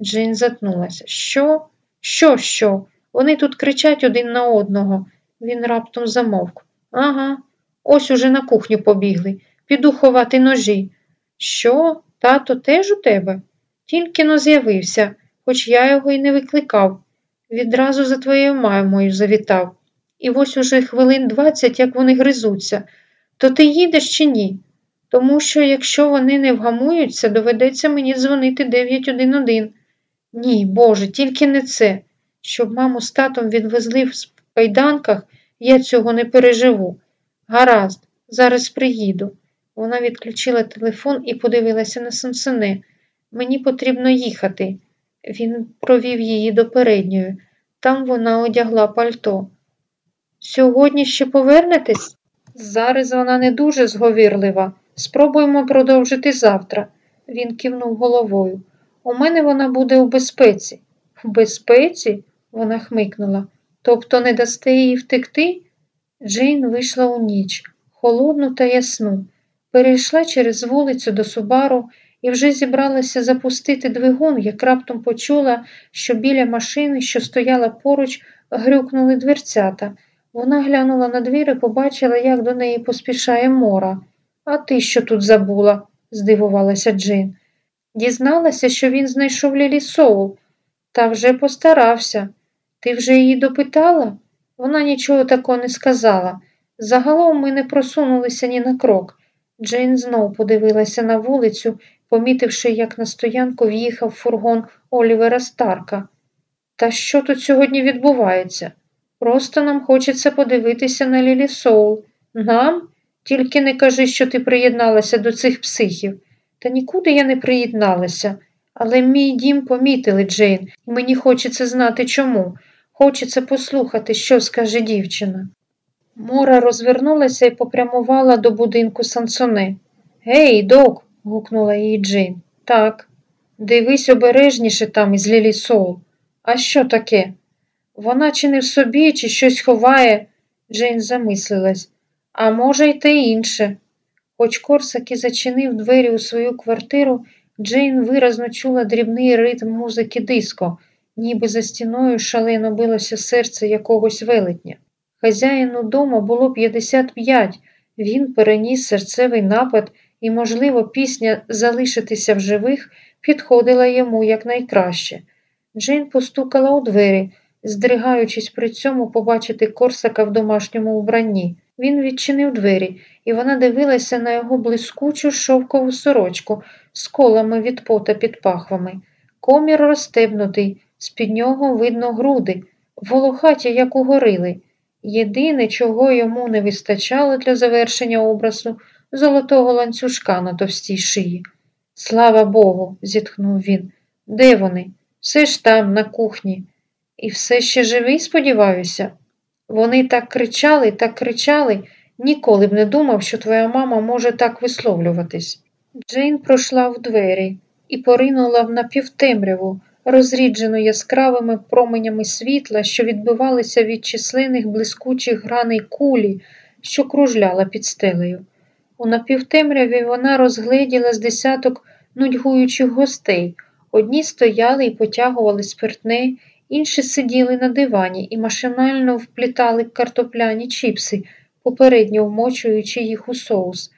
Джин затнулася. Що? Що, що? Вони тут кричать один на одного. Він раптом замовк. Ага, ось уже на кухню побігли. Піду ховати ножі. Що, тато теж у тебе? Тільки но з'явився, хоч я його й не викликав. Відразу за твоєю мамою завітав. І ось уже хвилин двадцять, як вони гризуться. То ти їдеш чи ні? Тому що, якщо вони не вгамуються, доведеться мені дзвонити 911. Ні, Боже, тільки не це. Щоб маму з татом відвезли в кайданках, я цього не переживу. Гаразд, зараз приїду. Вона відключила телефон і подивилася на Сансене. Мені потрібно їхати. Він провів її до передньої. Там вона одягла пальто. Сьогодні ще повернетесь? Зараз вона не дуже зговірлива. Спробуємо продовжити завтра. Він кивнув головою. У мене вона буде у безпеці. В безпеці? вона хмикнула. Тобто не дасте їй втекти? Джейн вийшла у ніч, холодну та ясну, перейшла через вулицю до Субару і вже зібралася запустити двигун, як раптом почула, що біля машини, що стояла поруч, грюкнули дверцята. Вона глянула на двір і побачила, як до неї поспішає мора. А ти що тут забула? здивувалася Джин. Дізналася, що він знайшов Лілі Соул. Та вже постарався. Ти вже її допитала? Вона нічого такого не сказала. Загалом ми не просунулися ні на крок. Джейн знов подивилася на вулицю, помітивши, як на стоянку в'їхав фургон Олівера Старка. Та що тут сьогодні відбувається? Просто нам хочеться подивитися на Лілі Соул. Нам? Тільки не кажи, що ти приєдналася до цих психів. Та нікуди я не приєдналася. Але мій дім помітили, Джейн, і мені хочеться знати чому. Хочеться послухати, що скаже дівчина. Мора розвернулася і попрямувала до будинку Сансоне. Гей, док, гукнула її Джейн. Так. Дивись обережніше там із Лілі Соул. А що таке? Вона чи не в собі, чи щось ховає, Джейн замислилась. А може, й те інше. Хоч Корсак і зачинив двері у свою квартиру, Джейн виразно чула дрібний ритм музики диско, ніби за стіною шалено билося серце якогось велетня. Хазяїну дома було 55, він переніс серцевий напад, і, можливо, пісня Залишитися в живих підходила йому якнайкраще. Джейн постукала у двері, здригаючись при цьому побачити Корсака в домашньому вбранні. Він відчинив двері, і вона дивилася на його блискучу шовкову сорочку з колами від пота під пахвами. Комір розстебнутий, з під нього видно груди, волохаті, як у горили. Єдине, чого йому не вистачало для завершення образу золотого ланцюжка на товстій шиї. Слава Богу, зітхнув він. Де вони? Все ж там, на кухні. І все ще живий, сподіваюся. Вони так кричали, так кричали, ніколи б не думав, що твоя мама може так висловлюватись. Джейн пройшла в двері і поринула в напівтемряву, розріджену яскравими променями світла, що відбивалися від численних блискучих граней кулі, що кружляла під стелею. У напівтемряві вона розгледіла з десяток нудьгуючих гостей. Одні стояли і потягували спиртне, інші сиділи на дивані і машинально вплітали картопляні чіпси, попередньо вмочуючи їх у соус.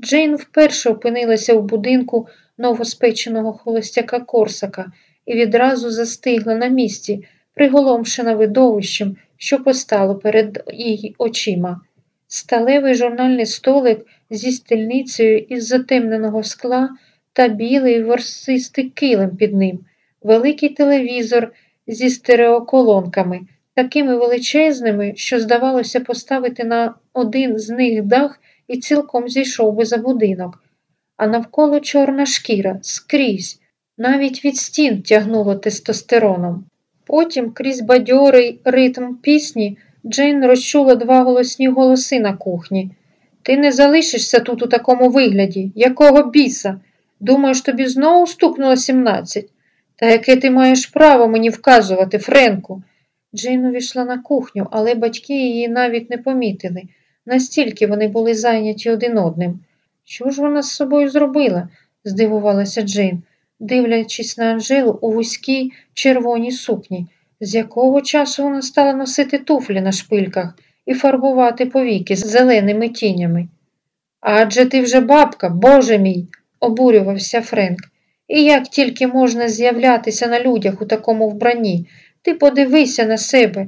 Джейн вперше опинилася в будинку новоспеченого холостяка Корсака і відразу застигла на місці, приголомшена видовищем, що постало перед її очима. Сталевий журнальний столик зі стільницею із затемненого скла та білий ворсистий килим під ним. великий телевізор зі стереоколонками, такими величезними, що, здавалося, поставити на один з них дах і цілком зійшов би за будинок, а навколо чорна шкіра скрізь, навіть від стін тягнуло тестостероном. Потім, крізь бадьорий ритм пісні, Джейн розчула два голосні голоси на кухні. Ти не залишишся тут у такому вигляді, якого біса? Думаєш, тобі знову стукнуло сімнадцять? Та яке ти маєш право мені вказувати, Френку? Джейн увійшла на кухню, але батьки її навіть не помітили. Настільки вони були зайняті один одним. Що ж вона з собою зробила? здивувалася Джейн, дивлячись на Анжелу у вузькій червоній сукні, з якого часу вона стала носити туфлі на шпильках і фарбувати повіки з зеленими тінями. Адже ти вже бабка, Боже мій, обурювався Френк. І як тільки можна з'являтися на людях у такому вбранні, ти подивися на себе.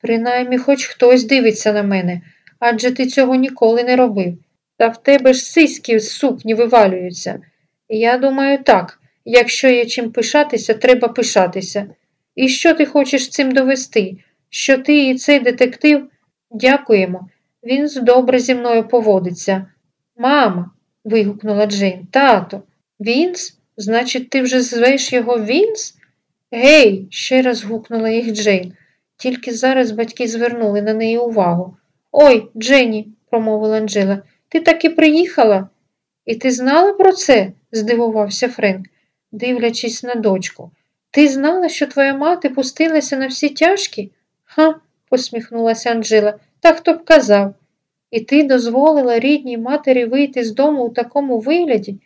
Принаймні хоч хтось дивиться на мене, адже ти цього ніколи не робив. Та в тебе ж сиськи з сукні вивалюються. Я думаю, так, якщо є чим пишатися, треба пишатися. І що ти хочеш цим довести? Що ти і цей детектив? Дякуємо. Він добре зі мною поводиться. Мама, вигукнула Джейн, тато, Вінс? Значить, ти вже звеш його Вінс? Гей, ще раз гукнула їх Джейн. Тільки зараз батьки звернули на неї увагу. Ой, Дженні, промовила Анджела, ти таки приїхала? І ти знала про це? здивувався Френк, дивлячись на дочку. Ти знала, що твоя мати пустилася на всі тяжкі? Ха, посміхнулася Анджела, та хто б казав. І ти дозволила рідній матері вийти з дому у такому вигляді?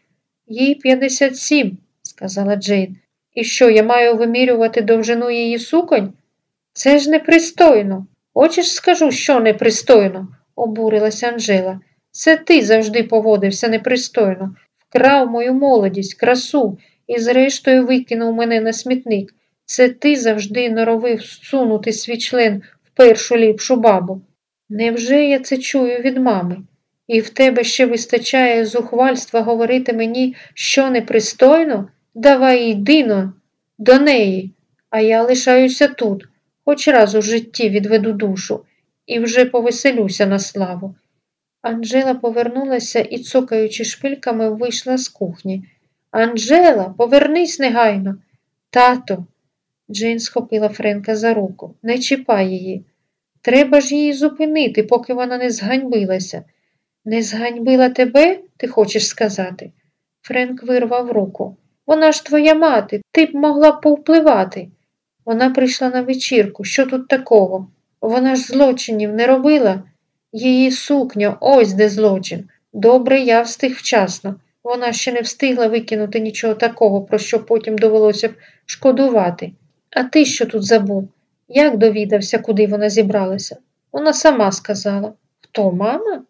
Їй 57, сказала Джейн. І що, я маю вимірювати довжину її суконь? Це ж непристойно. Хочеш, скажу, що непристойно, обурилася Анжела. Це ти завжди поводився непристойно, вкрав мою молодість, красу і, зрештою, викинув мене на смітник. Це ти завжди норовив сунути свій член в першу ліпшу бабу. Невже я це чую від мами? І в тебе ще вистачає зухвальства говорити мені, що непристойно? Давай йди но до неї, а я лишаюся тут, хоч раз у житті відведу душу і вже повеселюся на славу. Анжела повернулася і, цокаючи шпильками, вийшла з кухні. Анжела, повернись негайно. Тато, Джейн схопила Френка за руку. Не чіпай її. Треба ж її зупинити, поки вона не зганьбилася. Не зганьбила тебе, ти хочеш сказати? Френк вирвав руку. Вона ж твоя мати, ти б могла повпливати. Вона прийшла на вечірку. Що тут такого? Вона ж злочинів не робила. Її сукня, ось де злочин. Добре, я встиг вчасно. Вона ще не встигла викинути нічого такого, про що потім довелося б шкодувати. А ти що тут забув? Як довідався, куди вона зібралася? Вона сама сказала. Хто, мама?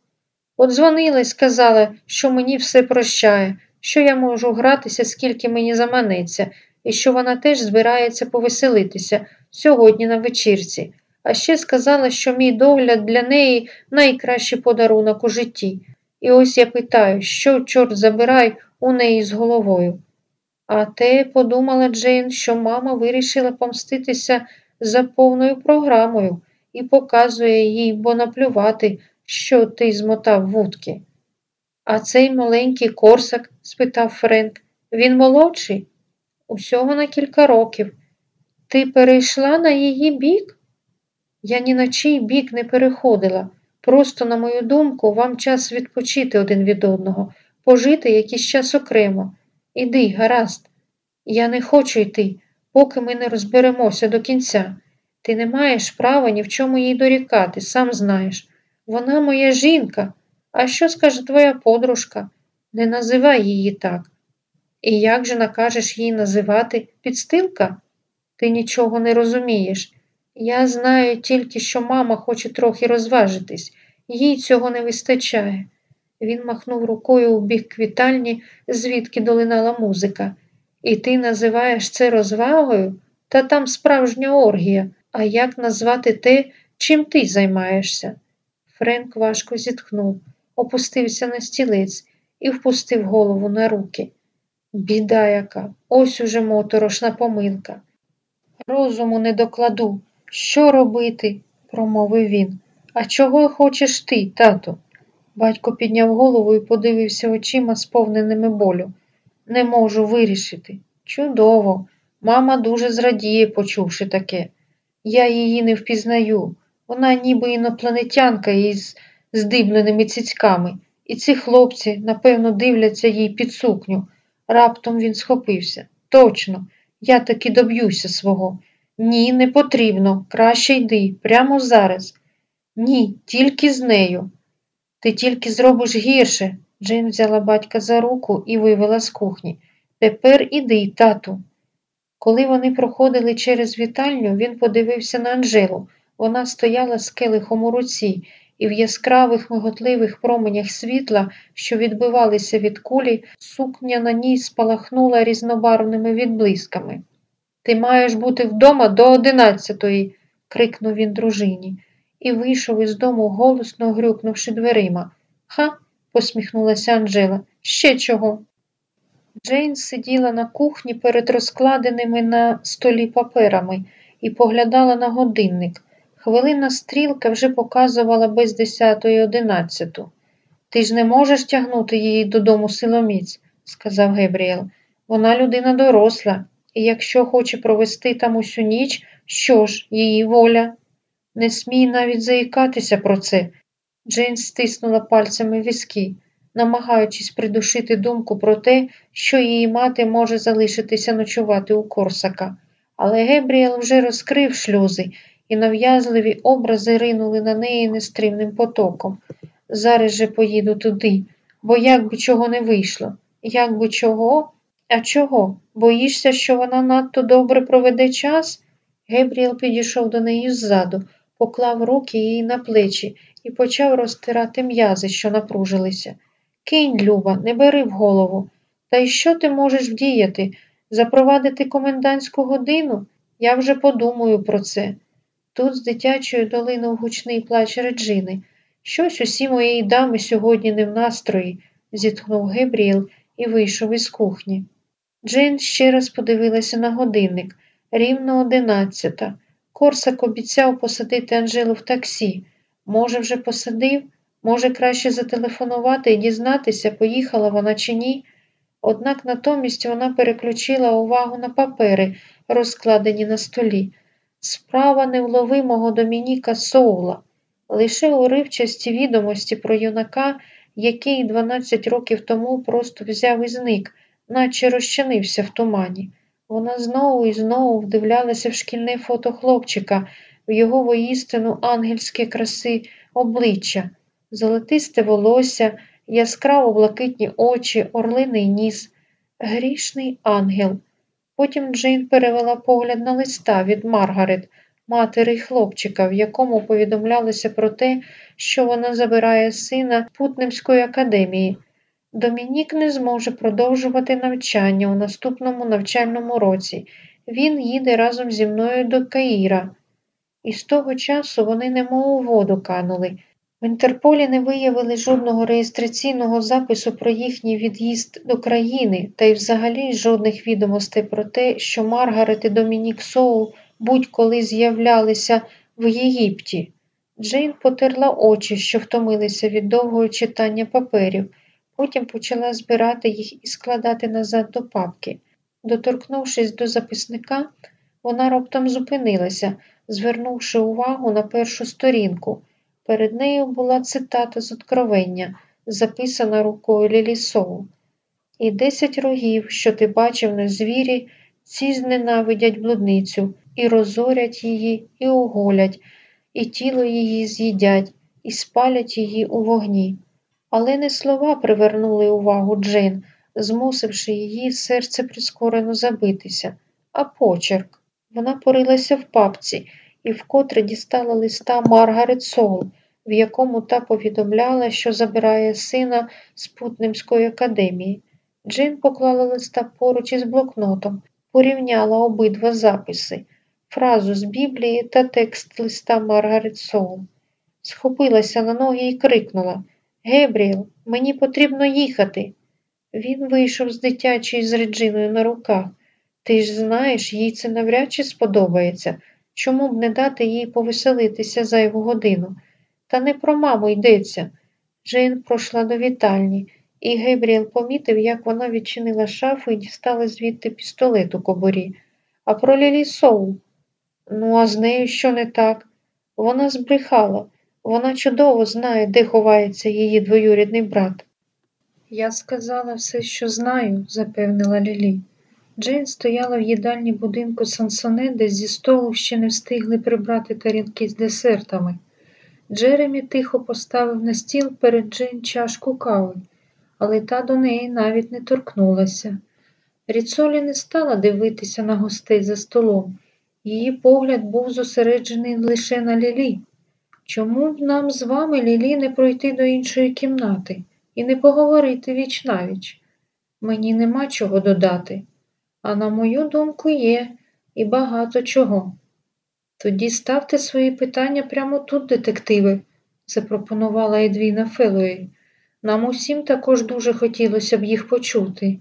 От дзвонила і сказала, що мені все прощає, що я можу гратися, скільки мені заманеться, і що вона теж збирається повеселитися сьогодні на вечірці. А ще сказала, що мій догляд для неї найкращий подарунок у житті. І ось я питаю, що, чорт забирай, у неї з головою. А те подумала Джейн, що мама вирішила помститися за повною програмою і показує їй, бо наплювати, що ти змотав вудки. А цей маленький корсак? спитав Френк. Він молодший? Усього на кілька років. Ти перейшла на її бік? Я ні на чий бік не переходила. Просто, на мою думку, вам час відпочити один від одного, пожити якийсь час окремо. Іди, гаразд. Я не хочу йти, поки ми не розберемося до кінця. Ти не маєш права ні в чому їй дорікати, сам знаєш. Вона моя жінка. А що скаже твоя подружка? Не називай її так. І як же накажеш їй називати підстилка? Ти нічого не розумієш. Я знаю тільки, що мама хоче трохи розважитись, їй цього не вистачає. Він махнув рукою у бік квітальні, звідки долинала музика. І ти називаєш це розвагою? Та там справжня оргія. А як назвати те, чим ти займаєшся? Френк важко зітхнув, опустився на стілець і впустив голову на руки. Біда яка, ось уже моторошна помилка. Розуму не докладу. Що робити? промовив він. А чого хочеш ти, тату? Батько підняв голову і подивився очима, сповненими болю. Не можу вирішити. Чудово. Мама дуже зрадіє, почувши таке. Я її не впізнаю. Вона ніби інопланетянка із здибленими цицьками, і ці хлопці, напевно, дивляться їй під сукню. Раптом він схопився. Точно, я таки доб'юся свого. Ні, не потрібно. Краще йди, прямо зараз. Ні, тільки з нею. Ти тільки зробиш гірше. Джейн взяла батька за руку і вивела з кухні. Тепер іди, тату. Коли вони проходили через вітальню, він подивився на Анжелу. Вона стояла з келихом у руці, і в яскравих миготливих променях світла, що відбивалися від кулі, сукня на ній спалахнула різнобарвними відблисками. Ти маєш бути вдома до одинадцятої, крикнув він дружині, і вийшов із дому, голосно грюкнувши дверима. Ха, посміхнулася Анжела. Ще чого? Джейн сиділа на кухні перед розкладеними на столі паперами і поглядала на годинник. Хвилина стрілка вже показувала без десятої одинадцяту. Ти ж не можеш тягнути її додому силоміць, сказав Гебріел. Вона людина доросла, і якщо хоче провести там усю ніч, що ж, її воля? Не смій навіть заїкатися про це. Джейн стиснула пальцями візки, намагаючись придушити думку про те, що її мати може залишитися ночувати у Корсака. Але Гебріел вже розкрив шлюзи, і нав'язливі образи ринули на неї нестримним потоком. Зараз же поїду туди, бо як би чого не вийшло. Як би чого? А чого? Боїшся, що вона надто добре проведе час? Гебріел підійшов до неї ззаду, поклав руки їй на плечі і почав розтирати м'язи, що напружилися. Кинь, Люба, не бери в голову. Та й що ти можеш вдіяти? Запровадити комендантську годину? Я вже подумаю про це. Тут з дитячої долинув гучний плач Реджини. Щось усі моєї дами сьогодні не в настрої, зітхнув Гебріел і вийшов із кухні. Джейн ще раз подивилася на годинник рівно одинадцята. Корсак обіцяв посадити Анжелу в таксі. Може, вже посадив, може, краще зателефонувати і дізнатися, поїхала вона чи ні. Однак натомість вона переключила увагу на папери, розкладені на столі. Справа невловимого Домініка Соула, лише уривчасті відомості про юнака, який 12 років тому просто взяв і зник, наче розчинився в тумані. Вона знову і знову вдивлялася в шкільне фото хлопчика, в його воїстину ангельське краси обличчя, золотисте волосся, яскраво блакитні очі, орлиний ніс, грішний ангел. Потім Джейн перевела погляд на листа від Маргарет, матері хлопчика, в якому повідомлялося про те, що вона забирає сина Путнемської академії. Домінік не зможе продовжувати навчання у наступному навчальному році. Він їде разом зі мною до Каїра. І з того часу вони немов у воду канули. В Інтерполі не виявили жодного реєстраційного запису про їхній від'їзд до країни, та й взагалі жодних відомостей про те, що Маргарет і Домінік Соул будь-коли з'являлися в Єгипті. Джейн потерла очі, що втомилися від довгого читання паперів, потім почала збирати їх і складати назад до папки. Доторкнувшись до записника, вона раптом зупинилася, звернувши увагу на першу сторінку. Перед нею була цитата з откровення, записана рукою Лілісоу. І десять рогів, що ти бачив на звірі, ці зненавидять блудницю, і розорять її, і оголять, і тіло її з'їдять, і спалять її у вогні. Але не слова привернули увагу Джейн, змусивши її серце прискорено забитися, а почерк. Вона порилася в папці і вкотре дістала листа Маргарет Соул, в якому та повідомляла, що забирає сина з Путнемської академії. Джин поклала листа поруч із блокнотом, порівняла обидва записи, фразу з Біблії та текст листа Маргарет Соул. Схопилася на ноги і крикнула Гебріел, мені потрібно їхати. Він вийшов з дитячої з Реджиною на руках. Ти ж знаєш, їй це навряд чи сподобається. Чому б не дати їй повеселитися зайву годину? Та не про маму йдеться. Джейн пройшла до вітальні, і Гебріел помітив, як вона відчинила шафу і дістала звідти пістолет у кобурі. А про Лілі Соул? Ну, а з нею що не так? Вона збрехала. Вона чудово знає, де ховається її двоюрідний брат. Я сказала все, що знаю, запевнила Лілі. Джейн стояла в їдальні будинку Сансоне, де зі столу ще не встигли прибрати тарілки з десертами. Джеремі тихо поставив на стіл перед Джейн чашку кави, але та до неї навіть не торкнулася. Ріцолі не стала дивитися на гостей за столом. Її погляд був зосереджений лише на Лілі. Чому б нам з вами, Лілі, не пройти до іншої кімнати і не поговорити віч навіч? Мені нема чого додати, а на мою думку, є і багато чого. Тоді ставте свої питання прямо тут, детективи, запропонувала Едвіна Фелуей. Нам усім також дуже хотілося б їх почути.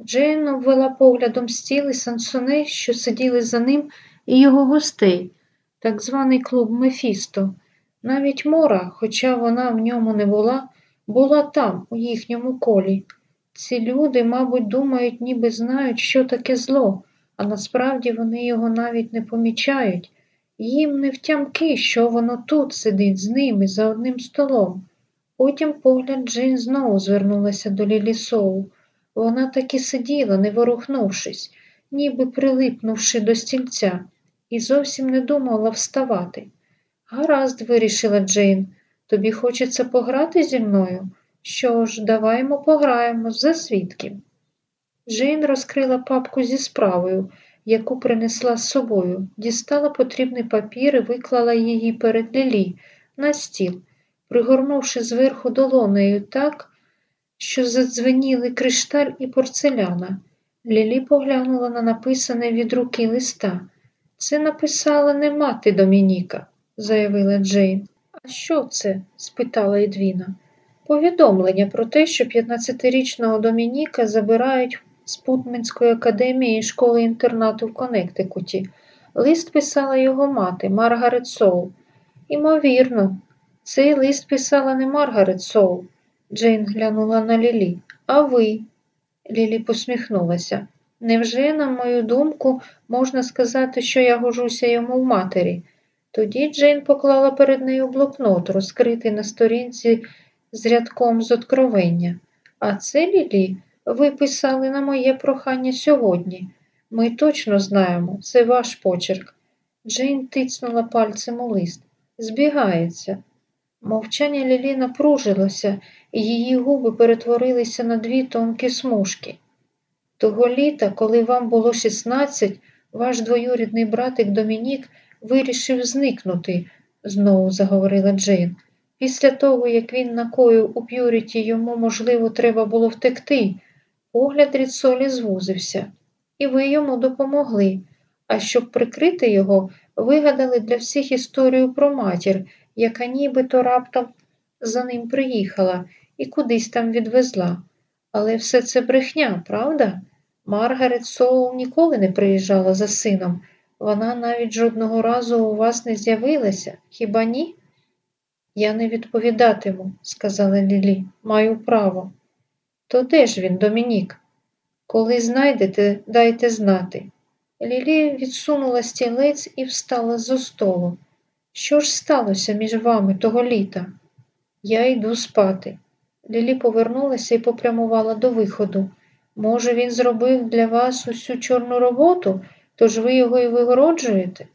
Джейн обвела поглядом стіл і Сансоне, що сиділи за ним, і його гостей, так званий клуб Мефісто. Навіть Мора, хоча вона в ньому не була, була там, у їхньому колі. Ці люди, мабуть, думають, ніби знають, що таке зло, а насправді вони його навіть не помічають. Їм не втямки, що воно тут сидить з ними за одним столом. Потім погляд Джейн знову звернулася до Лілі Соу. Вона так і сиділа, не ворухнувшись, ніби прилипнувши до стільця, і зовсім не думала вставати. Гаразд, вирішила Джейн, тобі хочеться пограти зі мною? Що ж, даваймо пограємо за свідків. Джейн розкрила папку зі справою, яку принесла з собою, дістала потрібний папір і виклала її перед Лілі на стіл, пригорнувши зверху долонею так, що задзвеніли кришталь і порцеляна. Лілі поглянула на написане від руки листа. Це написала не мати Домініка, заявила Джейн. А що це? спитала Едвіна. Повідомлення про те, що 15-річного Домініка забирають з Путменської академії школи інтернату в Коннектикуті. Лист писала його мати Маргарет Соул. Імовірно, цей лист писала не Маргарет Соул. Джейн глянула на Лілі. А ви? Лілі посміхнулася. Невже, на мою думку, можна сказати, що я гожуся йому в матері? Тоді Джейн поклала перед нею блокнот, розкритий на сторінці з рядком з откровення. А це, Лілі, ви писали на моє прохання сьогодні. Ми точно знаємо, це ваш почерк. Джейн тицнула пальцем у лист. Збігається. Мовчання Лілі напружилося, і її губи перетворилися на дві тонкі смужки. Того літа, коли вам було 16, ваш двоюрідний братик Домінік вирішив зникнути, знову заговорила Джейн. Після того, як він накоїв у П'юріті, йому, можливо, треба було втекти. Погляд Ріцолі звузився, і ви йому допомогли. А щоб прикрити його, вигадали для всіх історію про матір, яка нібито раптом за ним приїхала і кудись там відвезла. Але все це брехня, правда? Маргарет Соул ніколи не приїжджала за сином. Вона навіть жодного разу у вас не з'явилася, хіба ні? Я не відповідатиму, сказала Лілі, маю право. То де ж він, Домінік? Коли знайдете, дайте знати. Лілі відсунула стілець і встала з столу. Що ж сталося між вами того літа? Я йду спати. Лілі повернулася і попрямувала до виходу. Може, він зробив для вас усю чорну роботу, тож ви його і вигороджуєте?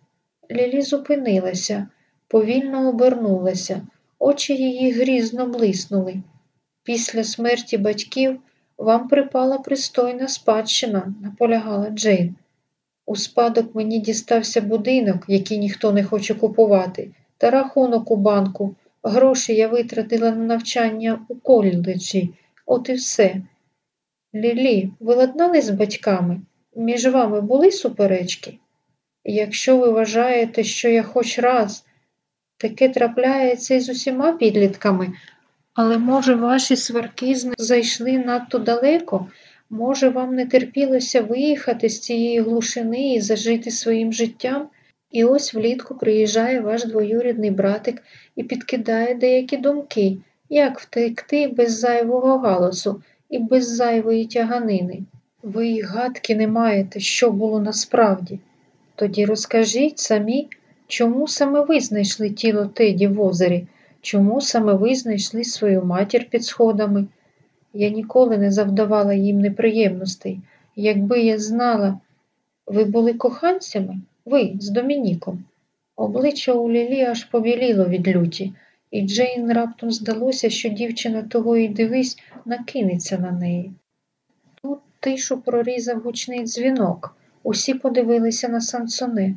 Лілі зупинилася, повільно обернулася, очі її грізно блиснули. Після смерті батьків вам припала пристойна спадщина, наполягала Джейн. У спадок мені дістався будинок, який ніхто не хоче купувати, та рахунок у банку. Гроші я витратила на навчання у коледжі. От і все. Лілі, ви ладнали з батьками? Між вами були суперечки? Якщо ви вважаєте, що я хоч раз таке трапляється із усіма підлітками, Але, може, ваші сварки зайшли надто далеко? Може, вам не терпілося виїхати з цієї глушини і зажити своїм життям? І ось влітку приїжджає ваш двоюрідний братик і підкидає деякі думки, як втекти без зайвого галасу і без зайвої тяганини. Ви й гадки не маєте, що було насправді. Тоді розкажіть самі, чому саме ви знайшли тіло Теді в озері, чому саме ви знайшли свою матір під сходами. Я ніколи не завдавала їм неприємностей. Якби я знала, ви були коханцями, ви з Домініком. Обличчя у Лілі аж побіліло від люті, і Джейн раптом здалося, що дівчина того і дивись накинеться на неї. Тут тишу прорізав гучний дзвінок. Усі подивилися на Сансони.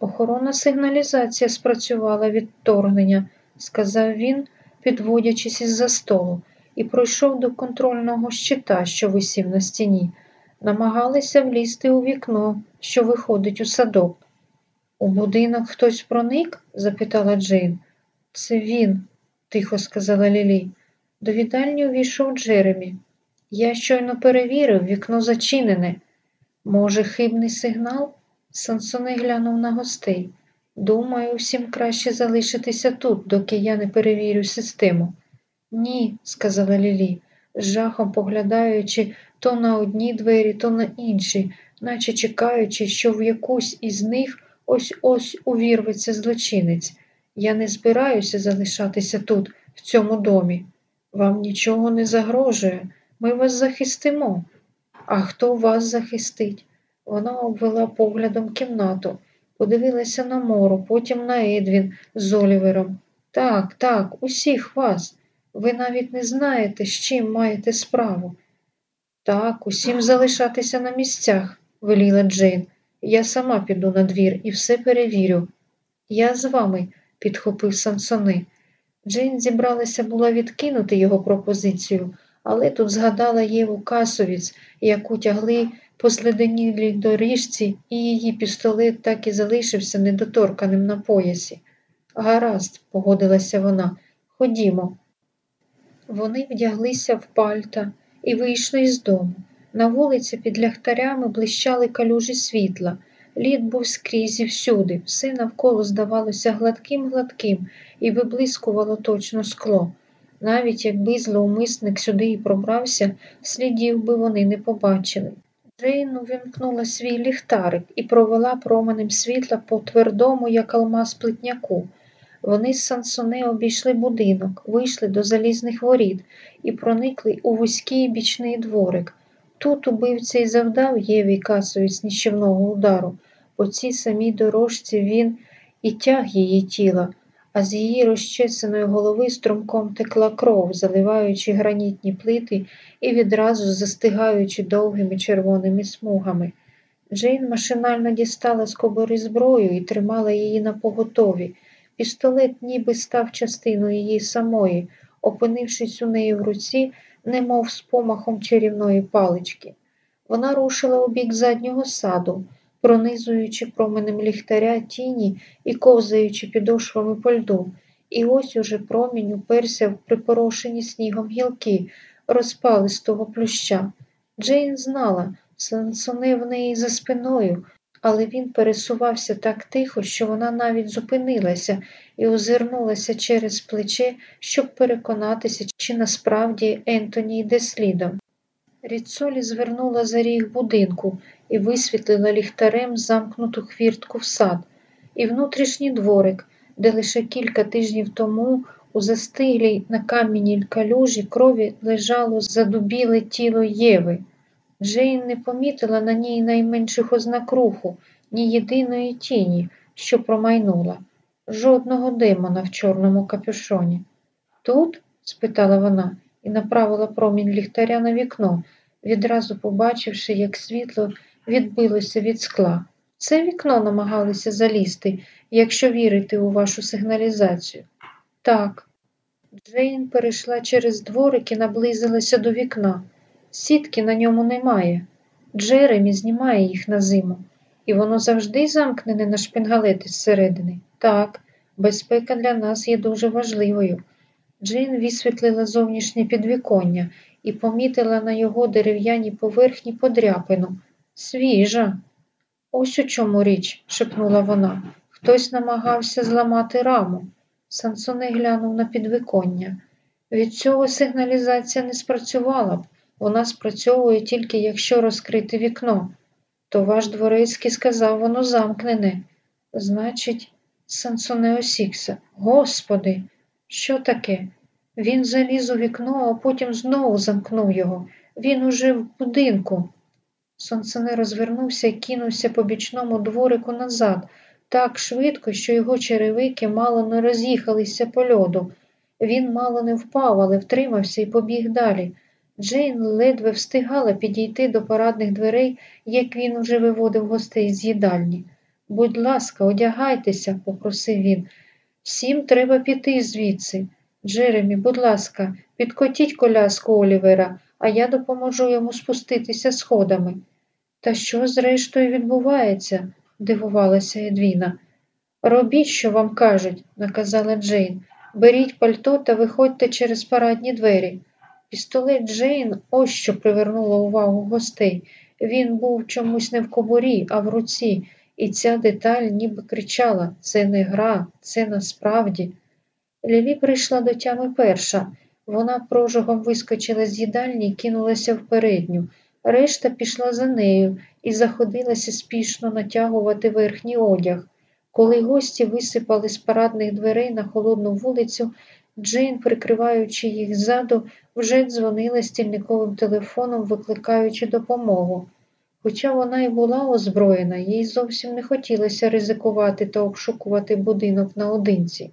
Охоронна сигналізація спрацювала від вторгнення, сказав він, підводячись із за столу, і пройшов до контрольного щита, що висів на стіні. Намагалися влізти у вікно, що виходить у садок. У будинок хтось проник? запитала Джейн. Це він, тихо сказала Лілі. До вітальні увійшов Джеремі. Я щойно перевірив, вікно зачинене. Може, хибний сигнал? Сансоне глянув на гостей. Думаю, всім краще залишитися тут, доки я не перевірю систему. Ні, сказала Лілі, з жахом поглядаючи то на одні двері, то на інші, наче чекаючи, що в якусь із них ось ось увірветься злочинець. Я не збираюся залишатися тут, в цьому домі. Вам нічого не загрожує, ми вас захистимо. А хто вас захистить? Вона обвела поглядом кімнату, подивилася на мору, потім на Едвін з Олівером. Так, так, усіх вас. Ви навіть не знаєте, з чим маєте справу. Так, усім залишатися на місцях, веліла Джейн. Я сама піду на двір і все перевірю. Я з вами, підхопив Сансони. Джейн зібралася була відкинути його пропозицію, але тут згадала Єву Касовіць, яку тягли по следенілій доріжці, і її пістолет так і залишився недоторканим на поясі. Гаразд, погодилася вона, ходімо. Вони вдяглися в пальта і вийшли з дому. На вулиці під ляхтарями блищали калюжі світла. Лід був скрізь і всюди, все навколо здавалося гладким гладким і виблискувало точно скло. Навіть якби зловмисник сюди і пробрався, слідів би вони не побачили. Джейн увімкнула свій ліхтарик і провела променем світла по твердому, як алмаз плитняку. Вони з Сансоне обійшли будинок, вийшли до залізних воріт і проникли у вузький бічний дворик. Тут убивця й завдав Єві Касовіць ніщівного удару. По цій самій дорожці він і тяг її тіла, а з її розчесаної голови струмком текла кров, заливаючи гранітні плити і відразу застигаючи довгими червоними смугами. Джейн машинально дістала з кобори зброю і тримала її на поготові. Пістолет ніби став частиною її самої, опинившись у неї в руці, немов з помахом чарівної палички. Вона рушила у бік заднього саду, пронизуючи променем ліхтаря тіні і ковзаючи підошвами по льду. І ось уже промінь уперся в припорошені снігом гілки, розпалистого плюща. Джейн знала, Сансоне в неї за спиною, але він пересувався так тихо, що вона навіть зупинилася і озирнулася через плече, щоб переконатися, чи насправді Ентоні йде слідом. Ріцолі звернула за ріг будинку і висвітлила ліхтарем замкнуту хвіртку в сад, і внутрішній дворик, де лише кілька тижнів тому у застиглій на кам'яній калюжі крові лежало задубіле тіло Єви. Джейн не помітила на ній найменших ознак руху, ні єдиної тіні, що промайнула, жодного демона в чорному капюшоні. Тут? спитала вона і направила промінь ліхтаря на вікно, відразу побачивши, як світло відбилося від скла. Це вікно намагалися залізти, якщо вірити у вашу сигналізацію. Так. Джейн перейшла через дворик і наблизилася до вікна. Сітки на ньому немає. Джеремі знімає їх на зиму, і воно завжди замкнене на шпингалети зсередини. Так, безпека для нас є дуже важливою. Джейн висвітлила зовнішнє підвіконня і помітила на його дерев'яній поверхні подряпину. Свіжа. Ось у чому річ, шепнула вона. Хтось намагався зламати раму. Сансоне глянув на підвіконня. Від цього сигналізація не спрацювала б. Вона спрацьовує тільки якщо розкрити вікно. То ваш дворецький сказав, воно замкнене. Значить, Сансоне осікся. Господи, що таке? Він заліз у вікно, а потім знову замкнув його. Він уже в будинку. Сонсоне розвернувся і кинувся по бічному дворику назад, так швидко, що його черевики мало не роз'їхалися по льоду. Він мало не впав, але втримався і побіг далі. Джейн ледве встигала підійти до парадних дверей, як він уже виводив гостей з їдальні. Будь ласка, одягайтеся, попросив він. Всім треба піти звідси. Джеремі, будь ласка, підкотіть коляску Олівера, а я допоможу йому спуститися сходами. Та що, зрештою, відбувається? дивувалася Едвіна. Робіть, що вам кажуть, наказала Джейн. Беріть пальто та виходьте через парадні двері. Пістолет Джейн ось що привернуло увагу гостей. Він був чомусь не в кобурі, а в руці, і ця деталь ніби кричала це не гра, це насправді. Лілі прийшла до тями перша. Вона прожогом вискочила з їдальні і кинулася в передню. Решта пішла за нею і заходилася спішно натягувати верхній одяг. Коли гості висипали з парадних дверей на холодну вулицю, Джейн, прикриваючи їх ззаду, вже дзвонила стільниковим телефоном, викликаючи допомогу. Хоча вона й була озброєна, їй зовсім не хотілося ризикувати та обшукувати будинок наодинці.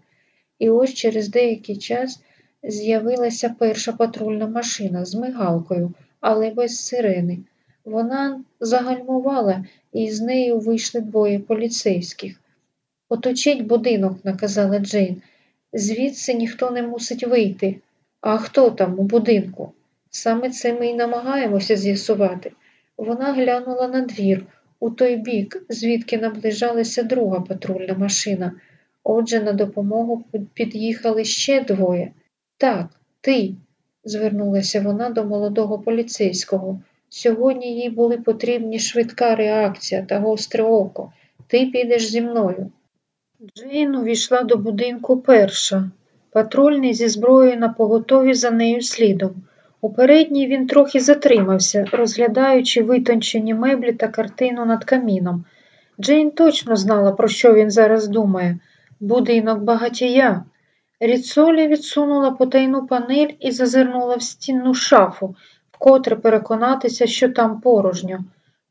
І ось через деякий час з'явилася перша патрульна машина з мигалкою, але без сирени. Вона загальмувала, і з нею вийшли двоє поліцейських. Оточіть будинок, наказала Джейн. Звідси ніхто не мусить вийти. А хто там у будинку? Саме це ми й намагаємося з'ясувати. Вона глянула на двір, у той бік, звідки наближалася друга патрульна машина. Отже, на допомогу під'їхали ще двоє. Так, ти, звернулася вона до молодого поліцейського. Сьогодні їй були потрібні швидка реакція та гостре око. Ти підеш зі мною. Джейн увійшла до будинку перша. Патрульний зі зброєю на поготові за нею слідом. У передній він трохи затримався, розглядаючи витончені меблі та картину над каміном. Джейн точно знала, про що він зараз думає будинок багатія. Ріцолі відсунула потайну панель і зазирнула в стінну шафу, вкотре переконатися, що там порожньо.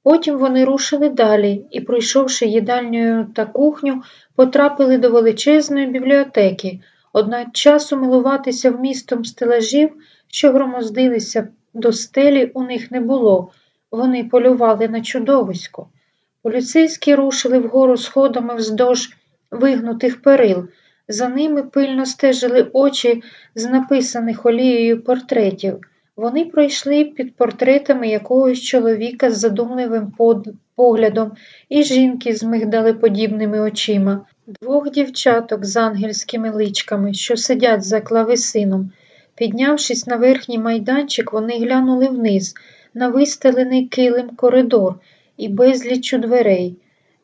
Потім вони рушили далі і, пройшовши їдальню та кухню, потрапили до величезної бібліотеки, однак часу милуватися вмістом стелажів, що громоздилися до стелі, у них не було. Вони полювали на чудовисько. Поліцейські рушили вгору сходами вздовж вигнутих перил. За ними пильно стежили очі з написаних олією портретів. Вони пройшли під портретами якогось чоловіка з задумливим поглядом і жінки з мигдалеподібними очима, двох дівчаток з ангельськими личками, що сидять за клавесином. Піднявшись на верхній майданчик, вони глянули вниз, на вистелений килим коридор і безліч у дверей.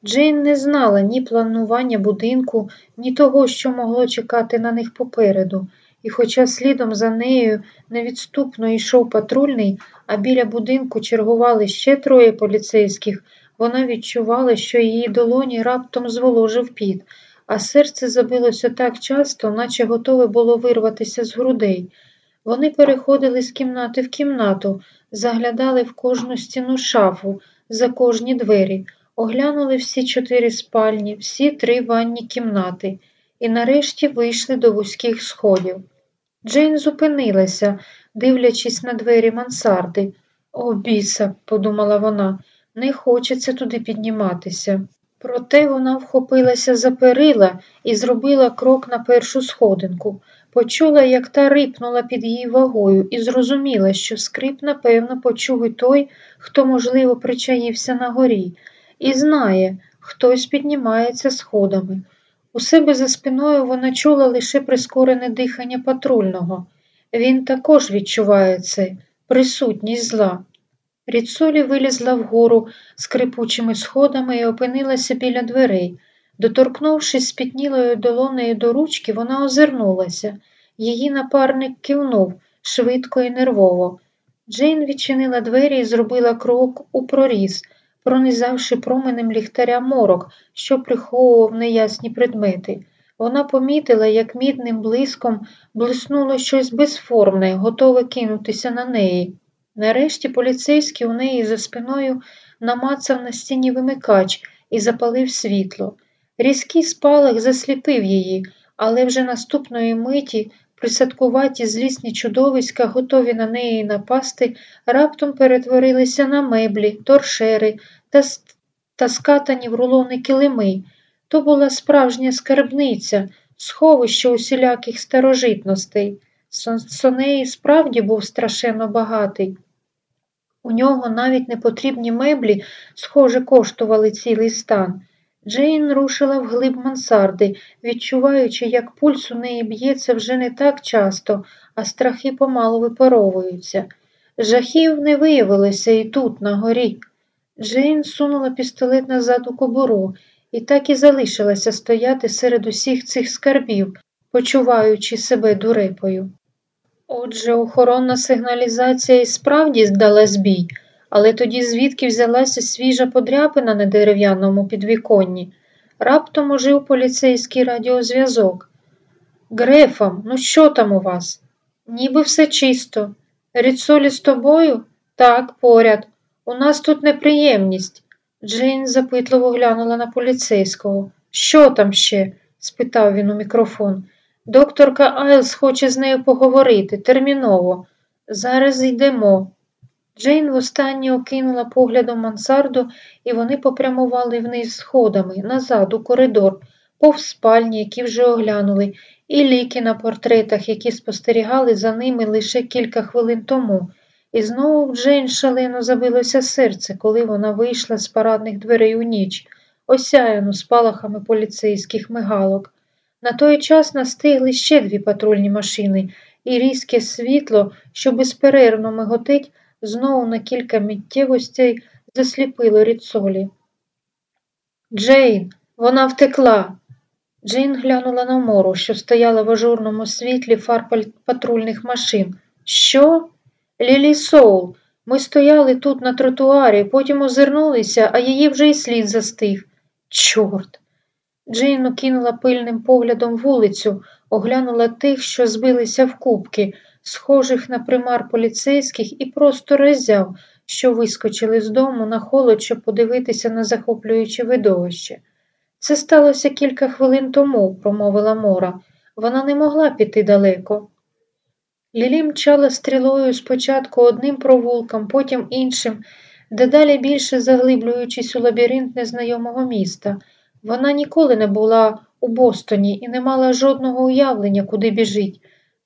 Джейн не знала ні планування будинку, ні того, що могло чекати на них попереду, і, хоча слідом за нею невідступно йшов патрульний, а біля будинку чергували ще троє поліцейських, вона відчувала, що її долоні раптом зволожив піт, а серце забилося так часто, наче готове було вирватися з грудей. Вони переходили з кімнати в кімнату, заглядали в кожну стіну шафу, за кожні двері оглянули всі чотири спальні, всі три ванні кімнати і нарешті вийшли до вузьких сходів. Джейн зупинилася, дивлячись на двері мансарди. О, біса, подумала вона, не хочеться туди підніматися. Проте вона вхопилася за перила і зробила крок на першу сходинку. Почула, як та рипнула під її вагою, і зрозуміла, що скрип, напевно, почув і той, хто, можливо, причаївся на горі і знає, хтось піднімається сходами. У себе за спиною вона чула лише прискорене дихання патрульного. Він також відчуває це присутність зла. Ріцолі вилізла вгору скрипучими сходами і опинилася біля дверей. Доторкнувшись спітнілою долонею до ручки, вона озирнулася. Її напарник кивнув швидко і нервово. Джейн відчинила двері і зробила крок у проріз, пронизавши променем ліхтаря морок, що приховував неясні предмети. Вона помітила, як мідним блиском блиснуло щось безформне, готове кинутися на неї. Нарешті поліцейський у неї за спиною намацав на стіні вимикач і запалив світло. Різкий спалах засліпив її, але вже наступної миті присадкуваті злісні чудовиська, готові на неї напасти, раптом перетворилися на меблі, торшери та, та скатані в рулони килими. То була справжня скарбниця, сховище усіляких старожитностей. Сонеї справді був страшенно багатий. У нього навіть непотрібні меблі, схоже, коштували цілий стан. Джейн рушила вглиб мансарди, відчуваючи, як пульс у неї б'ється вже не так часто, а страхи помалу випаровуються. Жахів не виявилося і тут, на горі. Джейн сунула пістолет назад у кобуру і так і залишилася стояти серед усіх цих скарбів, почуваючи себе дурепою. Отже, охоронна сигналізація і справді здала збій, але тоді звідки взялася свіжа подряпина на дерев'яному підвіконні. Раптом ожив поліцейський радіозв'язок. Грефам, ну що там у вас? Ніби все чисто. Ріцолі з тобою? Так, поряд. У нас тут неприємність. Джейн запитливо глянула на поліцейського. Що там ще? спитав він у мікрофон. Докторка Айлс хоче з нею поговорити терміново. Зараз йдемо. Джейн востаннє окинула поглядом мансарду, і вони попрямували вниз сходами, назад, у коридор, повз спальні, які вже оглянули, і ліки на портретах, які спостерігали за ними лише кілька хвилин тому. І знову в Джейн шалено забилося серце, коли вона вийшла з парадних дверей у ніч, осяяну спалахами поліцейських мигалок. На той час настигли ще дві патрульні машини, і різке світло, що безперервно миготить, знову на кілька миттєвостей засліпило ріцолі. Джейн, вона втекла. Джейн глянула на мору, що стояла в ажурному світлі фар патрульних машин. Що? Лілі Соул, ми стояли тут на тротуарі, потім озирнулися, а її вже й слід застиг. Чорт. Джейн окинула пильним поглядом вулицю, оглянула тих, що збилися в кубки, схожих на примар поліцейських, і просто роззяв, що вискочили з дому на холод, щоб подивитися на захоплююче видовище. Це сталося кілька хвилин тому, промовила Мора. Вона не могла піти далеко. Лілі мчала стрілою спочатку одним провулком, потім іншим, дедалі більше заглиблюючись у лабіринт незнайомого міста. Вона ніколи не була у Бостоні і не мала жодного уявлення, куди біжить.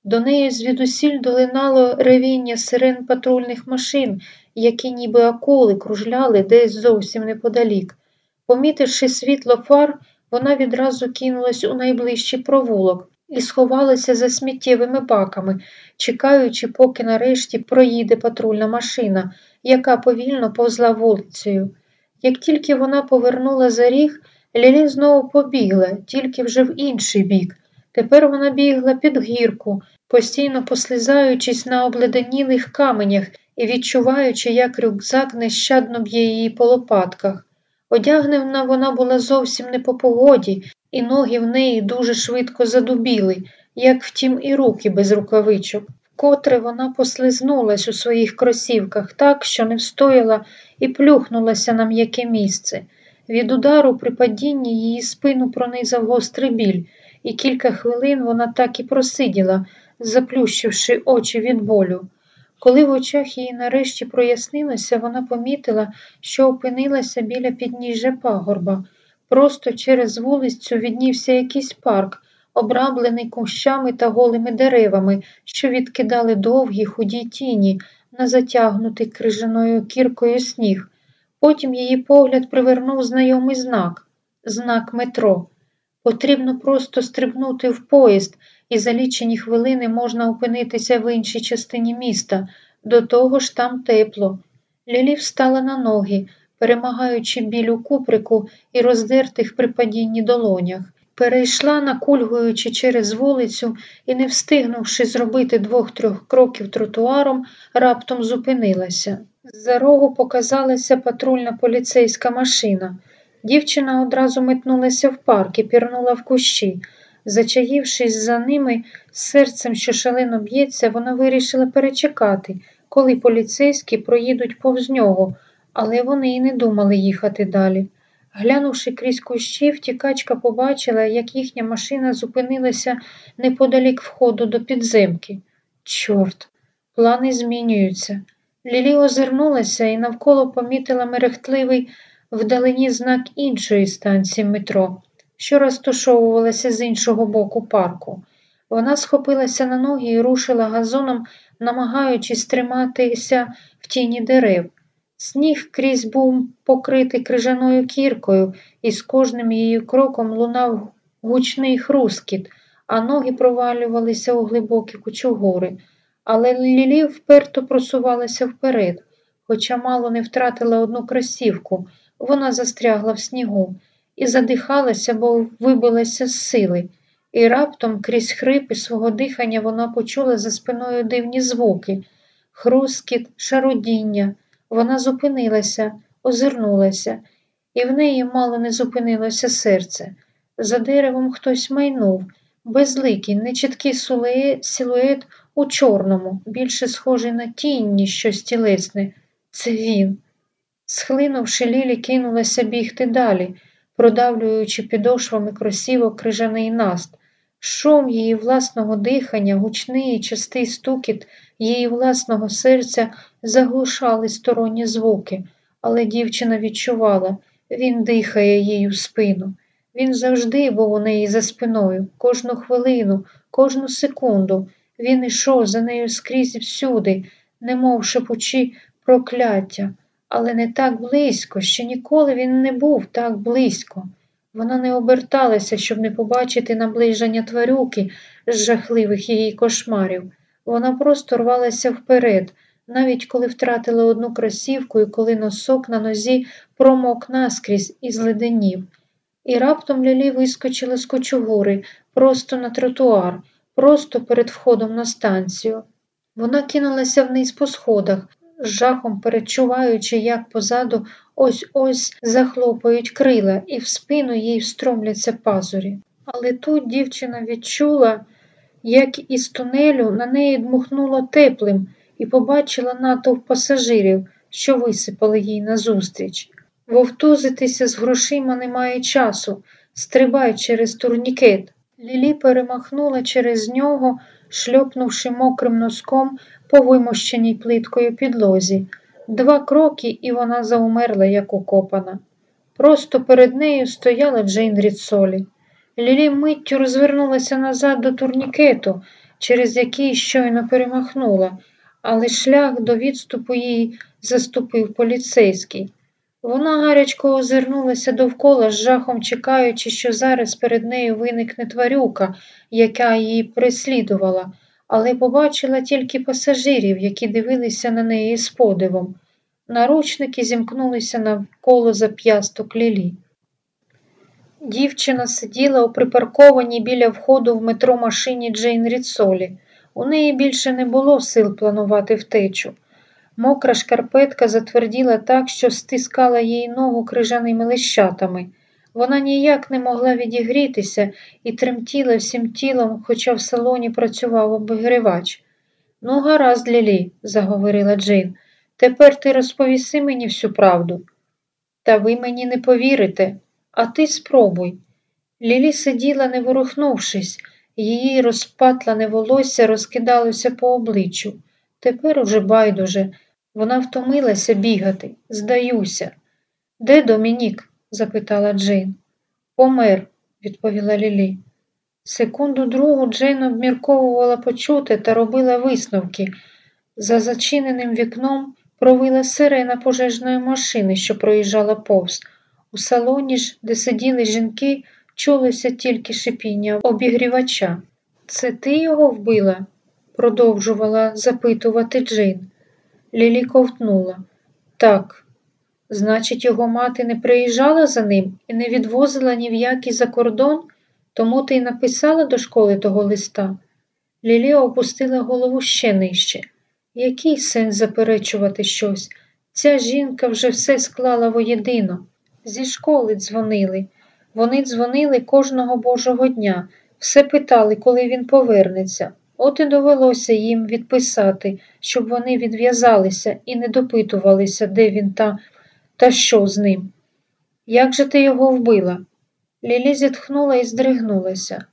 До неї звідусіль долинало ревіння сирен патрульних машин, які ніби акули кружляли десь зовсім неподалік. Помітивши світло фар, вона відразу кинулась у найближчий провулок і сховалася за сміттєвими баками, чекаючи, поки нарешті проїде патрульна машина, яка повільно повзла вулицею. Як тільки вона повернула за ріг, Лілі знову побігла, тільки вже в інший бік. Тепер вона бігла під гірку, постійно послизаючись на обледенілих каменях і відчуваючи, як рюкзак нещадно б'є її по лопатках. Одягнена вона була зовсім не по погоді, і ноги в неї дуже швидко задубіли, як втім і руки без рукавичок. Вкотре вона послизнулась у своїх кросівках так, що не встояла і плюхнулася на м'яке місце. Від удару при падінні її спину пронизав гострий біль, і кілька хвилин вона так і просиділа, заплющивши очі від болю. Коли в очах її нарешті прояснилося, вона помітила, що опинилася біля підніжжя пагорба. Просто через вулицю віднівся якийсь парк, обрамлений кущами та голими деревами, що відкидали довгі худі тіні на затягнутий крижаною кіркою сніг. Потім її погляд привернув знайомий знак знак метро. Потрібно просто стрибнути в поїзд, і за лічені хвилини можна опинитися в іншій частині міста. До того ж там тепло. Лілі встала на ноги, перемагаючи біль у куприку і роздертих при падінні долонях. Перейшла, накульгуючи через вулицю і, не встигнувши зробити двох-трьох кроків тротуаром, раптом зупинилася. З-за рогу показалася патрульна поліцейська машина. Дівчина одразу метнулася в парк і пірнула в кущі. Зачаївшись за ними, серцем, що шалено б'ється, вона вирішила перечекати, коли поліцейські проїдуть повз нього, але вони й не думали їхати далі. Глянувши крізь кущі, втікачка побачила, як їхня машина зупинилася неподалік входу до підземки. Чорт, плани змінюються. Лілі озирнулася і навколо помітила мерехтливий вдалині знак іншої станції метро, що розташовувалася з іншого боку парку. Вона схопилася на ноги і рушила газоном, намагаючись триматися в тіні дерев. Сніг крізь був покритий крижаною кіркою, і з кожним її кроком лунав гучний хрускіт, а ноги провалювалися у глибокі кучугори. Але Лілі вперто просувалася вперед, хоча мало не втратила одну красівку, вона застрягла в снігу і задихалася, бо вибилася з сили. І раптом крізь хрипи свого дихання вона почула за спиною дивні звуки, хрускіт, шарудіння. Вона зупинилася, озирнулася, і в неї мало не зупинилося серце. За деревом хтось майнув, безликий, нечіткий силует у чорному, більше схожий на тінь, ніж щось тілесне. Це він. Схлинувши, Лілі кинулася бігти далі, продавлюючи підошвами кросівок крижаний наст. Шум її власного дихання, гучний і частий стукіт її власного серця заглушали сторонні звуки, але дівчина відчувала, він дихає їй у спину. Він завжди був у неї за спиною, кожну хвилину, кожну секунду. Він ішов за нею скрізь всюди, немов шепучи прокляття, але не так близько, ще ніколи він не був так близько. Вона не оберталася, щоб не побачити наближення тварюки з жахливих її кошмарів. Вона просто рвалася вперед, навіть коли втратила одну красівку і коли носок на нозі промок наскрізь і зледенів. І раптом Лілі вискочила з кочугури, просто на тротуар, просто перед входом на станцію. Вона кинулася вниз по сходах, з жахом перечуваючи, як позаду ось ось захлопають крила, і в спину їй встромляться пазурі. Але тут дівчина відчула, як із тунелю на неї дмухнуло теплим і побачила натовп пасажирів, що висипали їй назустріч. Вовтузитися з грошима немає часу, стрибай через турнікет. Лілі перемахнула через нього, шльопнувши мокрим носком по вимощеній плиткою підлозі. Два кроки, і вона заумерла, як укопана. Просто перед нею стояла Джейн Ріцолі. Лілі миттю розвернулася назад до турнікету, через який щойно перемахнула, але шлях до відступу їй заступив поліцейський. Вона гарячко озирнулася довкола, з жахом чекаючи, що зараз перед нею виникне тварюка, яка її переслідувала, але побачила тільки пасажирів, які дивилися на неї з подивом. Наручники зімкнулися навколо зап'ясток Лілі. Дівчина сиділа у припаркованій біля входу в метро машині Джейн Ріцолі. У неї більше не було сил планувати втечу. Мокра шкарпетка затверділа так, що стискала їй ногу крижаними лищатами. Вона ніяк не могла відігрітися і тремтіла всім тілом, хоча в салоні працював обігрівач. Ну, гаразд, Лілі, заговорила Джейн, тепер ти розповіси мені всю правду. Та ви мені не повірите, а ти спробуй. Лілі сиділа, не ворухнувшись, її розпатлане волосся розкидалося по обличчю. Тепер уже байдуже. Вона втомилася бігати. Здаюся. Де Домінік? запитала Джейн. Помер, відповіла Лілі. Секунду другу Джейн обмірковувала почути та робила висновки. За зачиненим вікном провила сирена пожежної машини, що проїжджала повз. У салоні ж, де сиділи жінки, чулося тільки шипіння обігрівача. Це ти його вбила? продовжувала запитувати Джин. Лілі ковтнула. Так, значить, його мати не приїжджала за ним і не відвозила ні в який за кордон, тому ти й написала до школи того листа. Лілі опустила голову ще нижче. Який сенс заперечувати щось? Ця жінка вже все склала воєдино. Зі школи дзвонили. Вони дзвонили кожного божого дня, все питали, коли він повернеться. От і довелося їм відписати, щоб вони відв'язалися і не допитувалися, де він та та що з ним. Як же ти його вбила? Лілі зітхнула і здригнулася.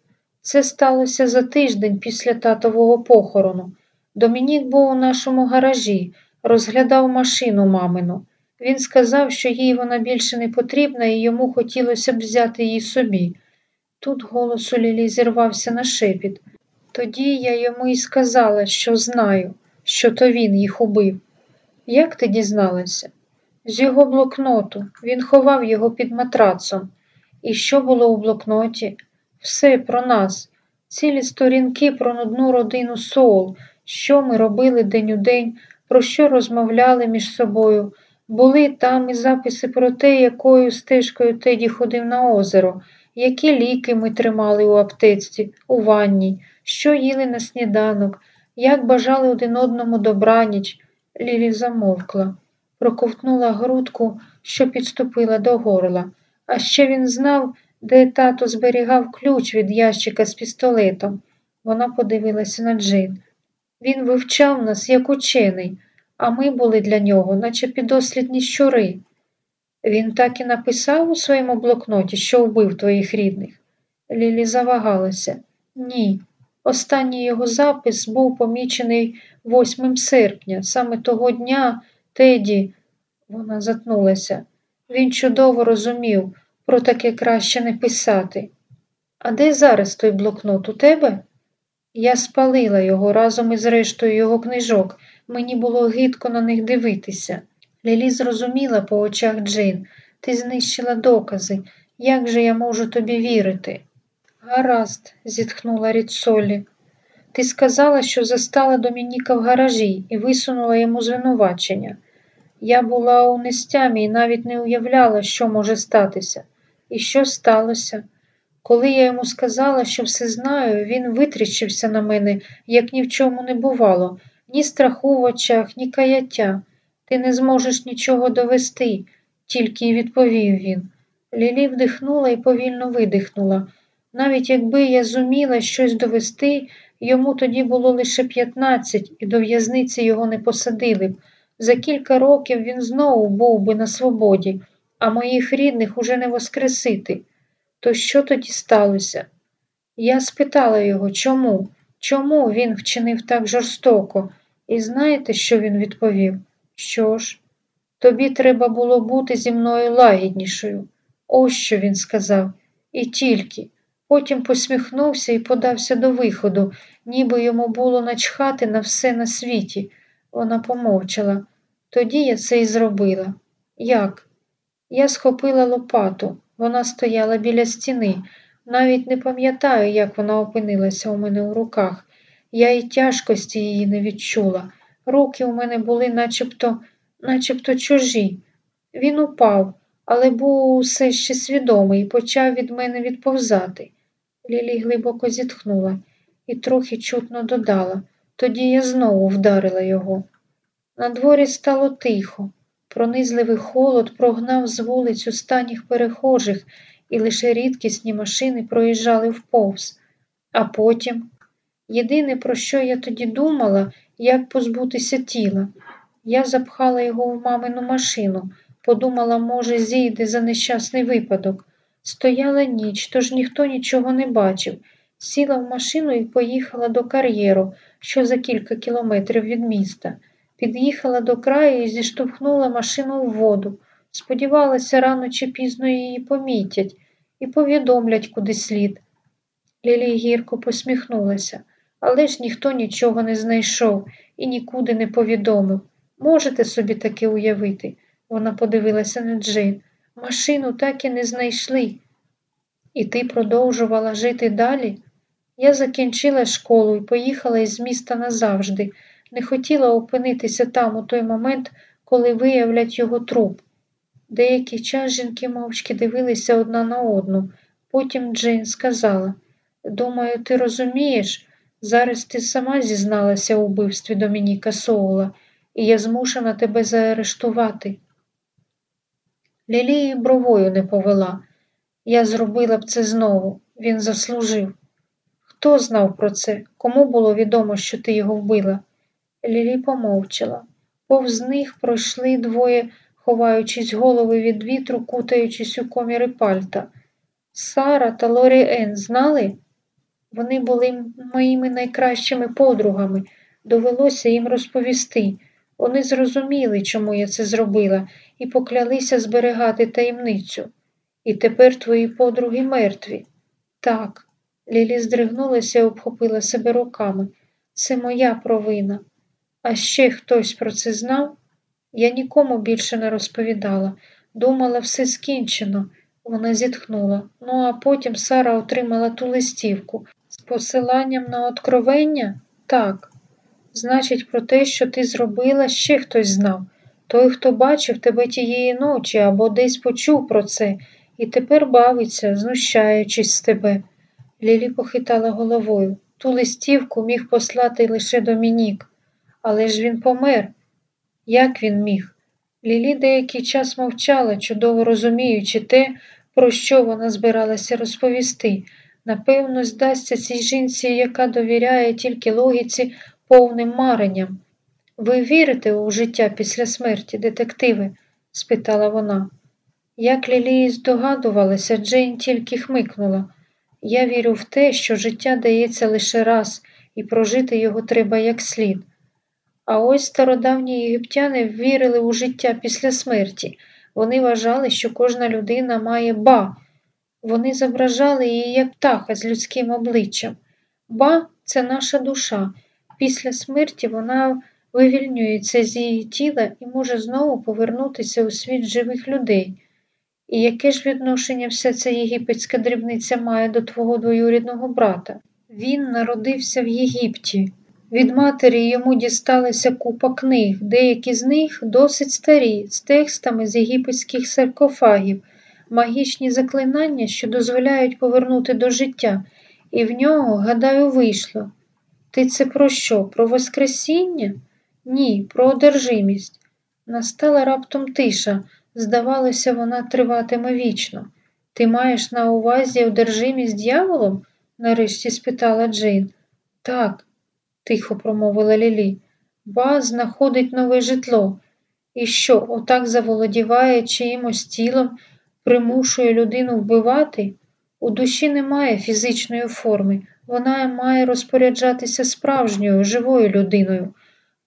Це сталося за тиждень після татового похорону. Домінік був у нашому гаражі, розглядав машину мамину. Він сказав, що їй вона більше не потрібна і йому хотілося б взяти її собі. Тут голос у Лілі зірвався на шепіт. Тоді я йому і сказала, що знаю, що то він їх убив. Як ти дізналася? З його блокноту. Він ховав його під матрацом. І що було у блокноті? Все про нас, цілі сторінки про нудну родину Соул, що ми робили день у день, про що розмовляли між собою. Були там і записи про те, якою стежкою Теді ходив на озеро, які ліки ми тримали у аптечці, у ванні, що їли на сніданок, як бажали один одному добраніч. Лілі замовкла, проковтнула грудку, що підступила до горла. А ще він знав, де тато зберігав ключ від ящика з пістолетом. Вона подивилася на Джин. Він вивчав нас як учений, а ми були для нього, наче підослідні щури. Він так і написав у своєму блокноті, що вбив твоїх рідних. Лілі завагалася. Ні. Останній його запис був помічений 8 серпня, саме того дня Теді, вона затнулася. Він чудово розумів, про таке краще не писати. А де зараз той блокнот у тебе? Я спалила його разом із рештою його книжок. Мені було гидко на них дивитися. Лілі зрозуміла по очах Джин. Ти знищила докази. Як же я можу тобі вірити? Гаразд, зітхнула Ріцолі. Ти сказала, що застала Домініка в гаражі і висунула йому звинувачення. Я була у нестямі і навіть не уявляла, що може статися. І що сталося? Коли я йому сказала, що все знаю, він витріщився на мене, як ні в чому не бувало, ні страху в очах, ні каяття. Ти не зможеш нічого довести, тільки й відповів він. Лілі вдихнула і повільно видихнула. Навіть якби я зуміла щось довести, йому тоді було лише п'ятнадцять, і до в'язниці його не посадили б. За кілька років він знову був би на свободі, а моїх рідних уже не воскресити. То що тоді сталося? Я спитала його, чому? Чому він вчинив так жорстоко? І знаєте, що він відповів? Що ж, тобі треба було бути зі мною лагіднішою. Ось що він сказав, і тільки. Потім посміхнувся і подався до виходу, ніби йому було начхати на все на світі. Вона помовчала. Тоді я це і зробила. Як? Я схопила лопату. Вона стояла біля стіни. Навіть не пам'ятаю, як вона опинилася у мене у руках. Я і тяжкості її не відчула. Руки у мене були начебто, начебто чужі. Він упав, але був усе ще свідомий і почав від мене відповзати. Лілі глибоко зітхнула і трохи чутно додала. Тоді я знову вдарила його. На дворі стало тихо. Пронизливий холод прогнав з вулиць останніх перехожих, і лише рідкісні машини проїжджали вповз. А потім єдине, про що я тоді думала, як позбутися тіла. Я запхала його в мамину машину, подумала, може, зійде за нещасний випадок. Стояла ніч, тож ніхто нічого не бачив. Сіла в машину і поїхала до кар'єру, що за кілька кілометрів від міста. Під'їхала до краю і зіштовхнула машину в воду. Сподівалася, рано чи пізно її помітять і повідомлять куди слід. Лілі гірко посміхнулася, але ж ніхто нічого не знайшов і нікуди не повідомив. Можете собі таке уявити? Вона подивилася на Джейн. Машину так і не знайшли. І ти продовжувала жити далі? Я закінчила школу і поїхала із міста назавжди. Не хотіла опинитися там у той момент, коли виявлять його труп. Деякий час жінки мовчки дивилися одна на одну. Потім Джейн сказала Думаю, ти розумієш, зараз ти сама зізналася у вбивстві Домініка Соула, і я змушена тебе заарештувати. Лілії бровою не повела. Я зробила б це знову, він заслужив. Хто знав про це? Кому було відомо, що ти його вбила? Лілі помовчала. Повз них пройшли двоє, ховаючись голови від вітру, кутаючись у коміри пальта. Сара та Лорі Ен знали? Вони були моїми найкращими подругами. Довелося їм розповісти. Вони зрозуміли, чому я це зробила, і поклялися зберегати таємницю. І тепер твої подруги мертві. Так, Лілі здригнулася і обхопила себе руками. Це моя провина. А ще хтось про це знав? Я нікому більше не розповідала. Думала, все скінчено. Вона зітхнула. Ну, а потім Сара отримала ту листівку. З посиланням на откровення? Так. Значить, про те, що ти зробила, ще хтось знав. Той, хто бачив тебе тієї ночі або десь почув про це, і тепер бавиться, знущаючись з тебе. Лілі похитала головою. Ту листівку міг послати лише Домінік. Але ж він помер. Як він міг? Лілі деякий час мовчала, чудово розуміючи те, про що вона збиралася розповісти. Напевно, здасться цій жінці, яка довіряє тільки логіці повним маренням. Ви вірите у життя після смерті, детективи? спитала вона. Як Лілії здогадувалася, Джейн тільки хмикнула. Я вірю в те, що життя дається лише раз, і прожити його треба як слід. А ось стародавні єгиптяни вірили у життя після смерті. Вони вважали, що кожна людина має ба. Вони зображали її як птаха з людським обличчям. Ба це наша душа. Після смерті вона вивільнюється з її тіла і може знову повернутися у світ живих людей. І яке ж відношення вся ця єгипетська дрібниця має до твого двоюрідного брата? Він народився в Єгипті. Від матері йому дісталася купа книг, деякі з них досить старі, з текстами з єгипетських саркофагів, магічні заклинання, що дозволяють повернути до життя, і в нього, гадаю, вийшло. Ти це про що? Про Воскресіння? Ні, про одержимість. Настала раптом тиша. Здавалося, вона триватиме вічно. Ти маєш на увазі одержимість дьяволом? нарешті спитала Джейн. Так, тихо промовила Лілі. Ба знаходить нове житло. І що, отак заволодіває чиїмось тілом, примушує людину вбивати? У душі немає фізичної форми, вона має розпоряджатися справжньою, живою людиною.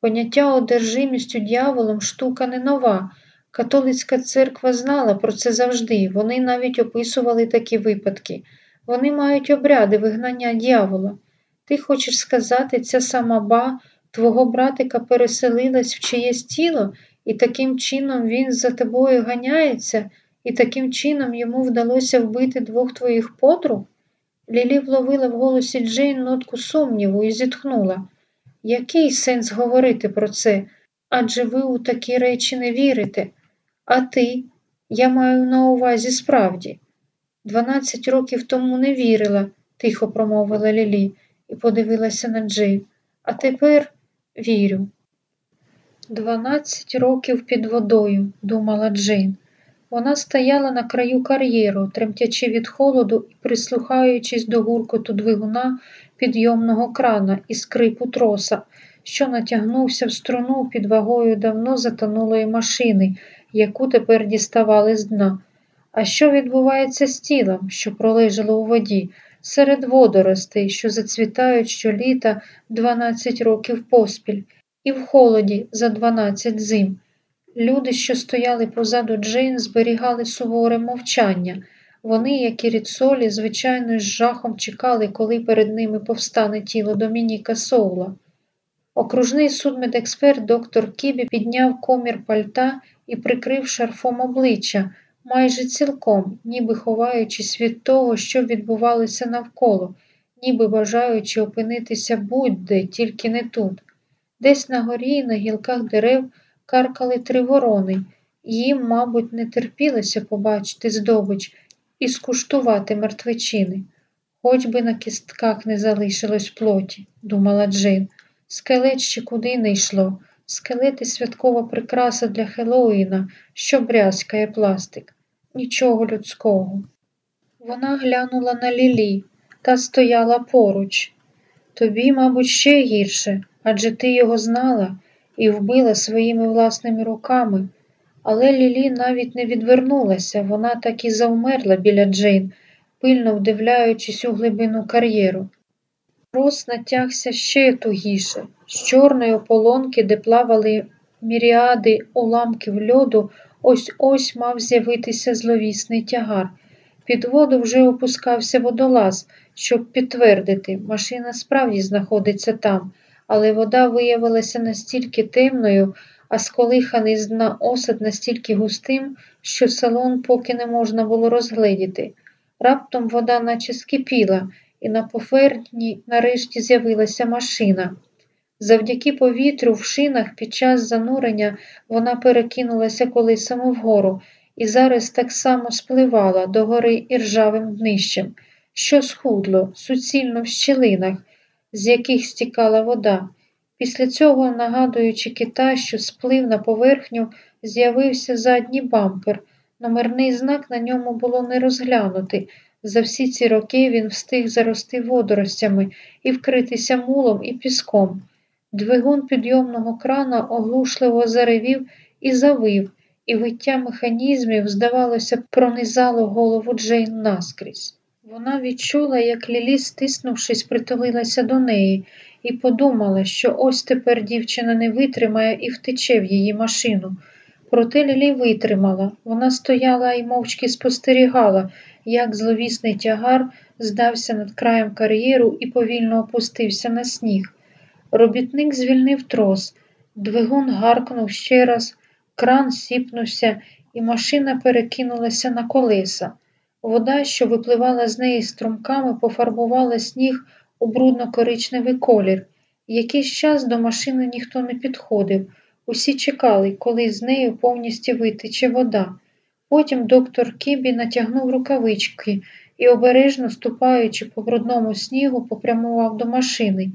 Поняття одержимістю дьяволом штука не нова. Католицька церква знала про це завжди, вони навіть описували такі випадки. Вони мають обряди вигнання дьявола. Ти хочеш сказати, ця сама ба твого братика переселилась в чиєсь тіло, і таким чином він за тобою ганяється, і таким чином йому вдалося вбити двох твоїх подруг? Лілі вловила в голосі Джейн нотку сумніву і зітхнула. Який сенс говорити про це? Адже ви у такі речі не вірите. А ти, я маю на увазі справді. Дванадцять років тому не вірила, тихо промовила Лілі і подивилася на Джей. А тепер вірю. Дванадцять років під водою, думала Джейн. Вона стояла на краю кар'єру, тремтячи від холоду і прислухаючись до гуркоту двигуна підйомного крана і скрипу троса, що натягнувся в струну під вагою давно затонулої машини, яку тепер діставали з дна. А що відбувається з тілом, що пролежало у воді, серед водоростей, що зацвітають щоліта 12 років поспіль, і в холоді за 12 зим. Люди, що стояли позаду Джейн, зберігали суворе мовчання. Вони, як і рідсолі, звичайно, з жахом чекали, коли перед ними повстане тіло Домініка Соула. Окружний судмедексперт доктор Кібі підняв комір пальта і прикрив шарфом обличчя, майже цілком, ніби ховаючись від того, що відбувалося навколо, ніби бажаючи опинитися будь-де, тільки не тут. Десь на горі на гілках дерев каркали три ворони, їм, мабуть, не терпілося побачити здобич і скуштувати мертвечини. Хоч би на кістках не залишилось плоті, думала Джин. Скелет ще куди не йшло. Скелети святкова прикраса для Хеллоуіна, що брязкає пластик. Нічого людського. Вона глянула на Лілі та стояла поруч. Тобі, мабуть, ще гірше, адже ти його знала і вбила своїми власними руками. Але Лілі навіть не відвернулася, вона так і завмерла біля Джейн, пильно вдивляючись у глибину кар'єру. Рос натягся ще тугіше. З чорної ополонки, де плавали міріади уламків льоду, ось ось мав з'явитися зловісний тягар. Під воду вже опускався водолаз, щоб підтвердити, машина справді знаходиться там, але вода виявилася настільки темною, а сколиханий з дна осад настільки густим, що салон поки не можна було розгледіти. Раптом вода наче скипіла, і на поверхні нарешті з'явилася машина. Завдяки повітрю в шинах під час занурення вона перекинулася колесами вгору і зараз так само спливала догори іржавим днищем, що схудло, суцільно в щілинах, з яких стікала вода. Після цього, нагадуючи кита, що сплив на поверхню, з'явився задній бампер. Номерний знак на ньому було не розглянути. За всі ці роки він встиг зарости водоростями і вкритися мулом і піском. Двигун підйомного крана оглушливо заревів і завив, і виття механізмів, здавалося, пронизало голову Джейн наскрізь. Вона відчула, як Лілі, стиснувшись, притулилася до неї, і подумала, що ось тепер дівчина не витримає і втече в її машину. Проте Лілі витримала. Вона стояла і мовчки спостерігала, як зловісний тягар здався над краєм кар'єру і повільно опустився на сніг. Робітник звільнив трос, двигун гаркнув ще раз, кран сіпнувся, і машина перекинулася на колеса. Вода, що випливала з неї струмками, пофарбувала сніг у брудно-коричневий колір. Якийсь час до машини ніхто не підходив. Усі чекали, коли з нею повністю витече вода. Потім доктор Кібі натягнув рукавички і, обережно ступаючи по брудному снігу, попрямував до машини.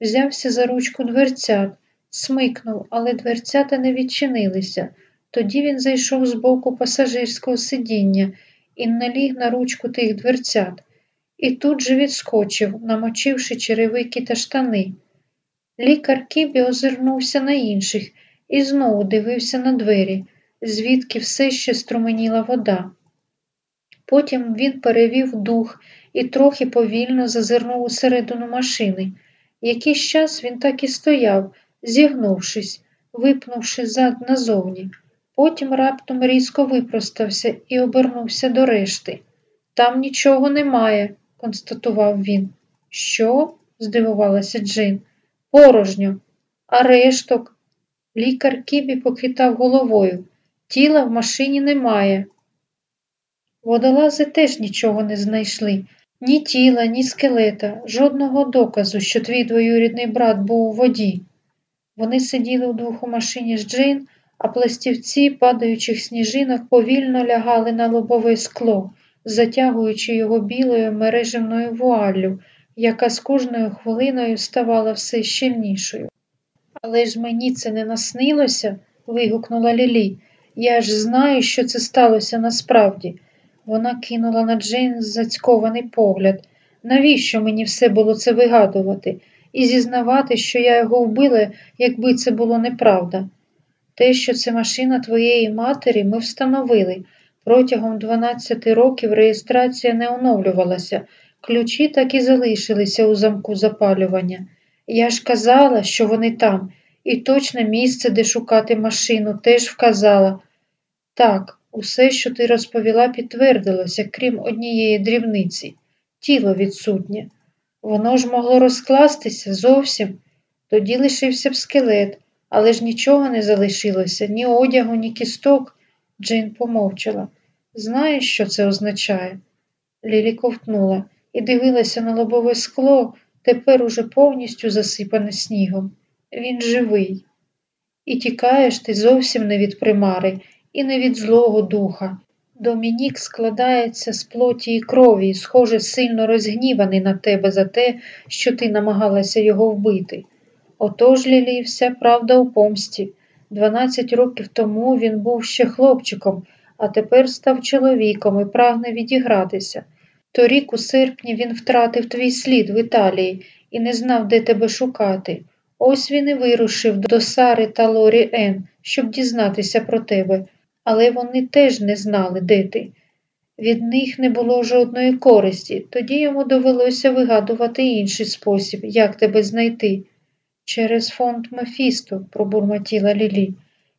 Взявся за ручку дверцят, смикнув, але дверцята не відчинилися. Тоді він зайшов з боку пасажирського сидіння і наліг на ручку тих дверцят, і тут же відскочив, намочивши черевики та штани. Лікар Кібі озирнувся на інших і знову дивився на двері, звідки все ще струменіла вода. Потім він перевів дух і трохи повільно зазирнув усередину машини. Якийсь час він так і стояв, зігнувшись, випнувши зад назовні. Потім раптом різко випростався і обернувся до решти. Там нічого немає, констатував він. Що? здивувалася Джин. Порожньо. А решток? Лікар Кібі похитав головою. Тіла в машині немає. Водолази теж нічого не знайшли. Ні тіла, ні скелета, жодного доказу, що твій двоюрідний брат був у воді. Вони сиділи вдвох у машині з Джейн, а пластівці падаючих сніжинок повільно лягали на лобове скло, затягуючи його білою мережевною вуаллю, яка з кожною хвилиною ставала все щільнішою. Але ж мені це не наснилося, вигукнула Лілі. Я ж знаю, що це сталося насправді. Вона кинула на Джейн зацькований погляд. Навіщо мені все було це вигадувати і зізнавати, що я його вбила, якби це було неправда? Те, що це машина твоєї матері, ми встановили. Протягом 12 років реєстрація не оновлювалася, ключі так і залишилися у замку запалювання. Я ж казала, що вони там, і точне місце, де шукати машину, теж вказала. Так, усе, що ти розповіла, підтвердилося, крім однієї дрібниці. Тіло відсутнє. Воно ж могло розкластися зовсім. Тоді лишився б скелет, але ж нічого не залишилося, ні одягу, ні кісток. Джейн помовчала. Знаєш, що це означає? Лілі ковтнула і дивилася на лобове скло, тепер уже повністю засипане снігом. Він живий. І тікаєш ти зовсім не від примари і не від злого духа. Домінік складається з плоті і крові, схоже, сильно розгніваний на тебе за те, що ти намагалася його вбити. Отож, Лілі, вся правда у помсті. Дванадцять років тому він був ще хлопчиком, а тепер став чоловіком і прагне відігратися. Торік у серпні він втратив твій слід в Італії і не знав, де тебе шукати. Ось він і вирушив до Сари та Лорі Ен, щоб дізнатися про тебе, але вони теж не знали, де ти. Від них не було жодної користі, тоді йому довелося вигадувати інший спосіб, як тебе знайти. Через фонд Мефісто, пробурмотіла Лілі.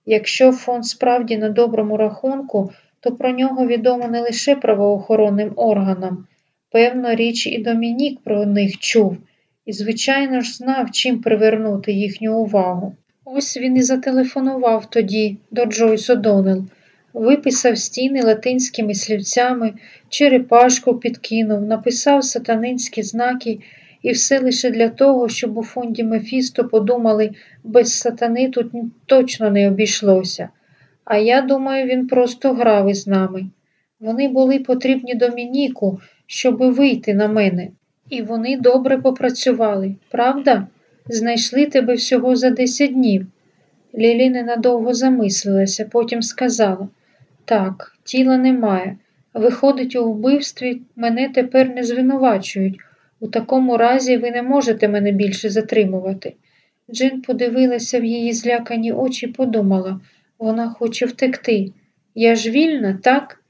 Якщо фонд справді на доброму рахунку, то про нього відомо не лише правоохоронним органам. Певно, річ і Домінік про них чув і, звичайно ж, знав, чим привернути їхню увагу. Ось він і зателефонував тоді до Джойс Одонел, виписав стіни латинськими слівцями, черепашку підкинув, написав сатанинські знаки і все лише для того, щоб у фонді Мефісто подумали, без сатани тут точно не обійшлося. А я думаю, він просто грав із нами. Вони були потрібні Домініку, щоби вийти на мене. І вони добре попрацювали, правда? Знайшли тебе всього за десять днів. Лілі ненадовго замислилася, потім сказала так, тіла немає. Виходить, у вбивстві мене тепер не звинувачують. У такому разі ви не можете мене більше затримувати. Джин подивилася в її злякані очі і подумала вона хоче втекти. Я ж вільна, так?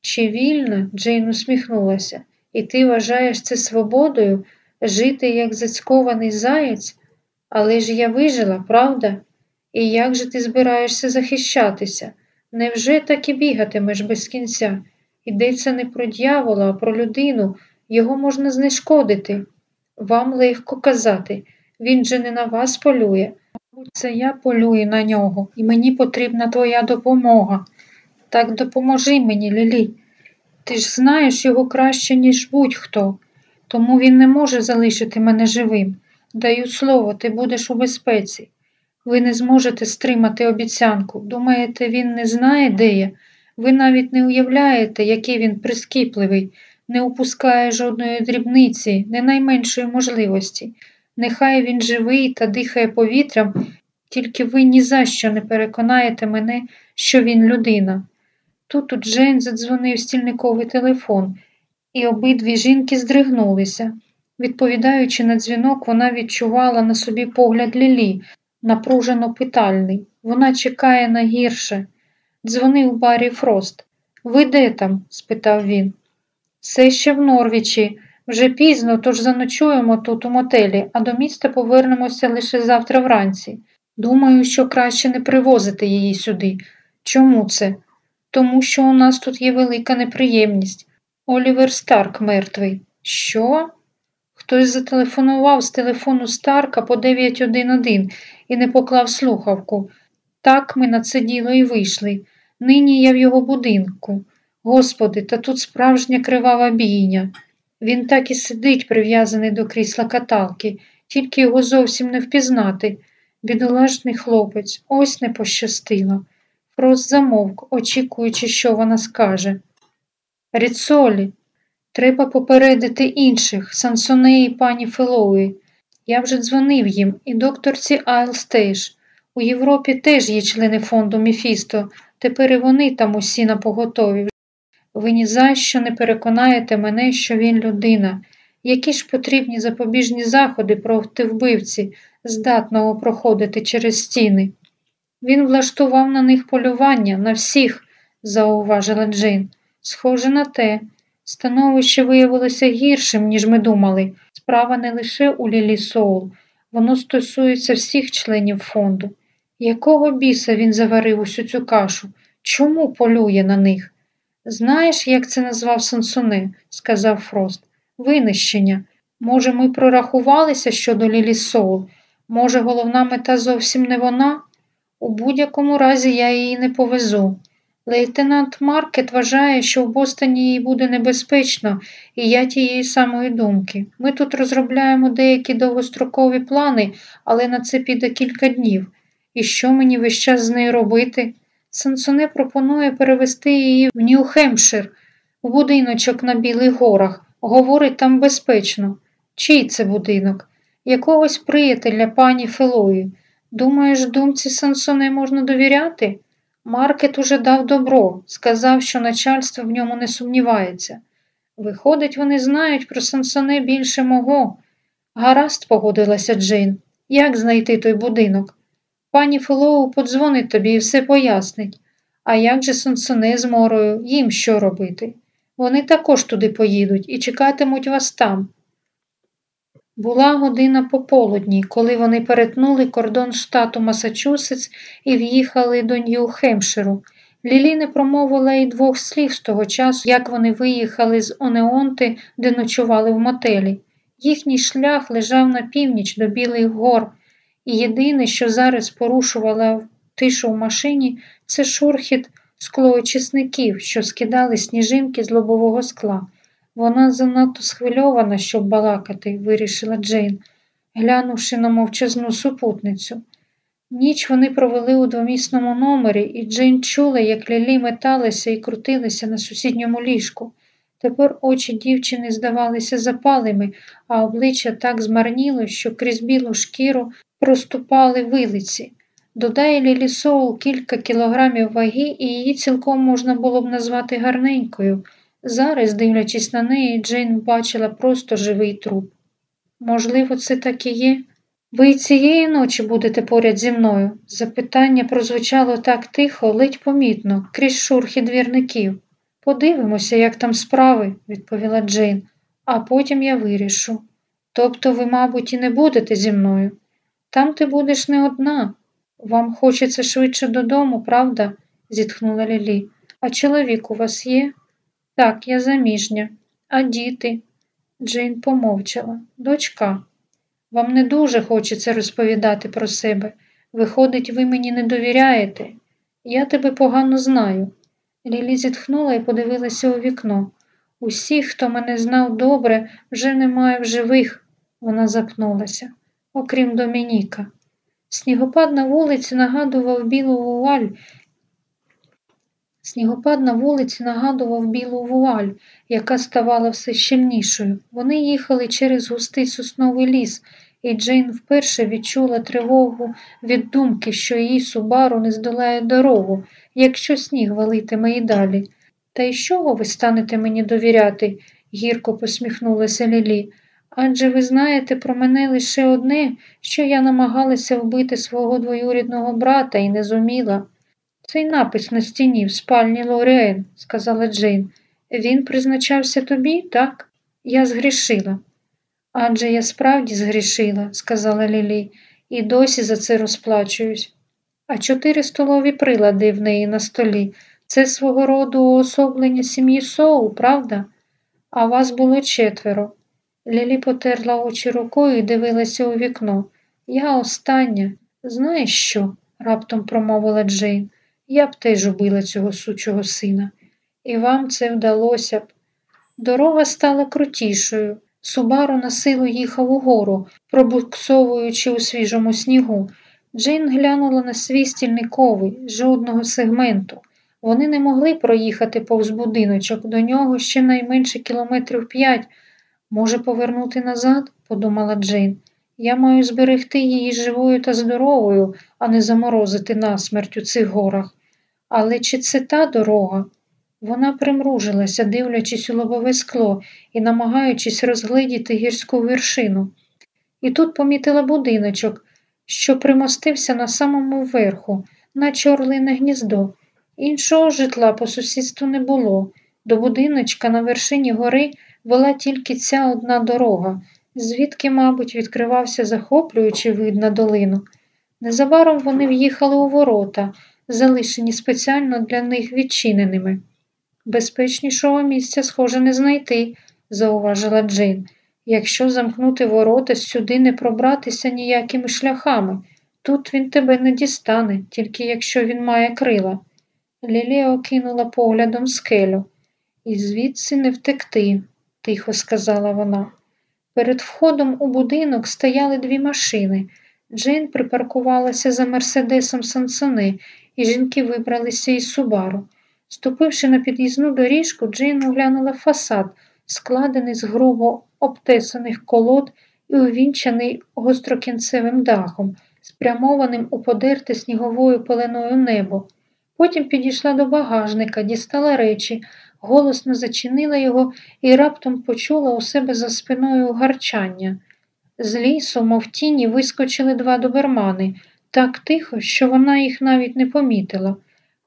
Чи вільна? Джейн усміхнулася. І ти вважаєш це свободою жити як зацькований заєць? Але ж я вижила, правда? І як же ти збираєшся захищатися? Невже так і бігатимеш без кінця? Йдеться не про дьявола, а про людину, його можна знешкодити. Вам легко казати, він же не на вас полює. Мабуть, Це я полюю на нього, і мені потрібна твоя допомога. Так допоможи мені, Лілі. Ти ж знаєш його краще, ніж будь-хто, тому він не може залишити мене живим. Даю слово, ти будеш у безпеці. Ви не зможете стримати обіцянку. Думаєте, він не знає, де я? Ви навіть не уявляєте, який він прискіпливий, не упускає жодної дрібниці, не найменшої можливості. Нехай він живий та дихає повітрям, тільки ви ні за що не переконаєте мене, що він людина. Тут у Джейн задзвонив стільниковий телефон, і обидві жінки здригнулися. Відповідаючи на дзвінок, вона відчувала на собі погляд Лілі, напружено питальний. Вона чекає на гірше. Дзвонив Баррі Фрост. Ви де там? спитав він. Все ще в Норвічі. Вже пізно, тож заночуємо тут у мотелі, а до міста повернемося лише завтра вранці. Думаю, що краще не привозити її сюди. Чому це? Тому що у нас тут є велика неприємність. Олівер Старк мертвий. Що? Хтось зателефонував з телефону Старка по 911 і не поклав слухавку. Так ми на це діло і вийшли. Нині я в його будинку. Господи, та тут справжня кривава бійня. Він так і сидить, прив'язаний до крісла каталки, тільки його зовсім не впізнати. Бідолашний хлопець, ось не пощастило. Фрост замовк, очікуючи, що вона скаже. Ріцолі, треба попередити інших, Сансоне і пані Фелоуї. Я вже дзвонив їм, і докторці Айлс теж. У Європі теж є члени фонду Міфісто, тепер і вони там усі на поготові. Ви ні за що не переконаєте мене, що він людина. Які ж потрібні запобіжні заходи проти вбивці, здатного проходити через стіни? Він влаштував на них полювання, на всіх, зауважила Джейн. Схоже на те, становище виявилося гіршим, ніж ми думали. Справа не лише у Лілі Соул, воно стосується всіх членів фонду. Якого біса він заварив усю цю кашу? Чому полює на них? Знаєш, як це назвав Сансоне, сказав Фрост. Винищення. Може, ми прорахувалися щодо Лілі Соул? Може, головна мета зовсім не вона? У будь-якому разі я її не повезу. Лейтенант Маркет вважає, що в Бостоні їй буде небезпечно, і я тієї самої думки. Ми тут розробляємо деякі довгострокові плани, але на це піде кілька днів. І що мені весь час з нею робити? Сансоне пропонує перевести її в Нью-Хемпшир, в будиночок на Білих горах. Говорить, там безпечно. Чий це будинок? Якогось приятеля пані Фелої. Думаєш, думці Сансоне можна довіряти? Маркет уже дав добро, сказав, що начальство в ньому не сумнівається. Виходить, вони знають про Сансоне більше мого. Гаразд, погодилася Джейн. Як знайти той будинок? Пані Фелоу подзвонить тобі і все пояснить. А як же Сансоне з морою, їм що робити? Вони також туди поїдуть і чекатимуть вас там. Була година пополудні, коли вони перетнули кордон штату Масачусетс і в'їхали до Нью-Хемпширу. Лілі не промовила й двох слів з того часу, як вони виїхали з Онеонти, де ночували в мотелі. Їхній шлях лежав на північ до Білих гор, і єдине, що зараз порушувало тишу в машині, це шурхіт склоочисників, що скидали сніжинки з лобового скла. Вона занадто схвильована, щоб балакати, вирішила Джейн, глянувши на мовчазну супутницю. Ніч вони провели у двомісному номері, і Джейн чула, як лілі металися і крутилися на сусідньому ліжку. Тепер очі дівчини здавалися запалими, а обличчя так змарніло, що крізь білу шкіру проступали вилиці. Додає Лілі Соул кілька кілограмів ваги, і її цілком можна було б назвати гарненькою. Зараз, дивлячись на неї, Джейн бачила просто живий труп. Можливо, це так і є? Ви цієї ночі будете поряд зі мною? Запитання прозвучало так тихо, ледь помітно, крізь шурхи двірників. Подивимося, як там справи, відповіла Джейн, а потім я вирішу. Тобто ви, мабуть, і не будете зі мною. Там ти будеш не одна. Вам хочеться швидше додому, правда? зітхнула Лілі. А чоловік у вас є? Так, я заміжня. А діти? Джейн помовчала. Дочка. Вам не дуже хочеться розповідати про себе. Виходить, ви мені не довіряєте. Я тебе погано знаю. Лілі зітхнула і подивилася у вікно. Усіх, хто мене знав добре, вже немає в живих, вона запнулася, окрім Домініка. Снігопад на вулиці нагадував білу вуаль. Снігопад на вулиці нагадував білу вуаль, яка ставала все щільнішою. Вони їхали через густий сосновий ліс, і Джейн вперше відчула тривогу від думки, що її Субару не здолає дорогу, якщо сніг валитиме і далі. Та й чого ви станете мені довіряти? гірко посміхнулася Лілі. Адже ви знаєте про мене лише одне, що я намагалася вбити свого двоюрідного брата і не зуміла. Цей напис на стіні в спальні Лоріен, сказала Джейн. Він призначався тобі, так? Я згрішила. Адже я справді згрішила, сказала Лілі, і досі за це розплачуюсь. А чотири столові прилади в неї на столі. Це свого роду уособлення сім'ї Соу, правда? А вас було четверо. Лілі потерла очі рукою і дивилася у вікно. Я остання. Знаєш що? раптом промовила Джейн. Я б теж убила цього сучого сина. І вам це вдалося б. Дорога стала крутішою. Субару на силу їхав угору, пробуксовуючи у свіжому снігу. Джейн глянула на свій стільниковий, жодного сегменту. Вони не могли проїхати повз будиночок, до нього ще найменше кілометрів п'ять. Може, повернути назад, подумала Джейн. Я маю зберегти її живою та здоровою, а не заморозити насмерть у цих горах. Але чи це та дорога? Вона примружилася, дивлячись у лобове скло і намагаючись розгледіти гірську вершину. І тут помітила будиночок, що примостився на самому верху, наче орлине гніздо. Іншого житла по сусідству не було. До будиночка на вершині гори вела тільки ця одна дорога, звідки, мабуть, відкривався захоплюючий вид на долину. Незабаром вони в'їхали у ворота, залишені спеціально для них відчиненими. Безпечнішого місця, схоже, не знайти, зауважила Джейн. Якщо замкнути ворота, сюди не пробратися ніякими шляхами. Тут він тебе не дістане, тільки якщо він має крила. Лілія окинула поглядом скелю. І звідси не втекти, тихо сказала вона. Перед входом у будинок стояли дві машини. Джейн припаркувалася за Мерседесом Сансони, і жінки вибралися із Субару. Ступивши на під'їзну доріжку, Джейн оглянула фасад, складений з грубо обтесаних колод і увінчаний гострокінцевим дахом, спрямованим у подерте сніговою пеленою небо. Потім підійшла до багажника, дістала речі, голосно зачинила його і раптом почула у себе за спиною гарчання. З лісу, мов тіні, вискочили два добермани, так тихо, що вона їх навіть не помітила.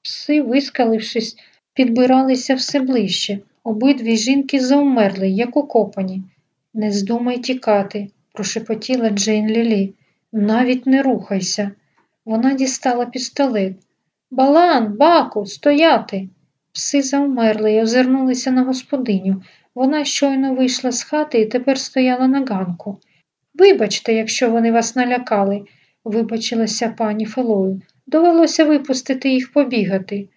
Пси, вискалившись, підбиралися все ближче. Обидві жінки завмерли, як укопані. Не здумай тікати, прошепотіла Джейн Лілі. Навіть не рухайся. Вона дістала пістолет. Балан, баку, стояти. Пси завмерли і озирнулися на господиню. Вона щойно вийшла з хати і тепер стояла на ганку. Вибачте, якщо вони вас налякали, вибачилася пані Фелою. Довелося випустити їх побігати.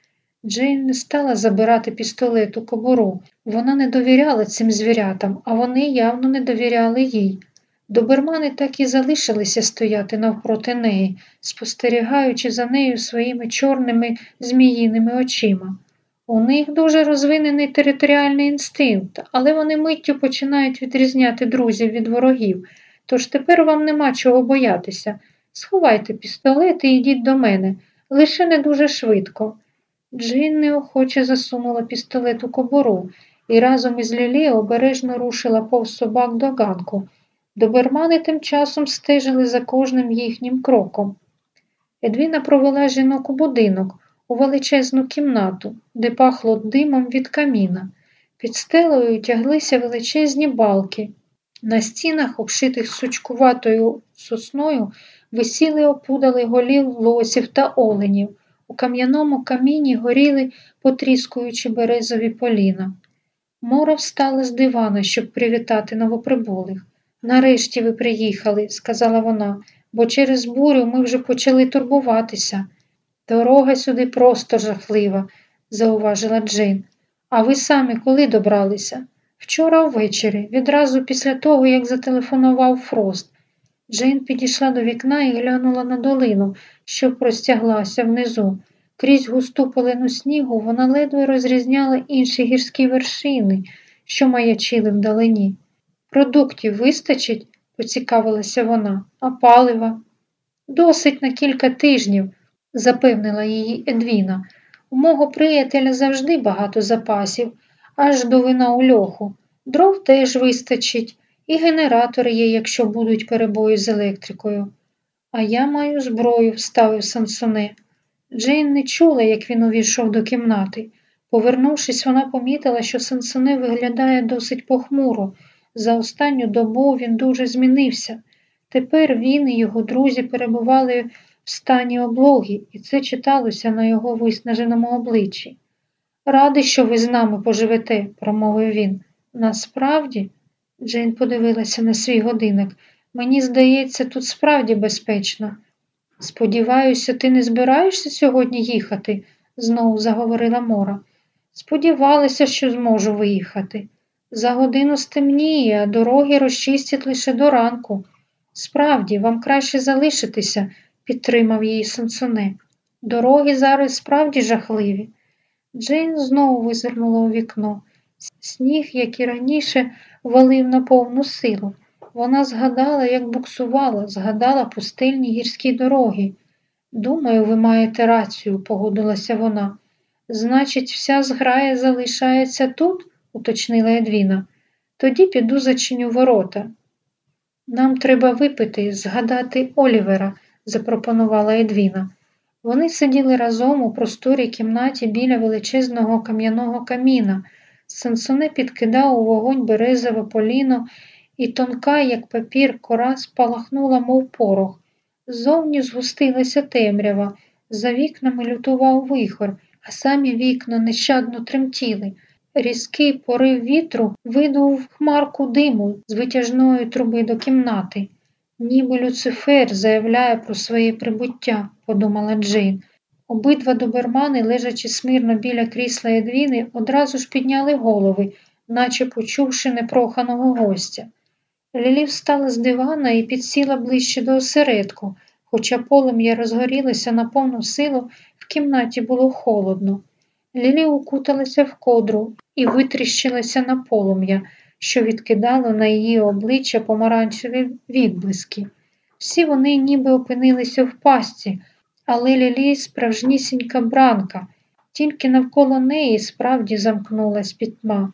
Джейн не стала забирати пістолет у кобуру. Вона не довіряла цим звірятам, а вони явно не довіряли їй. Добермани так і залишилися стояти навпроти неї, спостерігаючи за нею своїми чорними зміїними очима. У них дуже розвинений територіальний інстинкт, але вони миттю починають відрізняти друзів від ворогів, тож тепер вам нема чого боятися. Сховайте пістолет і йдіть до мене, лише не дуже швидко. Джин неохоче засунула пістолет у кобуру і разом із Лілі обережно рушила повз собак до ганку. Добермани тим часом стежили за кожним їхнім кроком. Едвіна провела жінок у будинок, у величезну кімнату, де пахло димом від каміна. Під стелею тяглися величезні балки. На стінах, обшитих сучкуватою сосною, висіли опудали голів лосів та оленів. У кам'яному каміні горіли, потріскуючи березові поліна. Мора встала з дивана, щоб привітати новоприбулих. Нарешті ви приїхали, сказала вона, бо через бурю ми вже почали турбуватися. Дорога сюди просто жахлива, зауважила Джейн. А ви самі коли добралися? Вчора ввечері, відразу після того, як зателефонував Фрост. Джейн підійшла до вікна і глянула на долину, що простяглася внизу. Крізь густу полину снігу вона ледве розрізняла інші гірські вершини, що маячили вдалині. Продуктів вистачить, поцікавилася вона, а палива? Досить на кілька тижнів, запевнила її Едвіна. У мого приятеля завжди багато запасів, аж до вина у льоху. Дров теж вистачить, і генератори є, якщо будуть перебої з електрикою. А я маю зброю, вставив Сансоне. Джейн не чула, як він увійшов до кімнати. Повернувшись, вона помітила, що Сансоне виглядає досить похмуро. За останню добу він дуже змінився. Тепер він і його друзі перебували в стані облоги, і це читалося на його виснаженому обличчі. Радий, що ви з нами поживете, промовив він. Насправді, Джейн подивилася на свій годинник, мені здається, тут справді безпечно. Сподіваюся, ти не збираєшся сьогодні їхати, знову заговорила Мора. Сподівалася, що зможу виїхати. За годину стемніє, а дороги розчистять лише до ранку. Справді, вам краще залишитися, підтримав її Сансоне. Дороги зараз справді жахливі. Джейн знову визирнула у вікно. Сніг, як і раніше, валив на повну силу. Вона згадала, як буксувала, згадала пустельні гірські дороги. Думаю, ви маєте рацію, погодилася вона. Значить, вся зграя залишається тут? уточнила Едвіна. Тоді піду зачиню ворота. Нам треба випити, згадати Олівера, запропонувала Едвіна. Вони сиділи разом у просторій кімнаті біля величезного кам'яного каміна. Сансоне підкидав у вогонь березове поліно, і тонка, як папір, кора спалахнула, мов порох. Ззовні згустилася темрява, за вікнами лютував вихор, а самі вікна нещадно тремтіли. Різкий порив вітру видув хмарку диму з витяжної труби до кімнати. Ніби Люцифер заявляє про своє прибуття, подумала Джейн. Обидва добермани, лежачи смирно біля крісла Едвіни, одразу ж підняли голови, наче почувши непроханого гостя. Лілі встала з дивана і підсіла ближче до осередку, хоча полум'я розгорілося на повну силу, в кімнаті було холодно. Лілі укуталася в кодру і витріщилася на полум'я, що відкидало на її обличчя помаранчеві відблиски. Всі вони ніби опинилися в пастці, але Лілі справжнісінька бранка, тільки навколо неї справді замкнулась пітьма.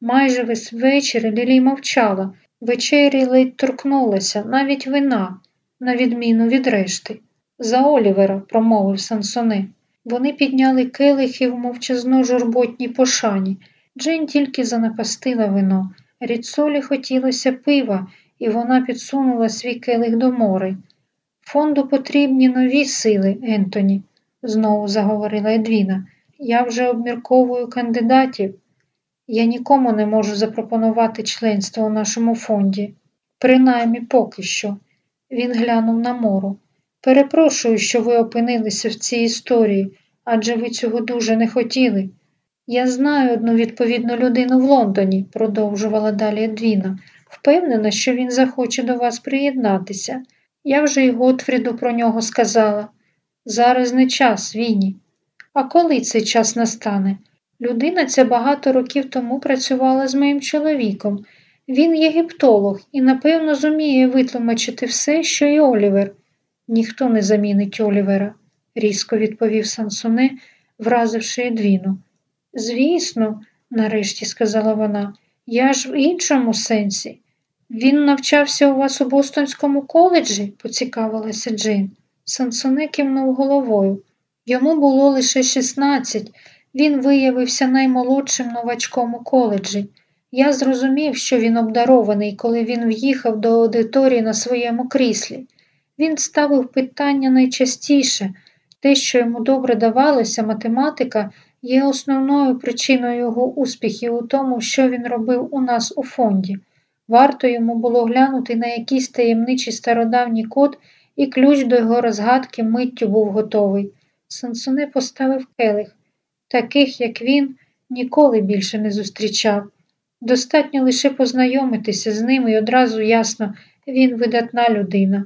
Майже весь вечір Лілі мовчала, вечері ледь торкнулася, навіть вина, на відміну від решти. За Олівера, промовив Сансоне. Вони підняли келихи в мовчазно журботній пошані. Джейн тільки занапастила вино. Ріцолі хотілося пива, і вона підсунула свій келих до мори. Фонду потрібні нові сили, Ентоні, знову заговорила Едвіна. Я вже обмірковую кандидатів. Я нікому не можу запропонувати членство у нашому фонді. Принаймні поки що. Він глянув на мору. Перепрошую, що ви опинилися в цій історії, адже ви цього дуже не хотіли. Я знаю одну відповідну людину в Лондоні, продовжувала далі Едвіна. Впевнена, що він захоче до вас приєднатися. Я вже й Готфріду про нього сказала. Зараз не час, Віні. А коли цей час настане? Людина ця багато років тому працювала з моїм чоловіком. Він єгиптолог і, напевно, зуміє витлумачити все, що й Олівер. Ніхто не замінить Олівера, різко відповів Сансоне, вразивши Едвіну. Звісно, нарешті сказала вона, я ж в іншому сенсі. Він навчався у вас у Бостонському коледжі, поцікавилася Джейн. Сансоне кивнув головою. Йому було лише 16. Він виявився наймолодшим новачком у коледжі. Я зрозумів, що він обдарований, коли він в'їхав до аудиторії на своєму кріслі. Він ставив питання найчастіше. Те, що йому добре давалося, математика, є основною причиною його успіхів у тому, що він робив у нас у фонді. Варто йому було глянути на якийсь таємничий стародавній код, і ключ до його розгадки миттю був готовий. Сансоне поставив келих. Таких, як він, ніколи більше не зустрічав. Достатньо лише познайомитися з ним і одразу ясно, він видатна людина.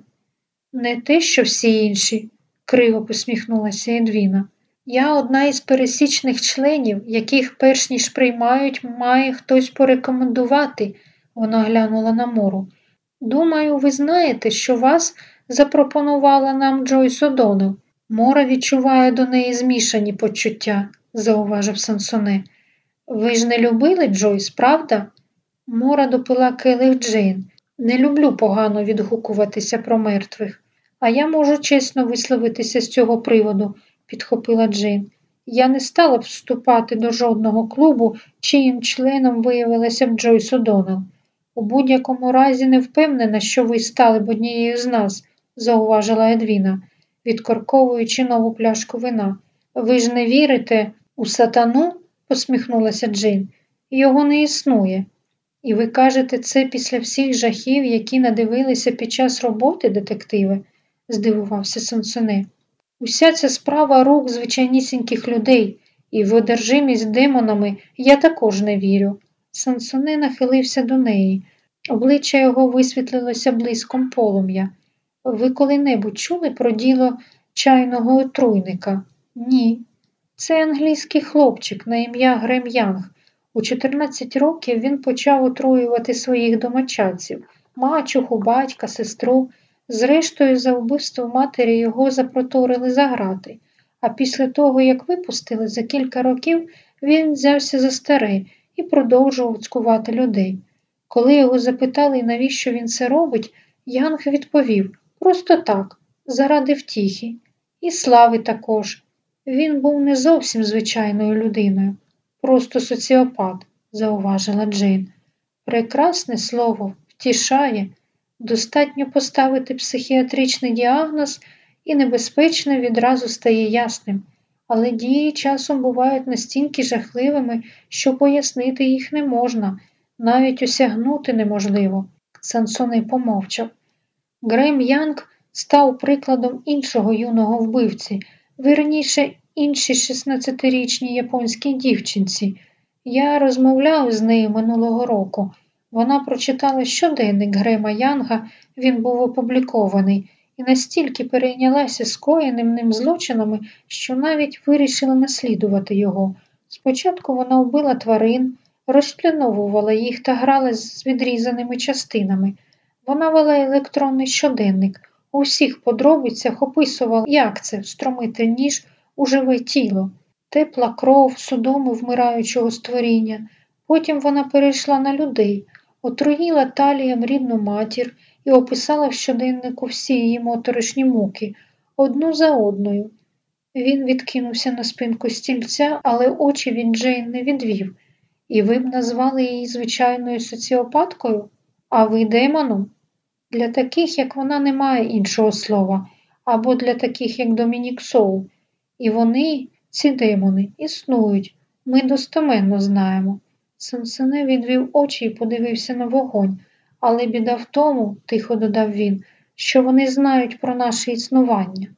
Не те, що всі інші, криво посміхнулася Едвіна. Я одна із пересічних членів, яких перш ніж приймають, має хтось порекомендувати, вона глянула на мору. Думаю, ви знаєте, що вас запропонувала нам Джойс Одонел. Мора відчуває до неї змішані почуття, зауважив Сансоне. Ви ж не любили Джойс, правда? Мора допила келих Джейн. Не люблю погано відгукуватися про мертвих, а я можу чесно висловитися з цього приводу, підхопила Джейн. Я не стала б вступати до жодного клубу, чиїм членом виявилася б Джойс Одонел. У будь-якому разі не впевнена, що ви стали б однією з нас, зауважила Едвіна, відкорковуючи нову пляшку вина. Ви ж не вірите у сатану? посміхнулася Джейн. Його не існує. І ви кажете це після всіх жахів, які надивилися під час роботи, детективи, здивувався Сонсоне. Уся ця справа рук звичайнісіньких людей, і в одержимість демонами я також не вірю. Сансоне нахилився до неї. Обличчя його висвітлилося блиском полум'я. Ви коли-небудь чули про діло чайного отруйника? Ні. Це англійський хлопчик на ім'я Грем Янг. У 14 років він почав отруювати своїх домочадців, мачуху, батька, сестру. Зрештою, за вбивство матері його запроторили за грати, а після того, як випустили за кілька років, він взявся за старе і продовжував цькувати людей. Коли його запитали, навіщо він це робить, Янг відповів просто так, заради втіхи. І слави також. Він був не зовсім звичайною людиною, просто соціопат, зауважила Джейн. Прекрасне слово втішає. Достатньо поставити психіатричний діагноз і небезпечне відразу стає ясним, але дії часом бувають настільки жахливими, що пояснити їх не можна, навіть осягнути неможливо. Сансоний помовчав. Грем Янг став прикладом іншого юного вбивці, Верніше іншій 16-річній японській дівчинці. Я розмовляв з нею минулого року. Вона прочитала щоденник Грема Янга, він був опублікований, і настільки перейнялася скоєним ним злочинами, що навіть вирішила наслідувати його. Спочатку вона вбила тварин, розчленовувала їх та грала з відрізаними частинами. Вона вела електронний щоденник, у всіх подробицях описувала, як це встромити ніж у живе тіло, тепла кров, судоми вмираючого створіння. Потім вона перейшла на людей, отруїла таліям рідну матір і описала в щоденнику всі її моторошні муки, одну за одною. Він відкинувся на спинку стільця, але очі він Джейн не відвів. І ви б назвали її звичайною соціопаткою, а ви демоном? Для таких, як вона, немає іншого слова, або для таких, як Домінік Соу. І вони, ці демони, існують, ми достоменно знаємо. Сенсене відвів очі і подивився на вогонь, але біда в тому, тихо додав він, що вони знають про наше існування.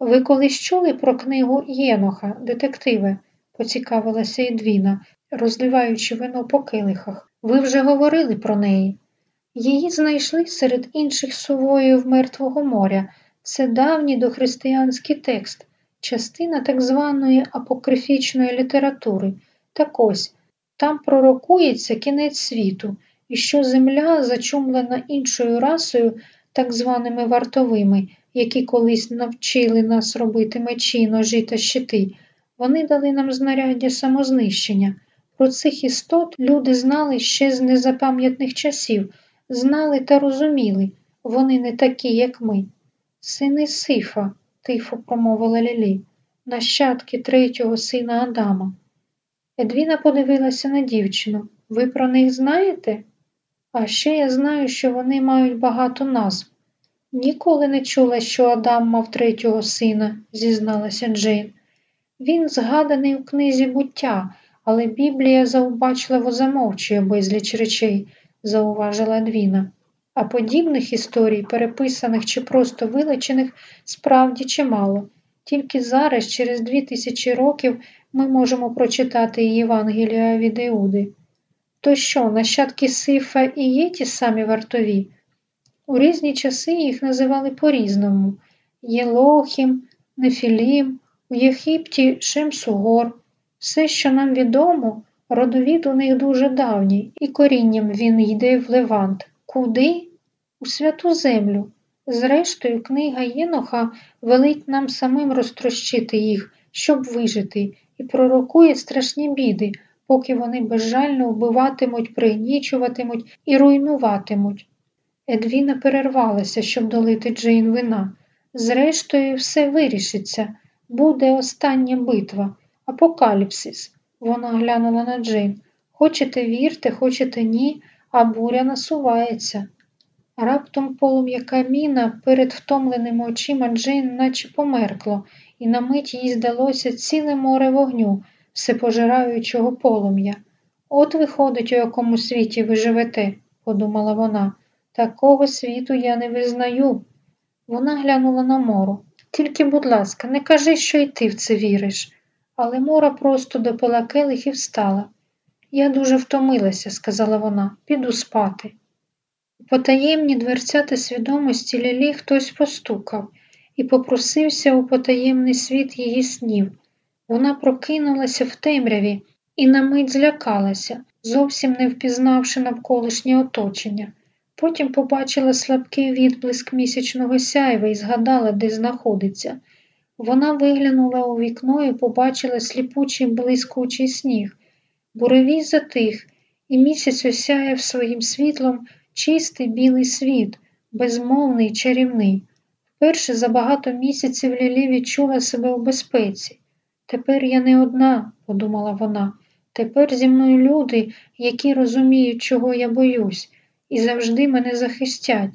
Ви колись чули про книгу Єноха, детективе, поцікавилася Едвіна, розливаючи вино по килихах. Ви вже говорили про неї. Її знайшли серед інших сувоїв Мертвого моря. Це давній дохристиянський текст, частина так званої апокрифічної літератури. Так ось, там пророкується кінець світу, і що земля зачумлена іншою расою, так званими вартовими, які колись навчили нас робити мечі, ножі та щити. Вони дали нам знаряддя самознищення. Про цих істот люди знали ще з незапам'ятних часів, знали та розуміли, вони не такі, як ми. Сини Сифа, тихо промовила Лілі, нащадки третього сина Адама. Едвіна подивилася на дівчину. Ви про них знаєте? А ще я знаю, що вони мають багато назв. Ніколи не чула, що Адам мав третього сина, зізналася Джейн. Він згаданий у книзі буття, але Біблія заубачливо замовчує безліч речей, зауважила Едвіна. А подібних історій, переписаних чи просто вилечених, справді чимало. Тільки зараз, через дві тисячі років, ми можемо прочитати Євангелія від Іуди. То що, нащадки Сифа і є ті самі вартові? У різні часи їх називали по-різному Єлохім, Нефілім, у Єгипті Шемсугор. Все, що нам відомо, родовід у них дуже давній, і корінням він йде в Левант. Куди? У святу землю. Зрештою, книга Єноха велить нам самим розтрощити їх, щоб вижити, і пророкує страшні біди, поки вони безжально вбиватимуть, пригнічуватимуть і руйнуватимуть. Едвіна перервалася, щоб долити Джейн вина. Зрештою, все вирішиться. Буде остання битва, апокаліпсис. Вона глянула на Джейн. Хочете вірте, хочете ні, а буря насувається. Раптом полум'я каміна перед втомленими очима Джейн наче померкло, і на мить їй здалося ціле море вогню, всепожираючого полум'я. От виходить, у якому світі ви живете, подумала вона. Такого світу я не визнаю. Вона глянула на мору. Тільки, будь ласка, не кажи, що й ти в це віриш. Але Мора просто допила келих і встала. Я дуже втомилася, сказала вона, піду спати. Потаємні дверцята свідомості Лілі хтось постукав і попросився у потаємний світ її снів. Вона прокинулася в темряві і на мить злякалася, зовсім не впізнавши навколишнє оточення. Потім побачила слабкий відблиск місячного сяйва і згадала, де знаходиться. Вона виглянула у вікно і побачила сліпучий блискучий сніг. Буревій затих, і місяць осяяв своїм світлом чистий білий світ, безмовний чарівний. Вперше за багато місяців Лілі відчула себе у безпеці. Тепер я не одна, подумала вона. Тепер зі мною люди, які розуміють, чого я боюсь, і завжди мене захистять.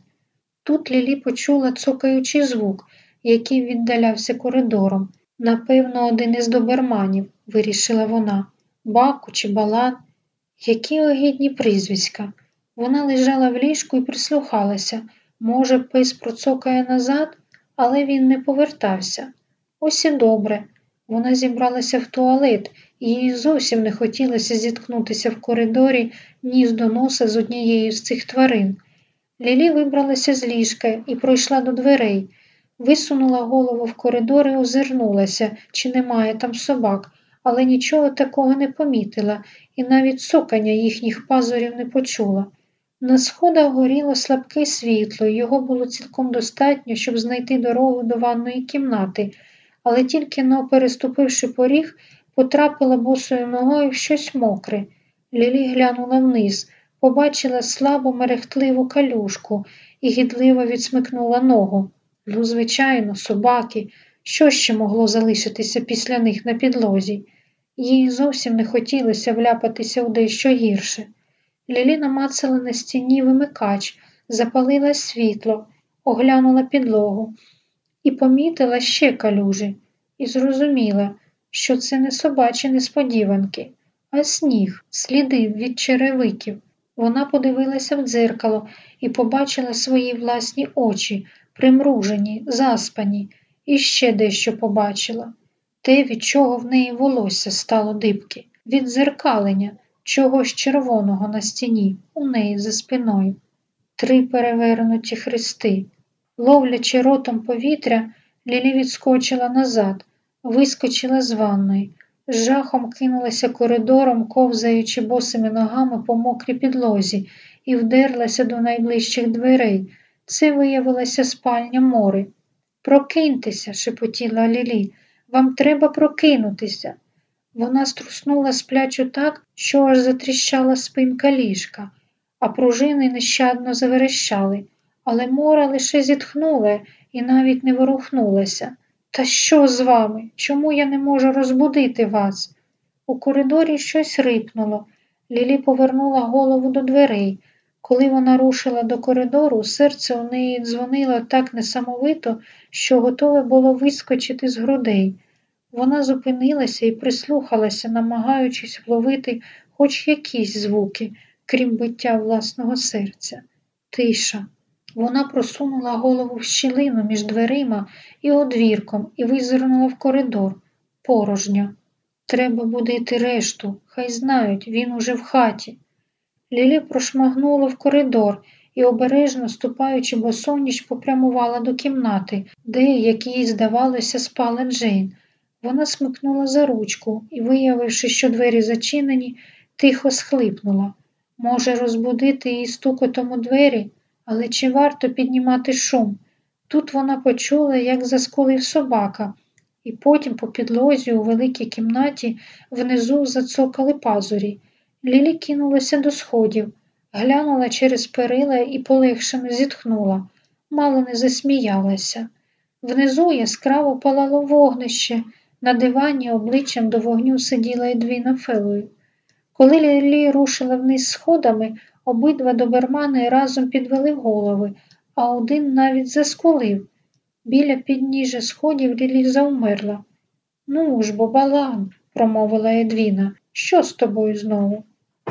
Тут Лілі почула цокаючий звук, який віддалявся коридором. Напевно, один із доберманів, вирішила вона, баку чи балан. Які огідні прізвиська. Вона лежала в ліжку і прислухалася. Може, пес процокає назад, але він не повертався. Ось і добре. Вона зібралася в туалет, і їй зовсім не хотілося зіткнутися в коридорі ніс до носа з однією з цих тварин. Лілі вибралася з ліжка і пройшла до дверей, висунула голову в коридор і озирнулася, чи немає там собак, але нічого такого не помітила і навіть цокання їхніх пазурів не почула. На сходах горіло слабке світло, його було цілком достатньо, щоб знайти дорогу до ванної кімнати, але тільки но переступивши поріг, потрапила босою ногою в щось мокре. Лілі глянула вниз, побачила слабу мерехтливу калюшку і гідливо відсмикнула ногу. Ну, звичайно, собаки. Що ще могло залишитися після них на підлозі? Їй зовсім не хотілося вляпатися у дещо гірше. Лілі намацала на стіні вимикач, запалила світло, оглянула підлогу і помітила ще калюжі, і зрозуміла, що це не собачі несподіванки, а сніг, сліди від черевиків. Вона подивилася в дзеркало і побачила свої власні очі, примружені, заспані, і ще дещо побачила те, від чого в неї волосся стало дибки, від зеркалення, чогось червоного на стіні, у неї за спиною. Три перевернуті хрести. Ловлячи ротом повітря, Лілі відскочила назад, вискочила з ванної, з жахом кинулася коридором, ковзаючи босими ногами по мокрій підлозі, і вдерлася до найближчих дверей. Це виявилася спальня мори. Прокиньтеся, шепотіла Лілі, вам треба прокинутися. Вона струснула сплячу так, що аж затріщала спинка ліжка, а пружини нещадно заверещали, але мора лише зітхнула і навіть не ворухнулася. Та що з вами? Чому я не можу розбудити вас? У коридорі щось рипнуло. Лілі повернула голову до дверей. Коли вона рушила до коридору, серце у неї дзвонило так несамовито, що готове було вискочити з грудей. Вона зупинилася і прислухалася, намагаючись вловити хоч якісь звуки, крім биття власного серця. Тиша. Вона просунула голову в щілину між дверима і одвірком і визирнула в коридор. Порожньо. Треба будити решту, хай знають, він уже в хаті. Лілі прошмагнула в коридор і, обережно ступаючи босоніч, попрямувала до кімнати, де, як їй здавалося, спала Джейн. Вона смикнула за ручку і, виявивши, що двері зачинені, тихо схлипнула. Може, розбудити її стукотом у двері, але чи варто піднімати шум? Тут вона почула, як заскулив собака, і потім по підлозі у великій кімнаті внизу зацокали пазурі. Лілі кинулася до сходів, глянула через перила і полегшено зітхнула, мало не засміялася. Внизу яскраво палало вогнище, на дивані обличчям до вогню сиділа Едвіна Фелою. Коли Лілі рушила вниз сходами, обидва добермани разом підвели голови, а один навіть заскулив. Біля підніжжя сходів Лілі заумерла. Ну ж, бо балан, промовила Едвіна. Що з тобою знову?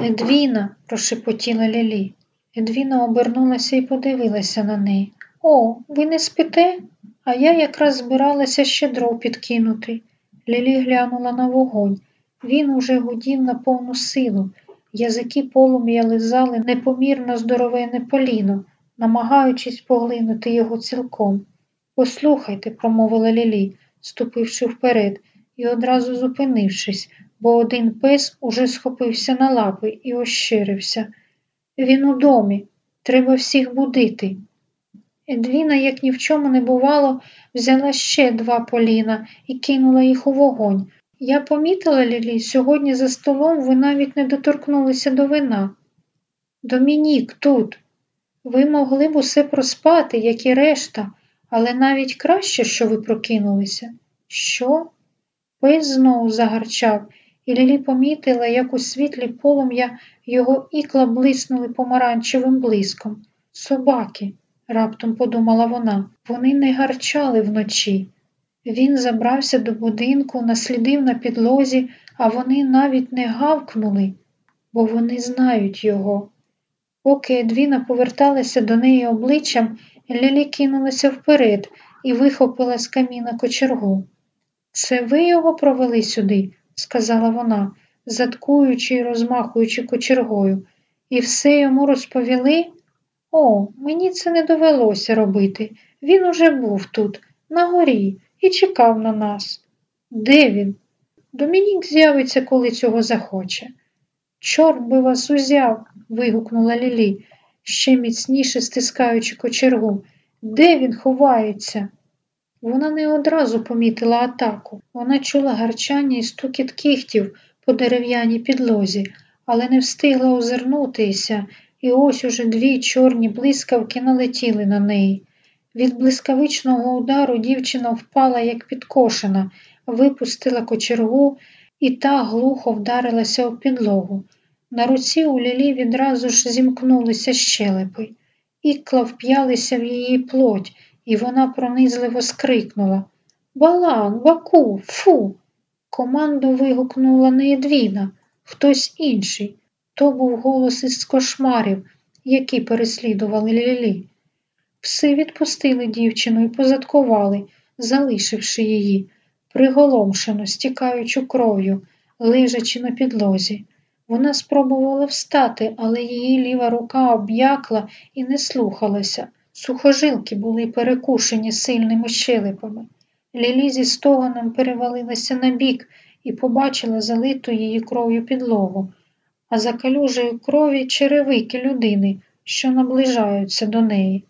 Едвіна, прошепотіла Лілі. Едвіна обернулася і подивилася на неї. О, ви не спите? А я якраз збиралася ще дров підкинути. Лілі глянула на вогонь. Він уже гудів на повну силу. Язики полум'я лизали непомірно здоровене поліно, намагаючись поглинути його цілком. Послухайте, промовила Лілі, ступивши вперед, і одразу зупинившись, бо один пес уже схопився на лапи і ощирився. Він у домі, треба всіх будити. Едвіна, як ні в чому не бувало, взяла ще два поліна і кинула їх у вогонь. Я помітила, Лілі, сьогодні за столом ви навіть не доторкнулися до вина. Домінік тут. Ви могли б усе проспати, як і решта, але навіть краще, що ви прокинулися. Що? Пес знову загарчав, і Лілі помітила, як у світлі полум'я його ікла блиснули помаранчевим блиском. Собаки, раптом подумала вона, вони не гарчали вночі. Він забрався до будинку, наслідив на підлозі, а вони навіть не гавкнули, бо вони знають його. Поки Едвіна поверталася до неї обличчям, Лілі кинулася вперед і вихопила з каміна кочергу. Це ви його провели сюди, сказала вона, заткуючи й розмахуючи кочергою, і все йому розповіли? О, мені це не довелося робити. Він уже був тут, на горі, і чекав на нас. Де він? Домінік з'явиться, коли цього захоче. Чорт би вас узяв, вигукнула Лілі, ще міцніше стискаючи кочергу. Де він ховається? Вона не одразу помітила атаку. Вона чула гарчання і стукіт кіхтів по дерев'яній підлозі, але не встигла озирнутися, і ось уже дві чорні блискавки налетіли на неї. Від блискавичного удару дівчина впала, як підкошена, випустила кочергу і та глухо вдарилася об підлогу. На руці у Лілі відразу ж зімкнулися щелепи. Ікла вп'ялися в її плоть, і вона пронизливо скрикнула Балак, баку, фу. Команду вигукнула не Едвіна, хтось інший. То був голос із кошмарів, які переслідували Лілі. Пси відпустили дівчину і позадкували, залишивши її, приголомшено, стікаючу кров'ю, лежачи на підлозі. Вона спробувала встати, але її ліва рука об'якла і не слухалася. Сухожилки були перекушені сильними щелепами. Лілі зі стогоном перевалилася на бік і побачила залиту її кров'ю підлогу, а за калюжею крові черевики людини, що наближаються до неї.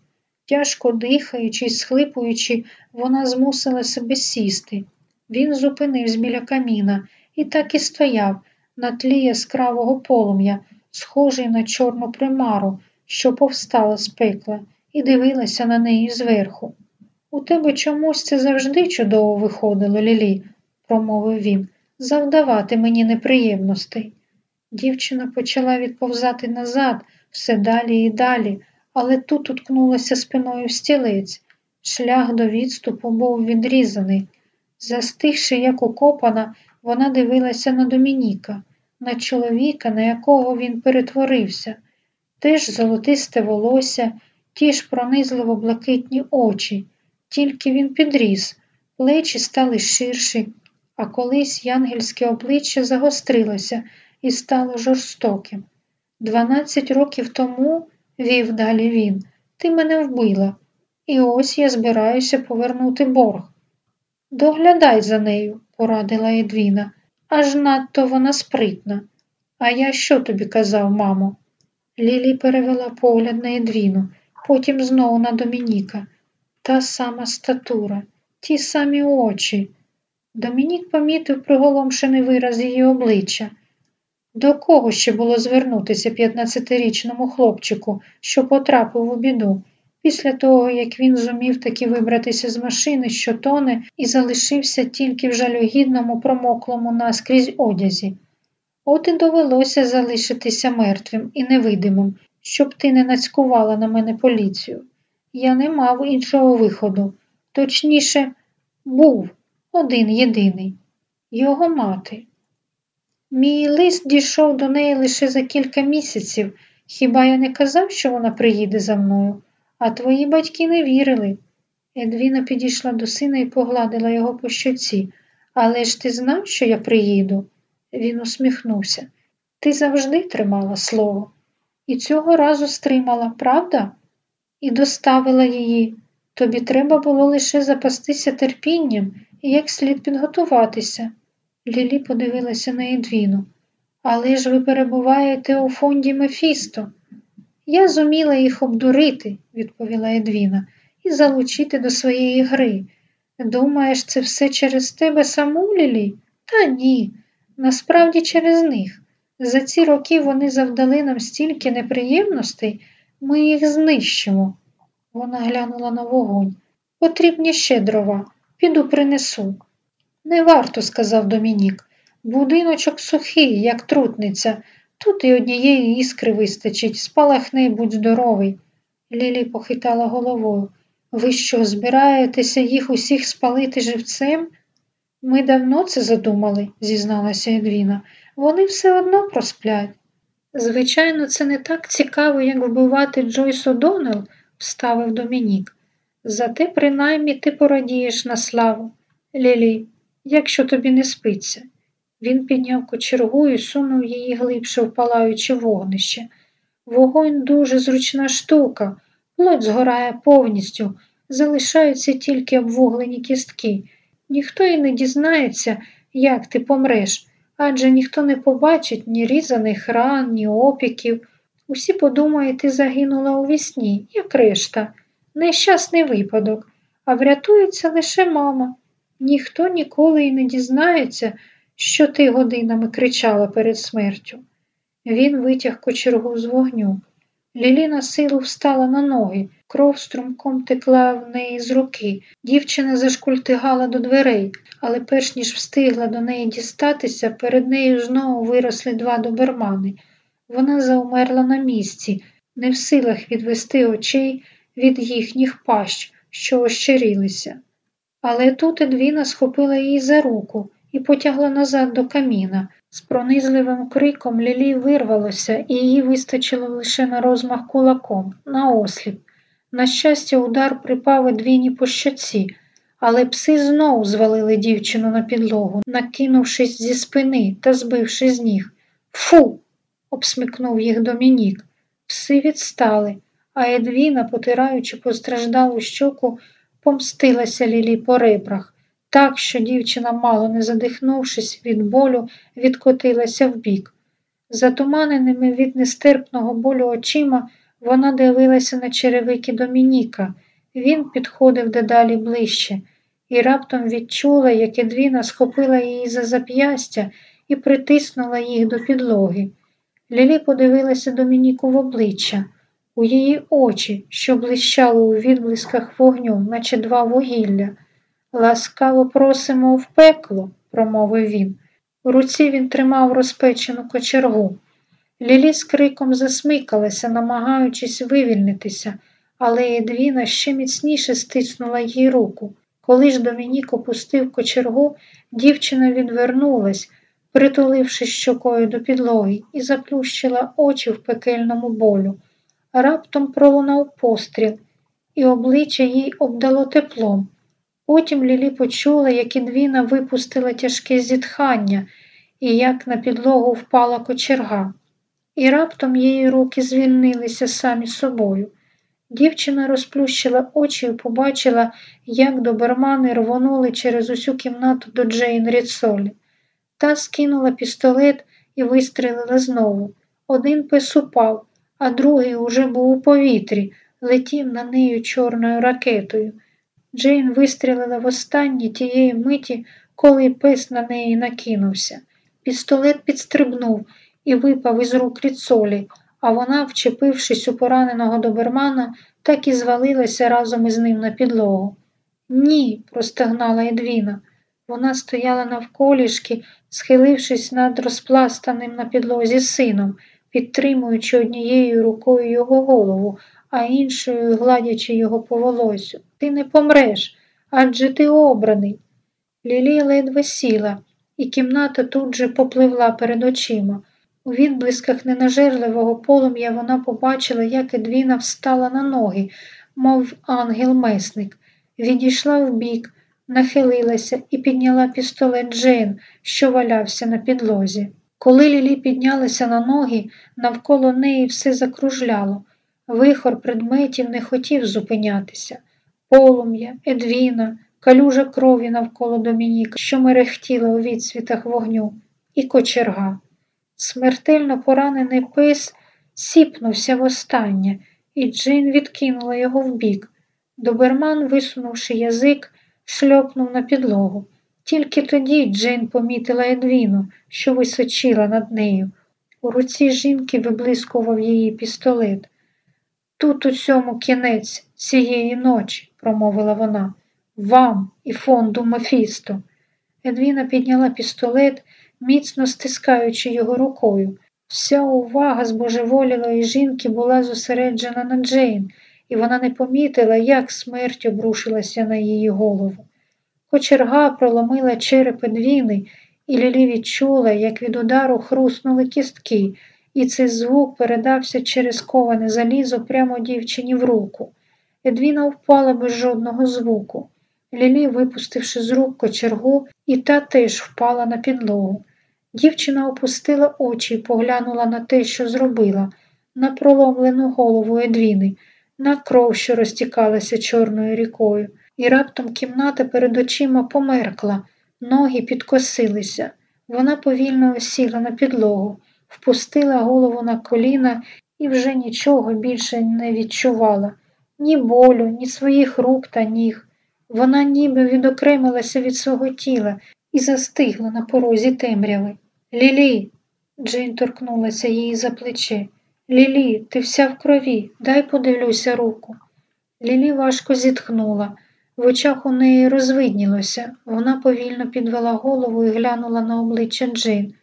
Тяжко дихаючи й схлипуючи, вона змусила себе сісти. Він зупинився біля каміна і так і стояв на тлі яскравого полум'я, схожий на чорну примару, що повстала з пекла, і дивилася на неї зверху. У тебе чомусь це завжди чудово виходило, Лілі, промовив він, завдавати мені неприємностей. Дівчина почала відповзати назад, все далі і далі, але тут уткнулася спиною в стілець. Шлях до відступу був відрізаний. Застигши, як окопана, вона дивилася на Домініка, на чоловіка, на якого він перетворився, теж золотисте волосся, ті ж пронизливо блакитні очі, тільки він підріс, плечі стали ширші, а колись янгельське обличчя загострилося і стало жорстоким. Дванадцять років тому, вів далі він, ти мене вбила, і ось я збираюся повернути борг. Доглядай за нею, порадила Едвіна, аж надто вона спритна. А я що тобі казав, мамо? Лілі перевела погляд на Едвіну, потім знову на Домініка. Та сама статура, ті самі очі. Домінік помітив приголомшений вираз її обличчя. До кого ще було звернутися 15-річному хлопчику, що потрапив у біду, після того, як він зумів таки вибратися з машини, що тоне, і залишився тільки в жалюгідному промоклому наскрізь одязі. От і довелося залишитися мертвим і невидимим, щоб ти не нацькувала на мене поліцію. Я не мав іншого виходу, точніше, був один єдиний його мати. Мій лист дійшов до неї лише за кілька місяців. Хіба я не казав, що вона приїде за мною, а твої батьки не вірили. Едвіна підійшла до сина і погладила його по щоці. Але ж ти знав, що я приїду? Він усміхнувся. Ти завжди тримала слово. І цього разу стримала, правда? І доставила її. Тобі треба було лише запастися терпінням і як слід підготуватися. Лілі подивилася на Едвіну. Але ж ви перебуваєте у фонді Мефісто. Я зуміла їх обдурити, відповіла Едвіна, і залучити до своєї гри. Думаєш, це все через тебе саму, Лілі? Та ні. Насправді через них. За ці роки вони завдали нам стільки неприємностей, ми їх знищимо. Вона глянула на вогонь. Потрібні ще дрова. Піду принесу. Не варто, сказав Домінік. Будиночок сухий, як трутниця. Тут і однієї іскри вистачить, спалахни, будь здоровий. Лілі похитала головою. Ви що, збираєтеся їх усіх спалити живцем? Ми давно це задумали, зізналася Едвіна. Вони все одно просплять. Звичайно, це не так цікаво, як вбивати Джойс О'Доннелл, вставив Домінік. Зате принаймні ти порадієш на славу. Лілі, якщо тобі не спиться. Він підняв кочергу і сунув її глибше в палаюче вогнище. Вогонь дуже зручна штука, плоть згорає повністю, залишаються тільки обвуглені кістки. Ніхто і не дізнається, як ти помреш, адже ніхто не побачить ні різаних ран, ні опіків. Усі подумають, ти загинула у вісні, як решта. Нещасний випадок, а врятується лише мама. Ніхто ніколи і не дізнається, що ти годинами кричала перед смертю. Він витяг кочергу з вогню. Лілі на силу встала на ноги, кров струмком текла в неї з руки. Дівчина зашкультигала до дверей, але перш ніж встигла до неї дістатися, перед нею знову виросли два добермани. Вона заумерла на місці, не в силах відвести очей від їхніх пащ, що ощерілися. Але тут Едвіна схопила її за руку і потягла назад до каміна. З пронизливим криком Лілі вирвалося, і її вистачило лише на розмах кулаком, на осліп. На щастя, удар припав Едвіні по щоці, але пси знову звалили дівчину на підлогу, накинувшись зі спини та збивши з ніг. Фу! обсмикнув їх Домінік. Пси відстали, а Едвіна, потираючи постраждалу щоку, помстилася Лілі по ребрах, так, що дівчина, мало не задихнувшись від болю, відкотилася вбік. Затуманеними від нестерпного болю очима вона дивилася на черевики Домініка. Він підходив дедалі ближче і раптом відчула, як Едвіна схопила її за зап'ястя і притиснула їх до підлоги. Лілі подивилася Домініку в обличчя, у її очі, що блищали у відблисках вогню, наче два вугілля. Ласкаво просимо в пекло, промовив він. У руці він тримав розпечену кочергу. Лілі з криком засмикалася, намагаючись вивільнитися, але Едвіна ще міцніше стиснула їй руку. Коли ж Домінік опустив кочергу, дівчина відвернулась, притуливши щокою до підлоги, і заплющила очі в пекельному болю. Раптом пролунав постріл, і обличчя їй обдало теплом. Потім Лілі почула, як Ідвіна випустила тяжке зітхання і як на підлогу впала кочерга. І раптом її руки звільнилися самі собою. Дівчина розплющила очі і побачила, як добермани рвонули через усю кімнату до Джейн Ріцолі. Та скинула пістолет і вистрілила знову. Один пес упав, а другий уже був у повітрі, летів на нею чорною ракетою. Джейн вистрілила востаннє тієї миті, коли пес на неї накинувся. Пістолет підстрибнув і випав із рук ріцолі, а вона, вчепившись у пораненого добермана, так і звалилася разом із ним на підлогу. Ні, простагнала Едвіна. Вона стояла навколішки, схилившись над розпластаним на підлозі сином, підтримуючи однією рукою його голову, а іншою гладячи його по волосю. Ти не помреш, адже ти обраний. Лілі ледве сіла, і кімната тут же попливла перед очима. У відблисках ненажерливого полум'я вона побачила, як Едвіна встала на ноги, мов ангел-месник, відійшла вбік, нахилилася і підняла пістолет Джейн, що валявся на підлозі. Коли Лілі піднялася на ноги, навколо неї все закружляло. Вихор предметів не хотів зупинятися. Полум'я, Едвіна, калюжа крові навколо Домініка, що мерехтіла у відсвітах вогню, і кочерга. Смертельно поранений пес сіпнувся востаннє, і Джин відкинула його вбік. Доберман, висунувши язик, шльопнув на підлогу. Тільки тоді Джин помітила Едвіну, що височила над нею. У руці жінки виблискував її пістолет. Тут усьому кінець цієї ночі, промовила вона, вам і фонду Мефісто. Едвіна підняла пістолет, міцно стискаючи його рукою. Вся увага збожеволілої жінки була зосереджена на Джейн, і вона не помітила, як смерть обрушилася на її голову. Кочерга проломила череп Едвіни, і Лілі відчула, як від удару хруснули кістки, і цей звук передався через коване залізо прямо дівчині в руку. Едвіна впала без жодного звуку. Лілі, випустивши з рук кочергу, і та теж впала на підлогу. Дівчина опустила очі і поглянула на те, що зробила, на проломлену голову Едвіни, на кров, що розтікалася чорною рікою, і раптом кімната перед очима померкла, ноги підкосилися. Вона повільно осіла на підлогу, впустила голову на коліна і вже нічого більше не відчувала ні болю, ні своїх рук та ніг. Вона ніби відокремилася від свого тіла і застигла на порозі темряви. Лілі. Джейн торкнулася її за плече. Лілі, ти вся в крові, дай подивлюся руку. Лілі важко зітхнула. В очах у неї розвиднілося. Вона повільно підвела голову і глянула на обличчя Джейн.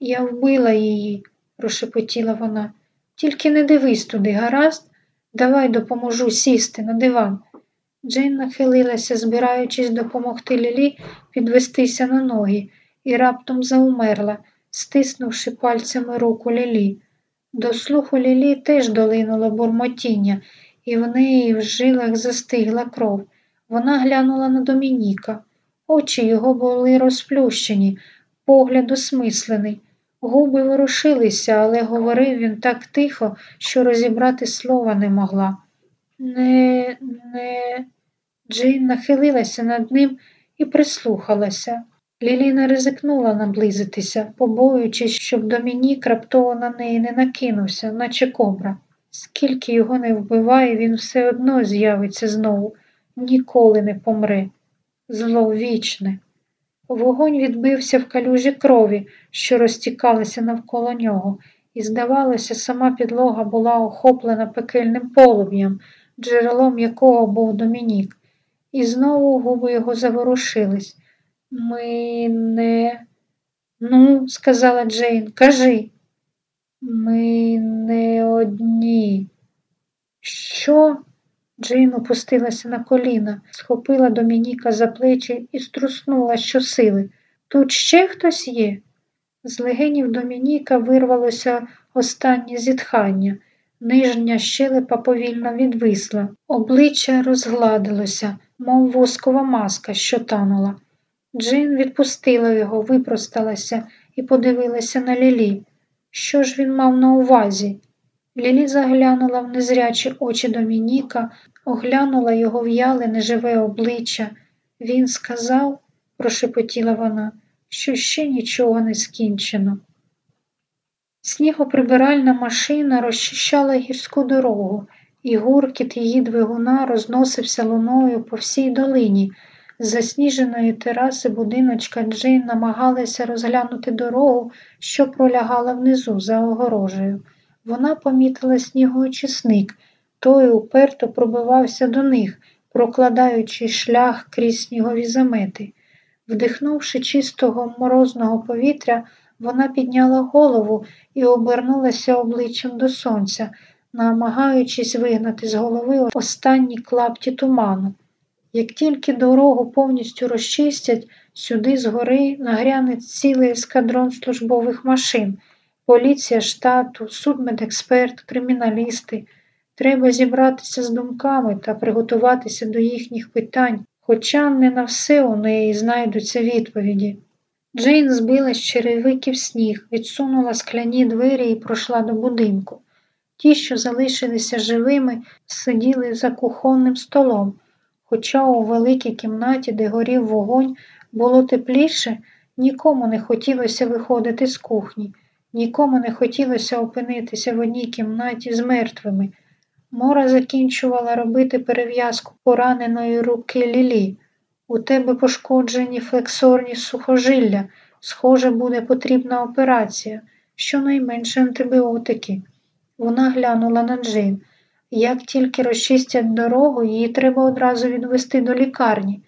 Я вбила її, прошепотіла вона. Тільки не дивись туди, гаразд? Давай допоможу сісти на диван. Джейн нахилилася, збираючись допомогти Лілі підвестися на ноги, і раптом заумерла, стиснувши пальцями руку Лілі. До слуху Лілі теж долинуло бурмотіння, і в неї в жилах застигла кров. Вона глянула на Домініка. Очі його були розплющені, погляд осмислений. Губи ворушилися, але говорив він так тихо, що розібрати слова не могла. Не, не. Джейн нахилилася над ним і прислухалася. Ліліна ризикнула наблизитися, побоюючись, щоб Домінік раптово на неї не накинувся, наче кобра. Скільки його не вбиває, він все одно з'явиться знову, ніколи не помре. Зло вічне. Вогонь відбився в калюжі крові, що розтікалися навколо нього, і, здавалося, сама підлога була охоплена пекельним полум'ям, джерелом якого був Домінік. І знову губи його заворушились. Ми не. Ну, сказала Джейн, кажи. Ми не одні. Що? Джейн опустилася на коліна, схопила Домініка за плечі і струснула щосили. Тут ще хтось є? З легенів Домініка вирвалося останнє зітхання. Нижня щелепа повільно відвисла, обличчя розгладилося, мов воскова маска, що танула. Джин відпустила його, випросталася і подивилася на Лілі. Що ж він мав на увазі? Лілі заглянула в незрячі очі Домініка, оглянула його в'яле неживе обличчя. Він сказав, прошепотіла вона, що ще нічого не скінчено. Снігоприбиральна машина розчищала гірську дорогу, і гуркіт її двигуна розносився луною по всій долині. З засніженої тераси будиночка Джейн намагалася розглянути дорогу, що пролягала внизу за огорожею. Вона помітила снігоочисник, той уперто пробивався до них, прокладаючи шлях крізь снігові замети. Вдихнувши чистого морозного повітря, вона підняла голову і обернулася обличчям до сонця, намагаючись вигнати з голови останні клапті туману. Як тільки дорогу повністю розчистять, сюди згори нагряне цілий ескадрон службових машин, поліція штату, судмедексперт, криміналісти. Треба зібратися з думками та приготуватися до їхніх питань, хоча не на все у неї знайдуться відповіді. Джейн збила з черевиків сніг, відсунула скляні двері і пройшла до будинку. Ті, що залишилися живими, сиділи за кухонним столом, хоча у великій кімнаті, де горів вогонь, було тепліше, нікому не хотілося виходити з кухні, нікому не хотілося опинитися в одній кімнаті з мертвими. Мора закінчувала робити перев'язку пораненої руки Лілі. У тебе пошкоджені флексорні сухожилля, схоже, буде потрібна операція, щонайменше антибіотики. Вона глянула на Джин. Як тільки розчистять дорогу, її треба одразу відвести до лікарні.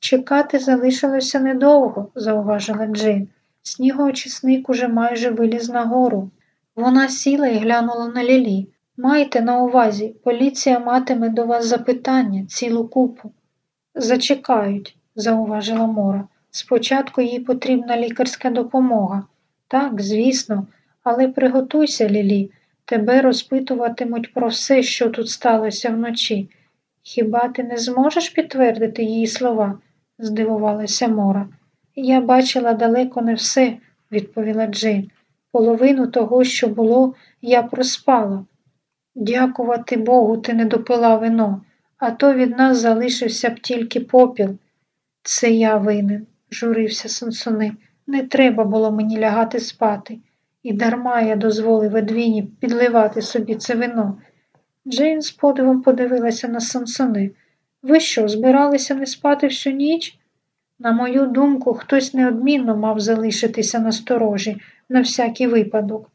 Чекати залишилося недовго, зауважила Джин. Снігоочисник уже майже виліз на гору. Вона сіла і глянула на Лілі. Майте на увазі, поліція матиме до вас запитання, цілу купу. Зачекають, зауважила Мора. Спочатку їй потрібна лікарська допомога. Так, звісно, але приготуйся, Лілі, тебе розпитуватимуть про все, що тут сталося вночі. Хіба ти не зможеш підтвердити її слова? здивувалася Мора. Я бачила далеко не все, відповіла Джейн. Половину того, що було, я проспала. Дякувати Богу, ти не допила вино, а то від нас залишився б тільки попіл. Це я винен, журився Сонсони. Не треба було мені лягати спати. І дарма я дозволив Едвіні підливати собі це вино. Джейн з подивом подивилася на Сонсони. Ви що, збиралися не спати всю ніч? На мою думку, хтось неодмінно мав залишитися на сторожі на всякий випадок.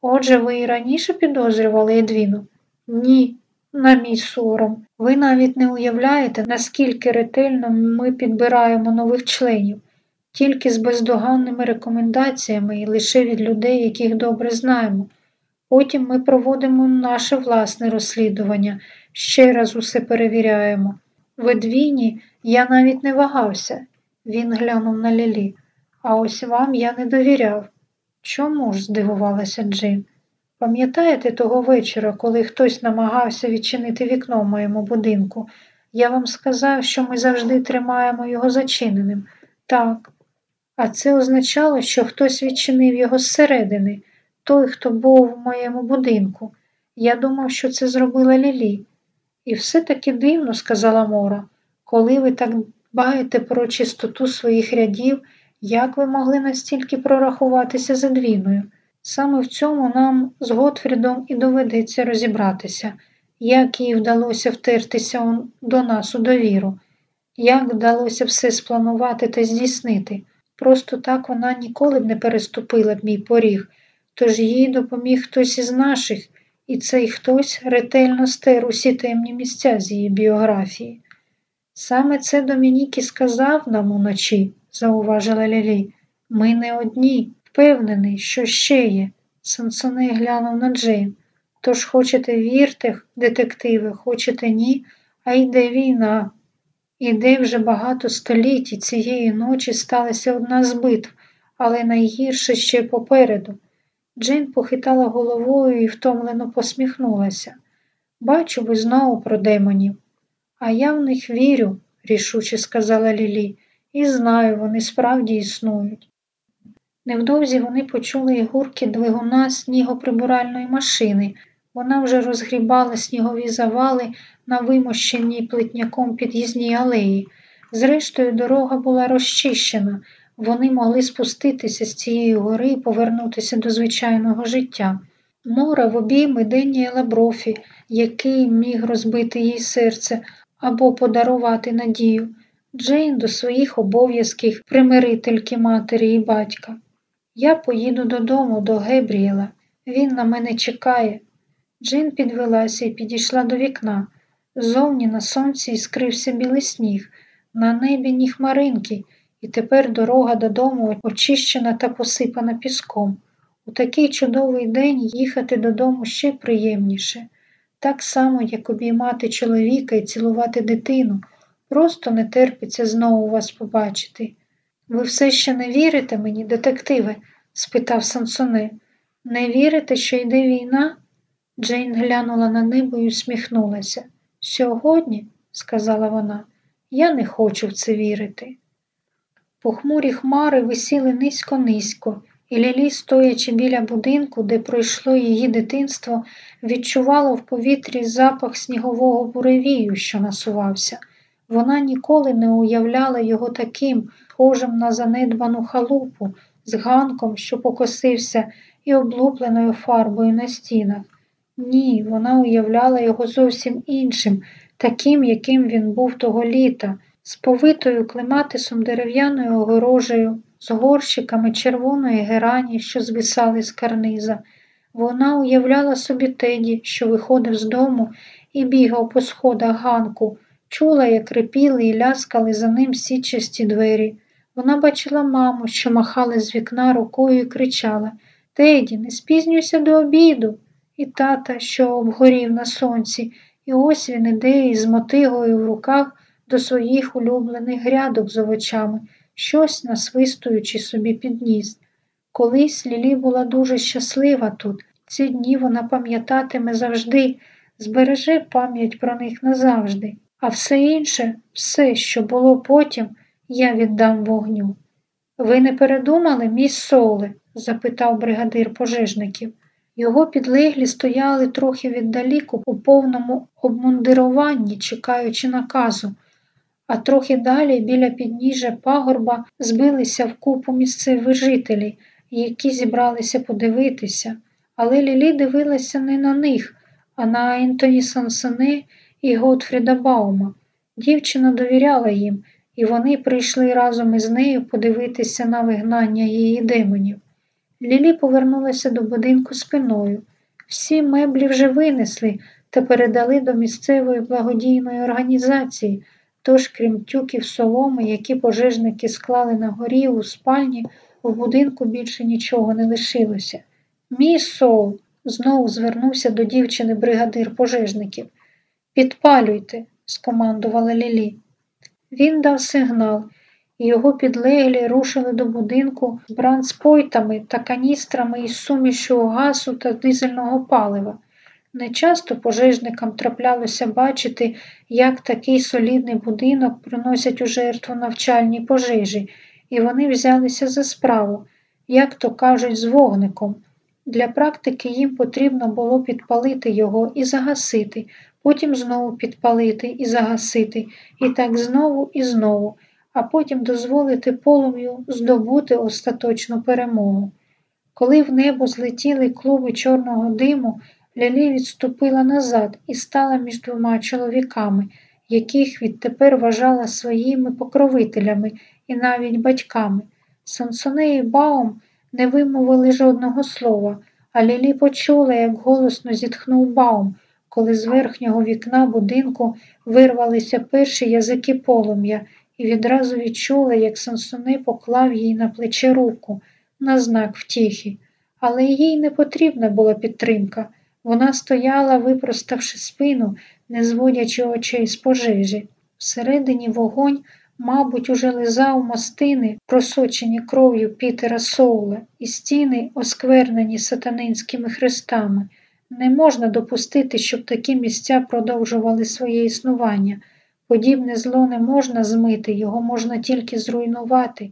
Отже, ви і раніше підозрювали Едвіну? Ні, на мій сором. Ви навіть не уявляєте, наскільки ретельно ми підбираємо нових членів, тільки з бездоганними рекомендаціями і лише від людей, яких добре знаємо. Потім ми проводимо наше власне розслідування, ще раз усе перевіряємо. В Едвіні я навіть не вагався, він глянув на Лілі. А ось вам я не довіряв. Чому ж? здивувалася Джин. Пам'ятаєте того вечора, коли хтось намагався відчинити вікно в моєму будинку? Я вам сказав, що ми завжди тримаємо його зачиненим. Так. А це означало, що хтось відчинив його зсередини, той, хто був у моєму будинку. Я думав, що це зробила Лілі. І все таки дивно, сказала Мора, коли ви так дбаєте про чистоту своїх рядів, як ви могли настільки прорахуватися з Едвіною? Саме в цьому нам з Готфрідом і доведеться розібратися, як їй вдалося втертися до нас у довіру, як вдалося все спланувати та здійснити. Просто так вона ніколи б не переступила б мій поріг, тож їй допоміг хтось із наших, і цей хтось ретельно стер усі темні місця з її біографії. Саме це Домінікі сказав нам уночі, зауважила Лілі. Ми не одні, впевнений, що ще є. Сонсоне глянув на Джейн. Тож хочете вірте, детективи, хочете ні, а йде війна. Іде вже багато століть, і цієї ночі сталася одна з битв, але найгірше ще попереду. Джейн похитала головою і втомлено посміхнулася. Бачу, ви знову про демонів. А я в них вірю, рішуче сказала Лілі, і знаю, вони справді існують. Невдовзі вони почули гурки двигуна снігоприбиральної машини. Вона вже розгрібала снігові завали на вимощеній плитняком під'їзній алеї. Зрештою, дорога була розчищена, вони могли спуститися з цієї гори і повернутися до звичайного життя. Мора в обійми Деніела Брофі, який міг розбити їй серце або подарувати надію, Джейн до своїх обов'язків примирительки матері і батька. Я поїду додому, до Гебріела. Він на мене чекає. Джин підвелася і підійшла до вікна. Зовні на сонці іскрився білий сніг, на небі ні хмаринки, і тепер дорога додому очищена та посипана піском. У такий чудовий день їхати додому ще приємніше, так само, як обіймати чоловіка і цілувати дитину. Просто не терпиться знову вас побачити. Ви все ще не вірите мені, детективе? спитав Сансоне. Не вірите, що йде війна? Джейн глянула на небо і усміхнулася. Сьогодні, сказала вона, я не хочу в це вірити. Похмурі хмари висіли низько-низько, і Лілі, стоячи біля будинку, де пройшло її дитинство, відчувала в повітрі запах снігового буревію, що насувався. Вона ніколи не уявляла його таким, схожим на занедбану халупу, з ганком, що покосився, і облупленою фарбою на стінах. Ні, вона уявляла його зовсім іншим, таким, яким він був того літа, з повитою клематисом дерев'яною огорожею, з горщиками червоної герані, що звисали з карниза. Вона уявляла собі Теді, що виходив з дому і бігав по сходах ганку, чула, як рипіли і ляскали за ним січасті двері. Вона бачила маму, що махала з вікна рукою і кричала Теді, не спізнюйся до обіду. І тата, що обгорів на сонці, і ось він іде із мотигою в руках до своїх улюблених грядок з овочами, щось насвистуючи собі під ніс. Колись Лілі була дуже щаслива тут. Ці дні вона пам'ятатиме завжди, збереже пам'ять про них назавжди. а все інше, все, що було потім, я віддам вогню. Ви не передумали, міс Соуле? запитав бригадир пожежників. Його підлеглі стояли трохи віддаліку у повному обмундируванні, чекаючи наказу, а трохи далі, біля підніжжя пагорба, збилися в купу місцеві жителі, які зібралися подивитися, але Лілі дивилася не на них, а на Ентоні Сансене і Готфріда Баума. Дівчина довіряла їм, і вони прийшли разом із нею подивитися на вигнання її демонів. Лілі повернулася до будинку спиною. Всі меблі вже винесли та передали до місцевої благодійної організації, тож, крім тюків соломи, які пожежники склали на горі у спальні, в будинку більше нічого не лишилося. Мій Соул, знову звернувся до дівчини бригадир пожежників. Підпалюйте, скомандувала Лілі. Він дав сигнал, і його підлеглі рушили до будинку з бранспойтами та каністрами із сумішю газу та дизельного палива. Нечасто пожежникам траплялося бачити, як такий солідний будинок приносять у жертву навчальні пожежі, і вони взялися за справу, як то кажуть, з вогником. Для практики їм потрібно було підпалити його і загасити, потім знову підпалити і загасити, і так знову і знову, а потім дозволити полум'ю здобути остаточну перемогу. Коли в небо злетіли клуби чорного диму, Лялі відступила назад і стала між двома чоловіками, яких відтепер вважала своїми покровителями і навіть батьками. Сонсоне і Баум не вимовили жодного слова, а Лілі почула, як голосно зітхнув Баум, коли з верхнього вікна будинку вирвалися перші язики полум'я, і відразу відчула, як Сонсоне поклав їй на плече руку на знак втіхи. Але їй не потрібна була підтримка. Вона стояла, випроставши спину, не зводячи очей з пожежі. Всередині вогонь, мабуть, уже лизав мостини, просочені кров'ю Пітера Соула, і стіни, осквернені сатанинськими хрестами. Не можна допустити, щоб такі місця продовжували своє існування. Подібне зло не можна змити, його можна тільки зруйнувати.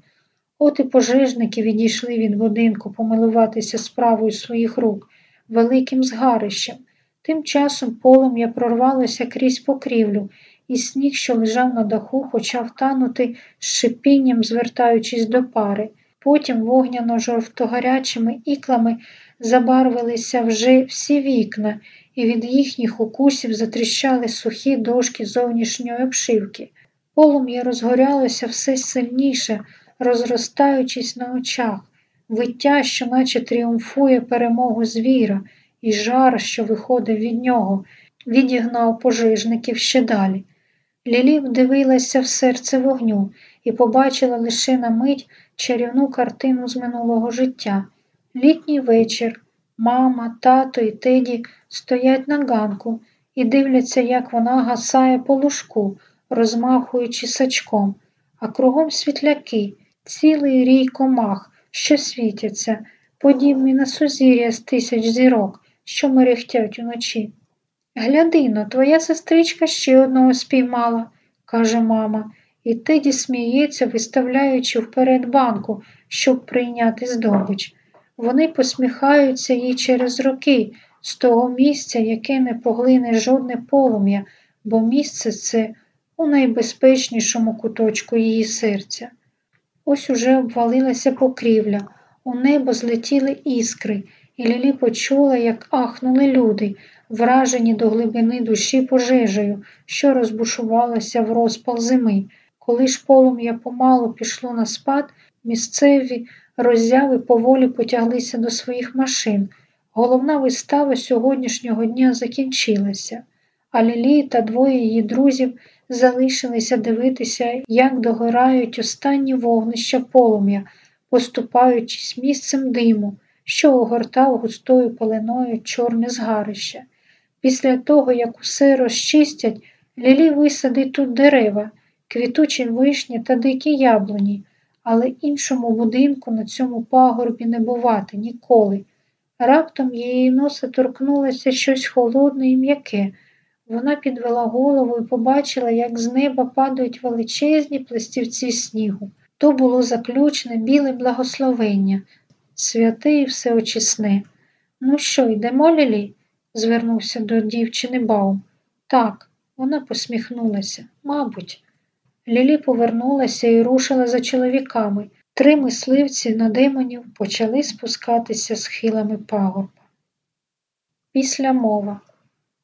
От і пожежники відійшли від будинку помилуватися справою своїх рук великим згарищем. Тим часом полум'я прорвалося крізь покрівлю, і сніг, що лежав на даху, почав танути з шипінням, звертаючись до пари. Потім вогняно-жовтогарячими іклами забарвилися вже всі вікна, і від їхніх укусів затріщали сухі дошки зовнішньої обшивки. Полум'я розгорялося все сильніше, розростаючись на очах виття, що наче тріумфує перемогу звіра, і жар, що виходив від нього, відігнав пожежників ще далі. Лілі вдивилася в серце вогню і побачила лише на мить чарівну картину з минулого життя. Літній вечір, мама, тато і теді стоять на ганку і дивляться, як вона гасає по лужку, розмахуючи сачком, а кругом світляки, цілий рій комах, що світяться, подібні на сузір'я з тисяч зірок, що мерехтять уночі. Глядино, твоя сестричка ще одного спіймала, каже мама, і Теді сміється, виставляючи вперед банку, щоб прийняти здобич. Вони посміхаються їй через роки з того місця, яке не поглине жодне полум'я, бо місце це у найбезпечнішому куточку її серця. Ось уже обвалилася покрівля, у небо злетіли іскри, і Лілі почула, як ахнули люди, вражені до глибини душі пожежею, що розбушувалася в розпал зими. Коли ж полум'я помалу пішло на спад, місцеві роззяви поволі потяглися до своїх машин. Головна вистава сьогоднішнього дня закінчилася, а Лілі та двоє її друзів залишилися дивитися, як догорають останні вогнища полум'я, поступаючись місцем диму, що огортав густою полиною чорне згарище. Після того, як усе розчистять, Лілі висадить тут дерева, квітучі вишні та дикі яблуні, але іншому будинку на цьому пагорбі не бувати ніколи. Раптом її носа торкнулося щось холодне і м'яке. Вона підвела голову і побачила, як з неба падають величезні пластівці снігу. То було заключне біле благословення, святе і всеочисне. Ну що, йдемо, Лілі? звернувся до дівчини Баум. Так, вона посміхнулася. Мабуть. Лілі повернулася і рушила за чоловіками. Три мисливці на демонів почали спускатися схилами пагорба. Після мова.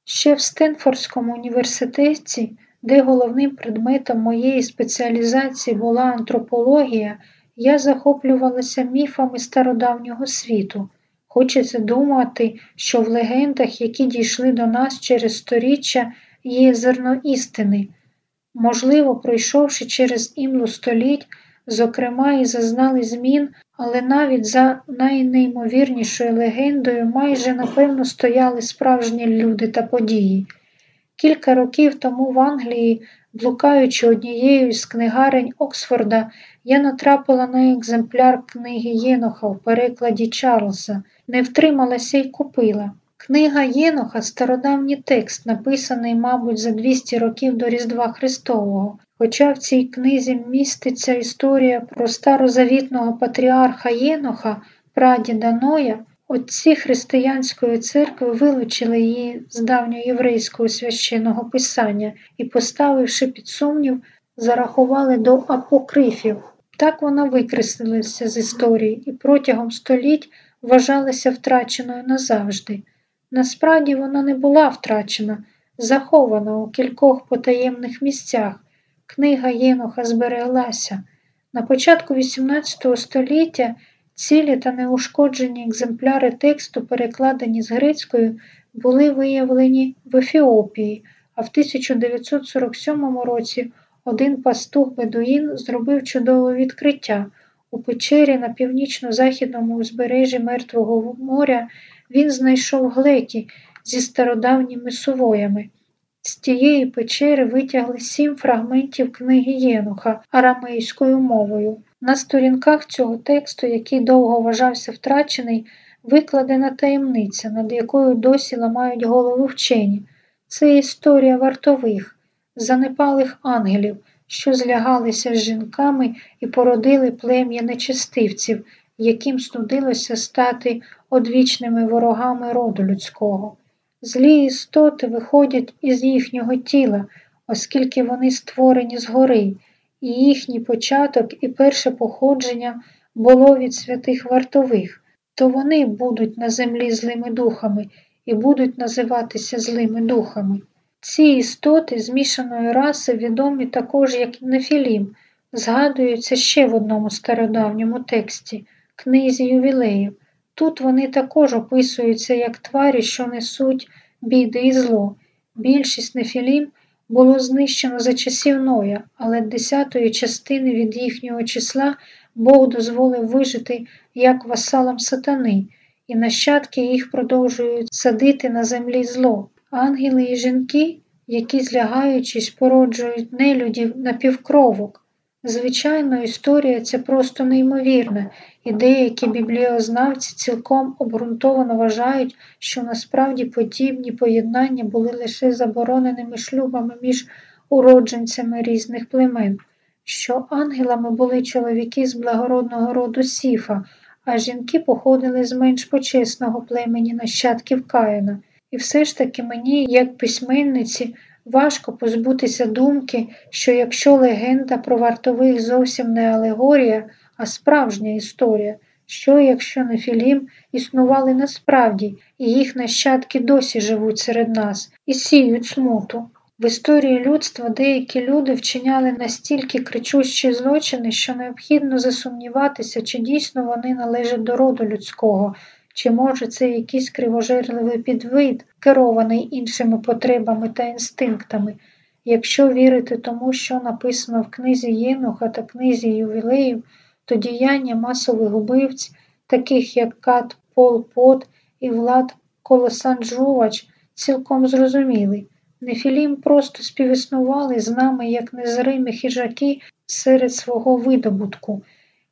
Ще в Стенфордському університеті, де головним предметом моєї спеціалізації була антропологія, я захоплювалася міфами стародавнього світу. Хочеться думати, що в легендах, які дійшли до нас через сторіччя, є зерно істини. Можливо, пройшовши через імлу століть, зокрема, і зазнали змін, але навіть за найнеймовірнішою легендою майже напевно стояли справжні люди та події. Кілька років тому в Англії, блукаючи однією з книгарень Оксфорда, я натрапила на екземпляр книги Єноха в перекладі Чарльза, не втрималася й купила. Книга Єноха стародавній текст, написаний, мабуть, за 200 років до Різдва Христового. Хоча в цій книзі міститься історія про старозавітного патріарха Єноха, прадіда Ноя, отці християнської церкви вилучили її з давньоєврейського священного писання і, поставивши під сумнів, зарахували до апокрифів. Так вона викреслилася з історії і протягом століть вважалася втраченою назавжди. Насправді вона не була втрачена, захована у кількох потаємних місцях. Книга Єноха збереглася. На початку XVIII століття цілі та неушкоджені екземпляри тексту, перекладені з грецькою, були виявлені в Ефіопії, а в 1947 році один пастух Бедуїн зробив чудове відкриття. У печері на північно-західному узбережжі Мертвого моря він знайшов глеки зі стародавніми сувоями. З тієї печери витягли сім фрагментів книги Єнуха арамейською мовою. На сторінках цього тексту, який довго вважався втрачений, викладена таємниця, над якою досі ламають голову вчені. Це історія вартових, занепалих ангелів, що злягалися з жінками і породили плем'я нечестивців, яким студилося стати одвічними ворогами роду людського. Злі істоти виходять із їхнього тіла, оскільки вони створені згори, і їхній початок і перше походження було від святих вартових, то вони будуть на землі злими духами і будуть називатися злими духами. Ці істоти змішаної раси відомі також як Нефілім, згадуються ще в одному стародавньому тексті книзі ювілеїв. Тут вони також описуються як тварі, що несуть біди і зло. Більшість нефілім було знищено за часів Ноя, але десятої частини від їхнього числа Бог дозволив вижити як васалам сатани, і нащадки їх продовжують садити на землі зло. Ангели і жінки, які злягаючись, породжують нелюдів напівкровок. Звичайно, історія ця просто неймовірна, і деякі бібліознавці цілком обґрунтовано вважають, що насправді подібні поєднання були лише забороненими шлюбами між уродженцями різних племен, що ангелами були чоловіки з благородного роду Сіфа, а жінки походили з менш почесного племені нащадків Каїна. І все ж таки мені, як письменниці, важко позбутися думки, що якщо легенда про вартових зовсім не алегорія, а справжня історія, що якщо Нефілім існували насправді, і їх нащадки досі живуть серед нас і сіють смуту. В історії людства деякі люди вчиняли настільки кричущі злочини, що необхідно засумніватися, чи дійсно вони належать до роду людського, чи може це якийсь кривожерливий підвид, керований іншими потребами та інстинктами. Якщо вірити тому, що написано в книзі Єнуха та книзі ювілеїв, то діяння масових вбивць, таких як Кат Пол Пот і Влад Колосанджувач, цілком зрозуміли. Нефілім просто співіснували з нами як незримі хижаки серед свого видобутку.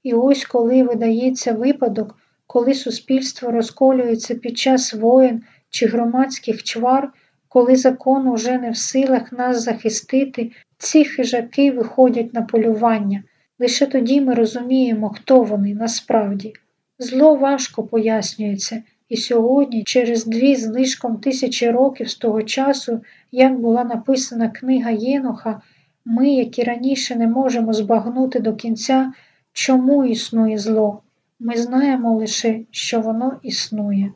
І ось коли видається випадок, коли суспільство розколюється під час воєн чи громадських чвар, Коли закон уже не в силах нас захистити, ці хижаки виходять на полювання. Лише тоді ми розуміємо, хто вони насправді. Зло важко пояснюється, і сьогодні, через дві з лишком тисячі років з того часу, як була написана книга Єноха, ми, як і раніше, не можемо збагнути до кінця, чому існує зло. Ми знаємо лише, що воно існує.